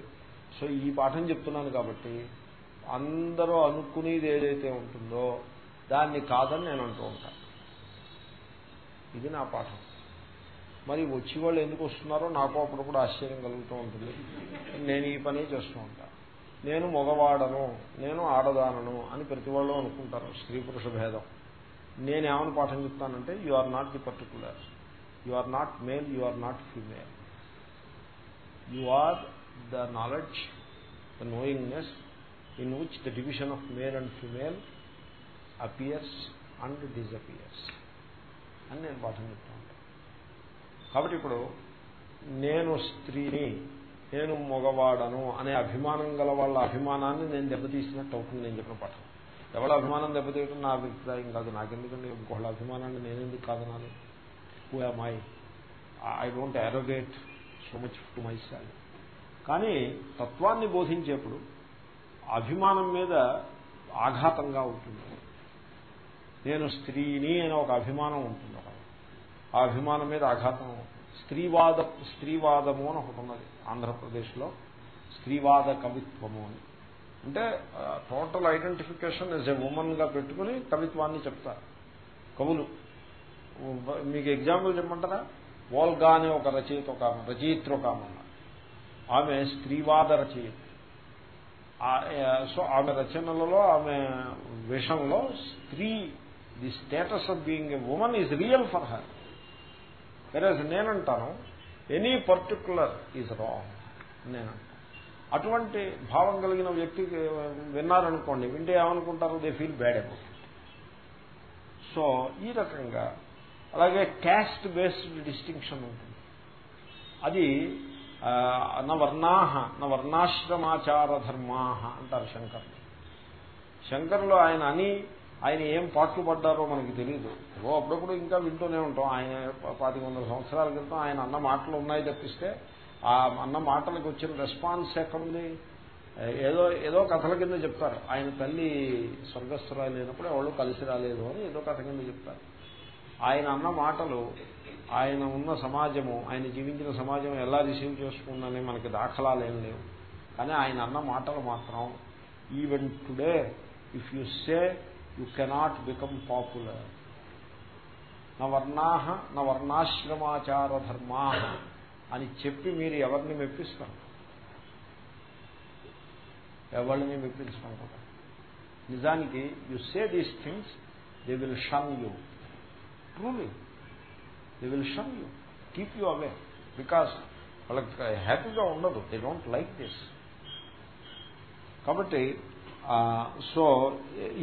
సో ఈ పాఠం చెప్తున్నాను కాబట్టి అందరూ అనుకునేది ఏదైతే ఉంటుందో దాన్ని కాదని నేను అంటూ ఉంటాను. ఇది నా పాఠం. మరి వచ్చి వాళ్ళు ఎందుకు వస్తున్నారో నాకు అప్పుడప్పుడు ఆశ్చర్యం కలుగుతూ ఉంటుంది. నేను ఈ పని చేస్తూ ఉంటాను నేను మగవాడను నేను ఆడదానను అని ప్రతి వాళ్ళు అనుకుంటారు. స్త్రీ పురుష భేదం. నేనేమని పాఠం చెప్తానంటే you are not the particular you are not male you are not female you are the knowledge the knowingness in which the division of male and female appears and disappears అని నేను పాఠం చెప్తాను. కాబట్టి ఇప్పుడు నేను స్త్రీని నేను మగవాడను అనే అభిమానం గల వాళ్ళ అభిమానాన్ని నేను దెబ్బతీసినట్టు అవుతుంది నేను చెప్పిన పాఠం. ఎవరి అభిమానం దెబ్బతీయటం నా అభిప్రాయం కాదు. నాకెందుకండి? ఇంకోళ్ళ అభిమానాన్ని నేనెందుకు కాదనాలి? Who am I I don't arrogate so much to my self కానీ తత్వాన్ని బోధించేప్పుడు అభిమానం మీద ఆఘాతంగా ఉంటుంది. నేను స్త్రీని అనే ఒక అభిమానం ఉంటుంది. ఆ అభిమానం మీద ఆఘాతం. స్త్రీవాద స్త్రీవాదము అని ఒకటి ఉన్నది ఆంధ్రప్రదేశ్లో. స్త్రీవాద కవిత్వము అని. అంటే టోటల్ ఐడెంటిఫికేషన్ ఎస్ ఎ ఉమెన్గా పెట్టుకుని కవిత్వాన్ని చెప్తారు. కవులు. మీకు ఎగ్జాంపుల్ చెప్పమంటారా? వోల్గా అనే ఒక రచయిత ఒక రచయిత్ర ఒక ఆమె స్త్రీవాద రచయిత సో ఆమె రచనలలో ఆమె విషంలో స్త్రీ the status of being a woman is real for her whereas నేనంటాను ఎనీ పర్టికులర్ ఈజ్ రాంగ్ నేను అటువంటి భావం కలిగిన వ్యక్తికి విన్నారనుకోండి వింటే ఏమనుకుంటారు? They feel bad about so ఈ రకంగా అలాగే క్యాస్ట్ బేస్డ్ డిస్టింక్షన్ ఉంటుంది. అది నా వర్ణాహ నా వర్ణాశ్రమాచార ధర్మాహ అంటారు శంకర్లు. శంకర్లు ఆయన అని ఆయన ఏం పాటలు పడ్డారో మనకి తెలియదు ఏవో అప్పుడప్పుడు ఇంకా వింటూనే ఉంటాం. ఆయన పాతిక వందల సంవత్సరాల క్రితం ఆయన అన్న మాటలు ఉన్నాయి తప్పిస్తే ఆ అన్న మాటలకు వచ్చిన రెస్పాన్స్ ఎక్కడుంది? ఏదో ఏదో కథల కింద చెప్తారు. ఆయన తల్లి స్వర్గస్థురాలు లేనప్పుడు ఎవరు కలిసి రాలేదు అని ఏదో కథ కింద చెప్తారు. ఆయన అన్న మాటలు ఆయన ఉన్న సమాజము ఆయన జీవించిన సమాజం ఎలా రిసీవ్ చేసుకుందని మనకి దాఖలాలు ఏం లేవు. కానీ ఆయన అన్న మాటలు మాత్రం even today if you say you cannot become popular నా వర్ణాహ నా వర్ణాశ్రమాచార ధర్మా అని చెప్పి మీరు ఎవరిని మెప్పిస్తారు? ఎవరిని మెప్పించడం నిజానికి you say these things they will shun you truly they will shun you keep you away because వాళ్ళకి హ్యాపీగా ఉండదు. దే డోంట్ లైక్ దిస్ కాబట్టి so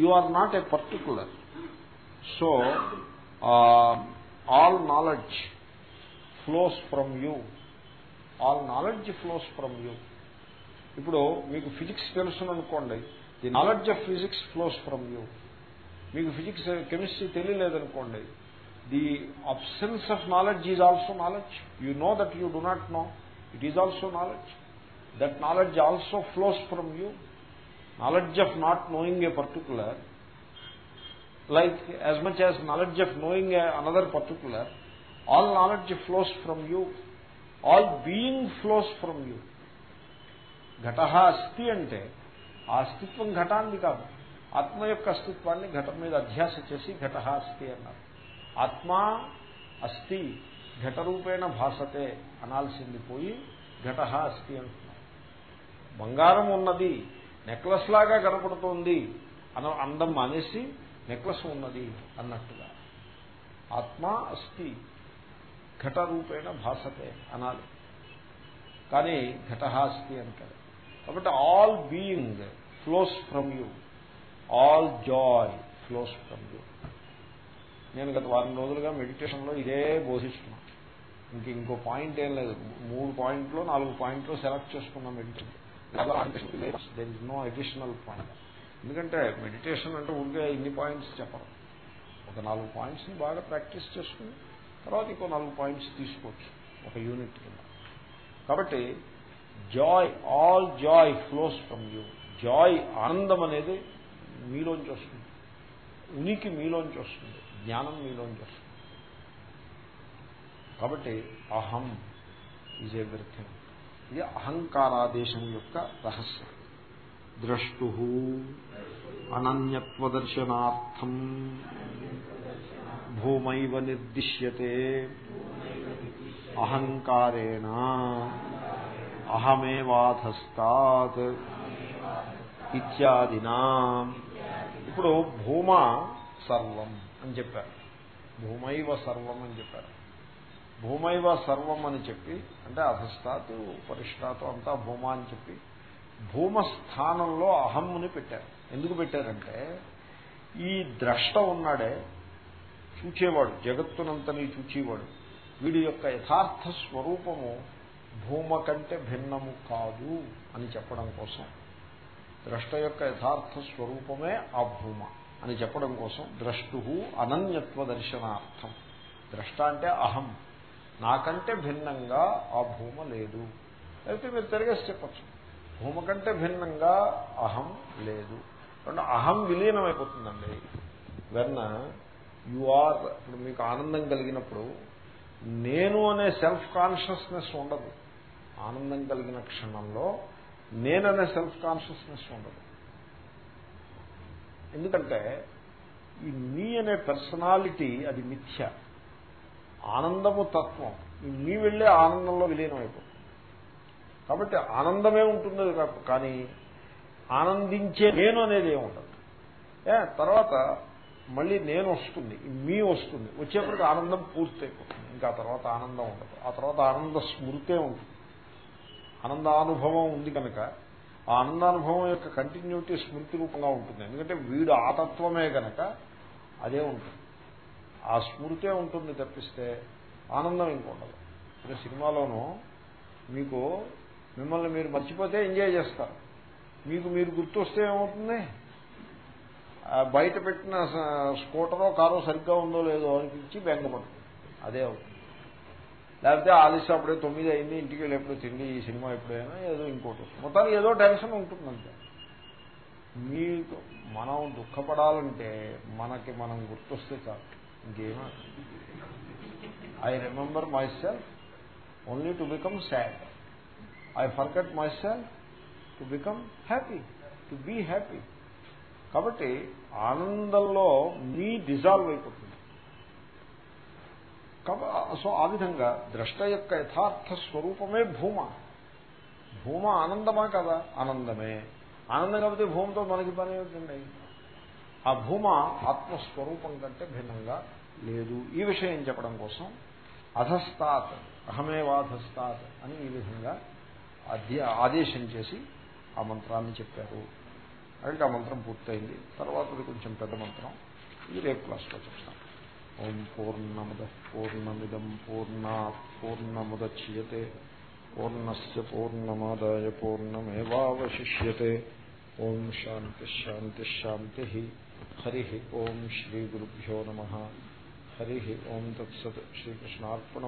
you are not a particular so all knowledge flows from you all knowledge flows from you ఇప్పుడు మీకు physics తెలుసు అనుకోండి the knowledge of physics flows from you మీకు physics chemistry తెలియలేదనుకోండి. The absence of knowledge is also knowledge you know that you do not know it is also knowledge that knowledge also flows from you knowledge of not knowing a particular, like as much as knowledge of knowing another particular, all knowledge flows from you. All being flows from you. ఘట అస్థి అంటే ఆ అస్తిత్వం ఘటాన్ని కాదు ఆత్మ యొక్క అస్తిత్వాన్ని ఘటం మీద అధ్యాస చేసి ఘట అస్థి అన్నారు ఆత్మ అస్థి ఘటరూపేణ భాసతే అనాల్సింది పోయి ఘట అస్థి అంటున్నారు బంగారం ఉన్నది నెక్లెస్ లాగా కనపడుతోంది అన అందం మానేసి నెక్లెస్ ఉన్నది అన్నట్టుగా. ఆత్మ అస్థి ఘటరూపేణ భాసతే అనాలి. కానీ ఘట అస్థి అంటారు. కాబట్టి all being flows from you. All joy flows from you. నేను గత వారం రోజులుగా మెడిటేషన్లో ఇదే బోధిస్తున్నాను. ఇంక ఇంకో పాయింట్ ఏం లేదు. మూడు పాయింట్లు నాలుగు పాయింట్లు సెలెక్ట్ చేసుకున్నాం meditation. There is no additional point ఎందుకంటే మెడిటేషన్ అంటే ఉంటే ఇన్ని పాయింట్స్ చెప్పరు. ఒక నాలుగు పాయింట్స్ని బాగా ప్రాక్టీస్ చేసుకుని తర్వాత ఇంకో నాలుగు పాయింట్స్ తీసుకోవచ్చు. ఒక యూనిట్ కింద. కాబట్టి joy all joy flows from you joy ఆనందం అనేది మీలోంచి వస్తుంది. ఉనికి మీలోంచి వస్తుంది. జ్ఞానం మీలోంచి వస్తుంది. కాబట్టి అహం ఈజ్ ఎవ్రీథింగ్ ఇది అహంకారాదేశం యొక్క రహస్యం. ద్రష్టు అనన్యత్వదర్శనార్థం భూమైవ నిర్దిశ్యతే. అహంకారేణ అహమేవాధస్తాత్ ఇత్యాదినా. ఇప్పుడు భూమ సర్వం అని చెప్పారు. భూమైవ సర్వం అని చెప్పారు. భూమైవ సర్వం అని చెప్పి అంటే అధస్తాతు పరిష్టాతు అంతా భూమ అని చెప్పి భూమ స్థానంలో అహమ్ముని పెట్టారు. ఎందుకు పెట్టారంటే ఈ ద్రష్ట ఉన్నాడే చూచేవాడు జగత్తునంతని చూచేవాడు. వీడి యొక్క యథార్థ స్వరూపము భూమ కంటే భిన్నము కాదు అని చెప్పడం కోసం. ద్రష్ట యొక్క యథార్థ స్వరూపమే ఆ భూమ అని చెప్పడం కోసం ద్రష్టు అనన్యత్వ దర్శనార్థం. ద్రష్ట అంటే అహం. నాకంటే భిన్నంగా ఆ భూమ లేదు. అయితే మీరు తిరగేసి చెప్పచ్చు భూమ కంటే భిన్నంగా అహం లేదు. రెండు అహం విలీనమైపోతుందండి. వెన్న యు ఆర్ ఇప్పుడు మీకు ఆనందం కలిగినప్పుడు నేను అనే సెల్ఫ్ కాన్షియస్నెస్ ఉండదు. ఆనందం కలిగిన క్షణంలో నేననే సెల్ఫ్ కాన్షియస్నెస్ ఉండదు. ఎందుకంటే ఈ మీ అనే పర్సనాలిటీ అది మిథ్య. ఆనందము తత్వం. మీ వెళ్ళే ఆనందంలో విలీనం అయిపోతుంది కాబట్టి ఆనందమే ఉంటుంది కానీ ఆనందించే నేను అనేది ఏముండదు. ఏ తర్వాత మళ్ళీ నేను వస్తుంది మీ వస్తుంది. వచ్చేప్పటికి ఆనందం పూర్తయిపోతుంది. ఇంకా తర్వాత ఆనందం ఉండదు. ఆ తర్వాత ఆనంద స్మృతే ఉంటుంది. ఆనందానుభవం ఉంది కనుక ఆ ఆనందానుభవం యొక్క కంటిన్యూటీ స్మృతి రూపంగా ఉంటుంది. ఎందుకంటే వీడు ఆతత్వమే కనుక అదే ఉంటుంది. ఆ స్మృతే ఉంటుంది తప్పిస్తే ఆనందం ఇంకొండదు. ఇప్పుడు సినిమాలోనూ మీకు మిమ్మల్ని మీరు మర్చిపోతే ఎంజాయ్ చేస్తారు మీకు మీరు గుర్తొస్తే ఏమవుతుంది? బయట పెట్టిన స్కూటరో కారో సరిగ్గా ఉందో లేదో అనిపించి బెంగపడుతుంది అదే అవుతుంది. లేకపోతే ఆలస్యం అప్పుడే తొమ్మిది అయింది ఇంటికి వెళ్ళి ఎప్పుడో తిండి ఈ సినిమా ఎప్పుడైనా ఏదో ఇంకోటి మొత్తానికి ఏదో టెన్షన్ అంతే మీకు మనం దుఃఖపడాలంటే మనకి మనం గుర్తొస్తే చాలు. ఇంకేమా I remember myself only to become sad I forget myself to become happy to be happy కాబట్టి ఆనందంలో మీ డిజాల్వ్ అయిపోతుంది. సో ఆ విధంగా ద్రష్ట యొక్క యథార్థ స్వరూపమే భూమ. భూమ ఆనందమా కదా? ఆనందమే. ఆనందం కాబట్టి భూమితో మనకి పని ఏమిటండి? ఆ భూమ ఆత్మస్వరూపం కంటే భిన్నంగా లేదు. ఈ విషయం చెప్పడం కోసం అధస్తాత్ అహమేవాధస్తాత్ అని ఈ విధంగా ఆదేశం చేసి ఆ మంత్రాన్ని చెప్పారు. అంటే ఆ మంత్రం పూర్తయింది. తర్వాత అది కొంచెం పెద్ద మంత్రం. ఇది రేపు క్లాస్లో చెప్తాం. ఓం పూర్ణముద పూర్ణమిదం పూర్ణా పూర్ణముద్యతే పూర్ణస్ పూర్ణమాదాయ పూర్ణమేవాశిష్యే ఓం శాంతి శాంతి శాంతి. హరి ఓం శ్రీ గురుభ్యో నమ. హరి ఓం తత్సత్ శ్రీకృష్ణార్పణ